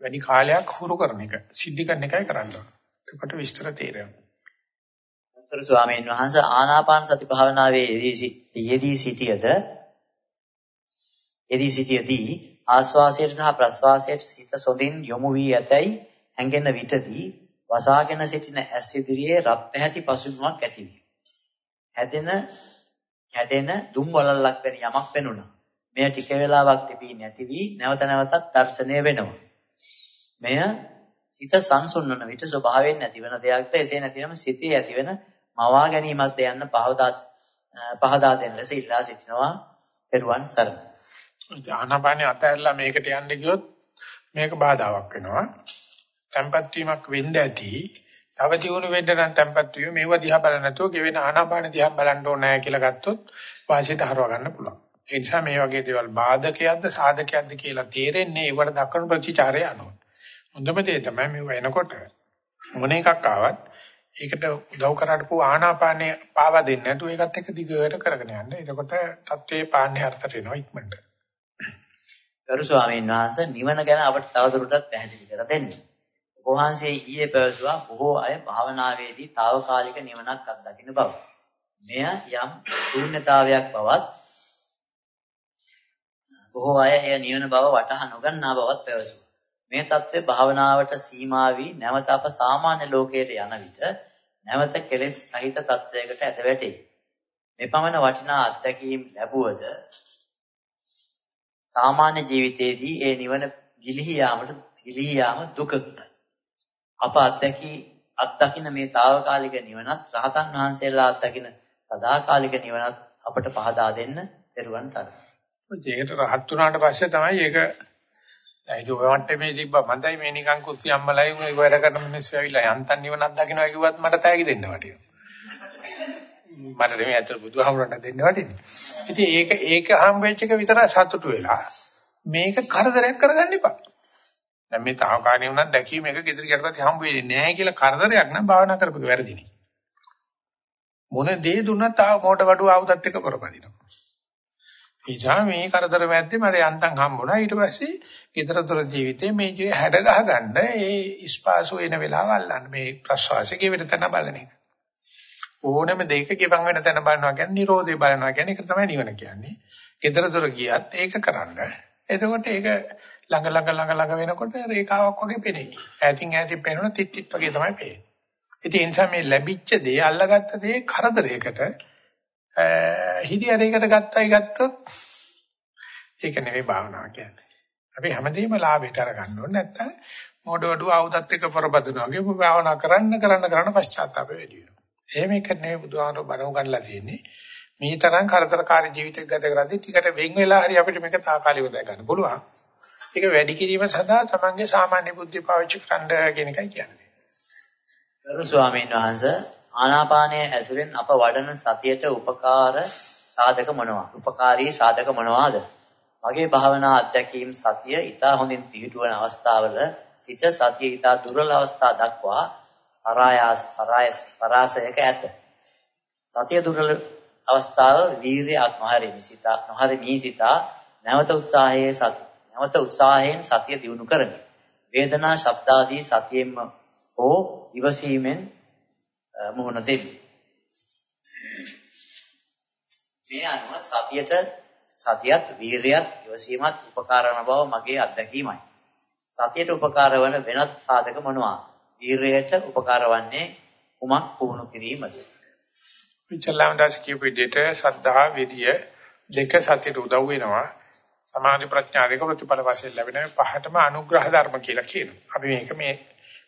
වැඩි කාලයක් හුරු කරන එක. සිද්ධි කරන එකයි කරන්න ඕනේ. එතකොට විස්තර තේරෙනවා. අතර ස්වාමීන් වහන්සේ ආනාපාන සති භාවනාවේ යෙදී සිටියද යෙදී සිටියදී ආස්වාසයට සහ ප්‍රස්වාසයට සිත සොඳින් යොමු වී ඇතැයි හැඟෙන විටදී වසාගෙන සිටින ඇස් ඉදිරියේ රත් පැහැති පසුබිමක් ඇති විය. හැදෙන කැඩෙන දුම් වලල්ලක් වැනි යමක් පෙනුණා. මෙය ටික වේලාවක් තිබී නැති වී නැවත නැවතත් දැర్శණය වෙනවා. මෙය සිත සංසුන්වන විට ස්වභාවයෙන් නැතිවන දෙයක්ද එසේ නැතිනම් සිතේ ඇතිවන මවා ගැනීමක්ද යන්න පහදා පහදා දෙන ලෙස ඉල්ලා සිටිනවා. පෙරුවන් සරණයි. ආනාපානිය අතහැරලා මේකට යන්න ගියොත් මේක බාධාවක් වෙනවා. tempat වීමක් වෙන්න ඇති. තව දියුණු වෙන්න නම් tempat වීම මේව දිහා බලන්න නැතුව ගෙවෙන ආනාපාන දිහා බලන්න ඕනේ කියලා ගත්තොත් වාසියට හරව ගන්න පුළුවන්. ඒ නිසා මේ වගේ දේවල් බාධකයක්ද සාධකයක්ද කියලා තේරෙන්නේ ඒවට දක්වන ප්‍රතිචාරය අනුව. හොඳම දේ තමයි මේ වෙනකොට මොන එකක් ආවත් ඒකට උදව් කරාට පු ආනාපානේ පාවා දෙන්නේ නැතු ඒකත් එක දිගට කරගෙන යන්න. එතකොට தත්වේ පාන්නේ හතරට එනවා ඉක්මනට. ගරු ස්වාමීන් වහන්සේ නිවන ගැන අපට තවදුරටත් පැහැදිලි කර දෙන්න. වහන්සේ ඊයේ පැවසුවා බොහෝ අය භාවනාවේදී తాවකාලික නිවනක් අත්දකින්න බව. මෙය යම් ශූන්‍යතාවයක් බවත් බොහෝ අය එය නිවන බව වටහා නොගන්නා බවත් පැවසුවා. මේ தත්ත්වය භාවනාවට සීමා වී නැවත අප සාමාන්‍ය ලෝකයට යන විට නැවත කෙලෙස් සහිත තත්වයකට ඇද වැටේ. මෙපමණ වටිනා අත්දැකීම් ලැබුවද සාමාන්‍ය ජීවිතයේදී ඒ නිවන ගිලිහි යාමට ගිලිහි යාම දුකකි. අප අත්දැකී අත්දකින්න මේ తాවකාලික නිවනත් රහතන් වහන්සේලා අත්දකින්න සදාකාලික නිවනත් අපට පහදා දෙන්න දරුවන් තරයි. ඒකට රහත් වුණාට පස්සේ තමයි ඒක ඒක ඔය වට්ටමේ තිබ්බා මන්දයි මේ නිකන් කුස්සිය අම්මලයි උනේ වැඩ කරන මිනිස්සු ඇවිල්ලා යන්තම් නිවනක් දකින්නවා කිව්වත් මට තෑගි දෙන්න වටිනවා. මට දෙමේ අතර බුදුහාමුදුරන්ට දෙන්න වටින්නේ. ඉතින් ඒක ඒක හම් වෙච්ච එක විතර සතුටු වෙලා මේක කරදරයක් කරගන්න එපා. දැන් මේ තාවකාණී වුණත් දැකීම එක gedර ගියට පස්සේ හම්බ වෙන්නේ නැහැ කියලා කරදරයක් නම් භාවනා කරපක වැරදිනේ. මොන දේ දුන්නත් ආව මෝඩ වඩුව ආවුදත් එක කරපදිනවා. එනිසා මේ කරදර මැද්දේ මට යන්තම් හම්බුණා. ඊට පස්සේ ඊතරතර ජීවිතේ මේ ජී හැඩ ගහ ගන්න ඒ ස්පාසු වෙන වෙලාව අල්ලන්න. මේ ප්‍රසවාසයේ ගෙවෙන තැන බලන එක. ඕනම දෙයක ගෙවන් වෙන තැන බලනවා කියන්නේ Nirodhe බලනවා කියන්නේ ඒක තමයි නිවන කියන්නේ. ඊතරතර ගියත් ඒක කරන්න. එතකොට ඒක ළඟ ළඟ ළඟ ළඟ වෙනකොට රේඛාවක් වගේ පෙනෙයි. ඈතින් ඈතින් පේනොත් තිත් තිත් වගේ තමයි පේන්නේ. ඉතින් ඒ නිසා මේ ලැබිච්ච දේ අල්ලගත්ත දේ කරදරයකට හිදියරයකට ගත්තයි ගත්තොත් ඒක නෙවෙයි භාවනාව කියන්නේ. අපි හැමදේම ලාභයට අරගන්න ඕනේ නැත්නම් මොඩ වඩුව ආවුදත් එක්ක පොරබදිනවා වගේ භාවනා කරන්න කරන්න කරන්න පශ්චාත්තාප වෙඩි වෙනවා. එහෙම එක නෙවෙයි බුදුහාමර බණ උගන්ලා තියෙන්නේ. මේ තරම් කරදරකාරී ජීවිතයක් ගත කරද්දී ටිකට වෙන් වෙලා හරි අපිට මේක తాකාලිකව දැක ගන්න පුළුවන්. ඒක වැඩි කිරීම සඳහා තමන්ගේ සාමාන්‍ය බුද්ධිය පාවිච්චි කරන්න කියන එකයි කියන්නේ. ගරු ස්වාමීන් වහන්සේ ආනාපානයේ ඇසුරෙන් අප වඩන සතියට උපකාර සාධක මොනවා? උපකාරී සාධක මොනවාද? මගේ භාවනා අධ්‍යක්ීම් සතිය ඊටා හොඳින් පිහිටුවන අවස්ථාවල සිට සතිය ඊටා දුර්වල අවස්ථා දක්වා පරායාස පරායස පරාසයක ඇත. සතිය දුර්වල අවස්ථාව වීර්ය ආත්මහරි මිසිතා නොහරි මිසිතා නැවත උත්සාහයේ සති නැවත උත්සාහයෙන් සතිය දිනු කරමි. වේදනා ශබ්දාදී සතියෙන්ම හෝ ඉවසීමෙන් මුහුණ දෙමි. මේ අනුව සතියට සතියත් වීරියත් ඉවසීමත් උපකාර වන බව මගේ අත්දැකීමයි. සතියට උපකාර වන වෙනත් සාධක මොනවා? වීරියට උපකාර වන්නේ කුමක් පුහුණු කිරීමද? විචලම් දාස් කියපු විදිහට සද්ධා විදිය දෙක සතියට උදව් වෙනවා. සමාධි ප්‍රඥා දෙක ප්‍රතිඵල වශයෙන් ලැබෙන පහටම අනුග්‍රහ ධර්ම කියලා කියනවා. අපි මේක මේ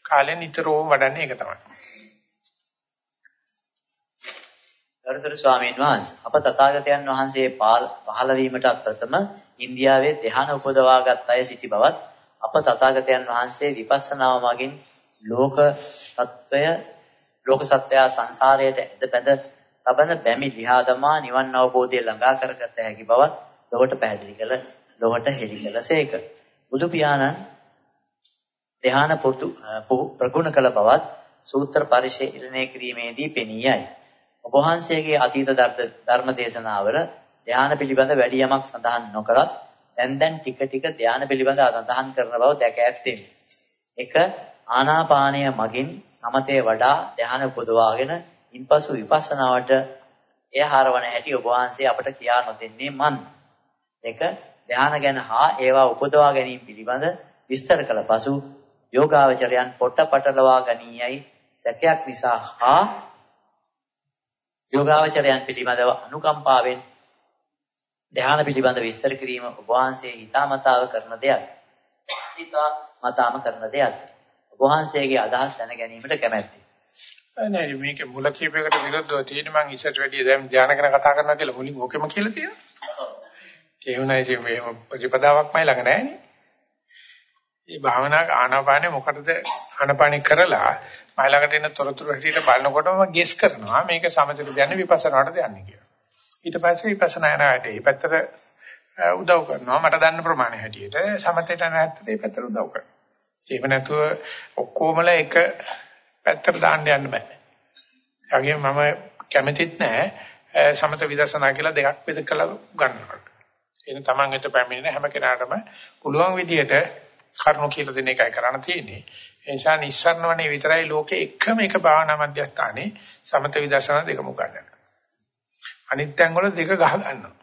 කාලෙන් නිතරම වඩන්නේ ඒක තමයි. ගරුතර ස්වාමීන් වහන්සේ අප තථාගතයන් වහන්සේ පහළ වීමට ප්‍රථම ඉන්දියාවේ ධ්‍යාන උපදවාගත් අය සිටි බවත් අප තථාගතයන් වහන්සේ විපස්සනාව මගින් ලෝක සත්‍යය ලෝක සත්‍යය සංසාරයට ඇදබැඳ තබන බැමි ලිහා දමා නිවන් අවබෝධය ළඟා කරගත හැකි බවත් ලොවට පැහැදිලි කළ ලොවට හෙළි කළසේක බුදු පියාණන් ධ්‍යාන පුරුදු ප්‍රගුණ කළ බවත් සූත්‍ර පරිශීලනය කිරීමේදී පෙනී යයි. ඔබ වහන්සේගේ අතීත ධර්ම දේශනාවල ධානය පිළිබඳ වැඩි යමක් සඳහන් නොකරත් දැන් දැන් ටික ටික ධානය පිළිබඳ සඳහන් කරන බව දැක ඇත්තේ. එක ආනාපානය මගින් සමතේ වඩා ධානය උපදවාගෙන ඉන්පසු විපස්සනාවට එය හරවන හැටි ඔබ වහන්සේ අපට කියා නොදෙන්නේ මන්. දෙක ධානය ගැන හා ඒවා උපදවා ගැනීම පිළිබඳ විස්තර කළ පසු යෝගාවචරයන් පොට්ටපටලවා ගනියයි සැකයක් නිසා හා යෝගාවචරයන් පිළිබඳව අනුකම්පාවෙන් ධ්‍යාන පිළිබඳ විස්තර කිරීම ඔබ වහන්සේ හිතාමතාව කරන දෙයක්. හිතාමතාම කරන දෙයක්. ඔබ වහන්සේගේ අදහස් දැන ගැනීමට කැමැත්තේ. නෑ මේක මුල කීපයකට විරුද්ධව තියෙන මම ඉස්සරට වැඩිය දැන් ධ්‍යාන ගැන කතා කරනවා කියලා මුලින් ඕකෙම කියලා තියෙනවා. ඒ වුණා ඉතින් මේ ප්‍රතිපදාවක්මයි ළඟ නෑනේ. මේ භාවනා ආනාපානේ මොකටද ආනාපානේ කරලා මයිලකට එන තොරතුරු හැටියට බලනකොටම ගෙස් කරනවා මේක සමථට දැනන්නේ විපස්සනාට දැනන්නේ කියලා. ඊට පස්සේ විපස්සනා යන ඇටේ මේ පැත්තට උදව් කරනවා මට දන්න ප්‍රමාණය හැටියට සමථයට යන ඇත්තට මේ පැත්තට උදව් කරනවා. ඒක නැතුව ඔක්කොමලා එක පැත්තට දාන්න යන්න බෑ. ඒ වගේම මම කැමතිත් නෑ සමථ විදර්ශනා කියලා දෙකක් බෙද කළ ගන්නවා. එන තමන් හිත පැමිණෙන හැම කෙනාටම පුළුවන් විදියට කරුණු කියලා දෙන එකයි කරන්න තියෙන්නේ. ඒ නිසා නිස්සරණවනේ විතරයි ලෝකේ එකම එක භාවනා මධ්‍යස්ථානේ සමත විදර්ශනා දෙකම ගන්නවා. අනිත් තැන් වල දෙක ගහ ගන්නවා.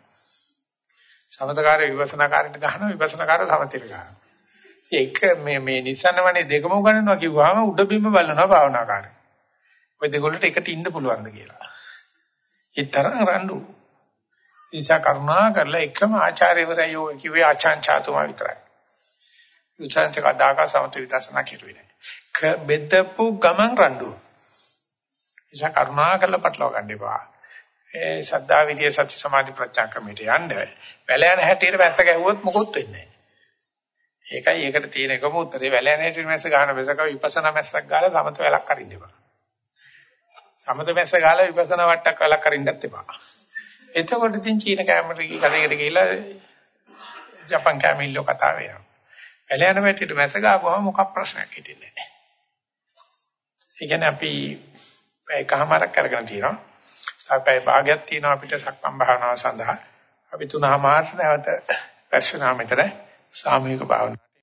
සමතකාරය විපස්සනාකාරයට ගහනවා විපස්සනාකාරය සමතයට ගහනවා. ඒක මේ මේ නිස්සරණවනේ දෙකම ගන්නවා කිව්වම උඩ බිම බලනවා භාවනාකාරය. ඔය දෙකොල්ලට එකට ඉන්න පුළුවන්ද කියලා. ඒ තරම් රණ්ඩු. නිසා කරුණා කරලා එකම ආචාර්යවරයෝ කිව්වේ ආචාන් චාතුමා විතරයි. උචාන්ත කදාක සමත විදර්ශනා කෙරුවේ නැහැ. බෙදපු ගමන් රණ්ඩු. නිසා කරුණා කරලා පටලවා ගන්න එපා. ඒ සද්ධා විද්‍ය සති සමාධි ප්‍රඥා ක්‍රමයට යන්න වැල යන හැටියට වැත්ත ගැහුවොත් මොකොත් වෙන්නේ නැහැ. ඒකයි ඒකට තියෙන එකම උත්තරේ වැල යන හැටියට මැස්ස ගන්න බෙසක විපස්සනා මැස්සක් ගාලා සමත වැලක් අරින්න එපා. සමත මැස්ස ගාලා විපස්සනා වට්ටක් වැලක් අරින්නත් එපා. එතකොට ඉතින් චීන කැමරේ කඩේකට ගිහිල්ලා ජපන් කැමිල්ලෝ කතා වෙනවා. ඇල යන වැටියට මැස ගාපුවම මොකක් ප්‍රශ්නයක් හිටින්නේ නැහැ. ඒ කියන්නේ අපි එකමාරක් කරගෙන තියෙනවා. අපි භාගයක් තියෙනවා අපිට සක්මන් භාවනාව සඳහා. අපි තුනමාර නැවත රැස් වෙනා මෙතන සාමූහික භාවනාව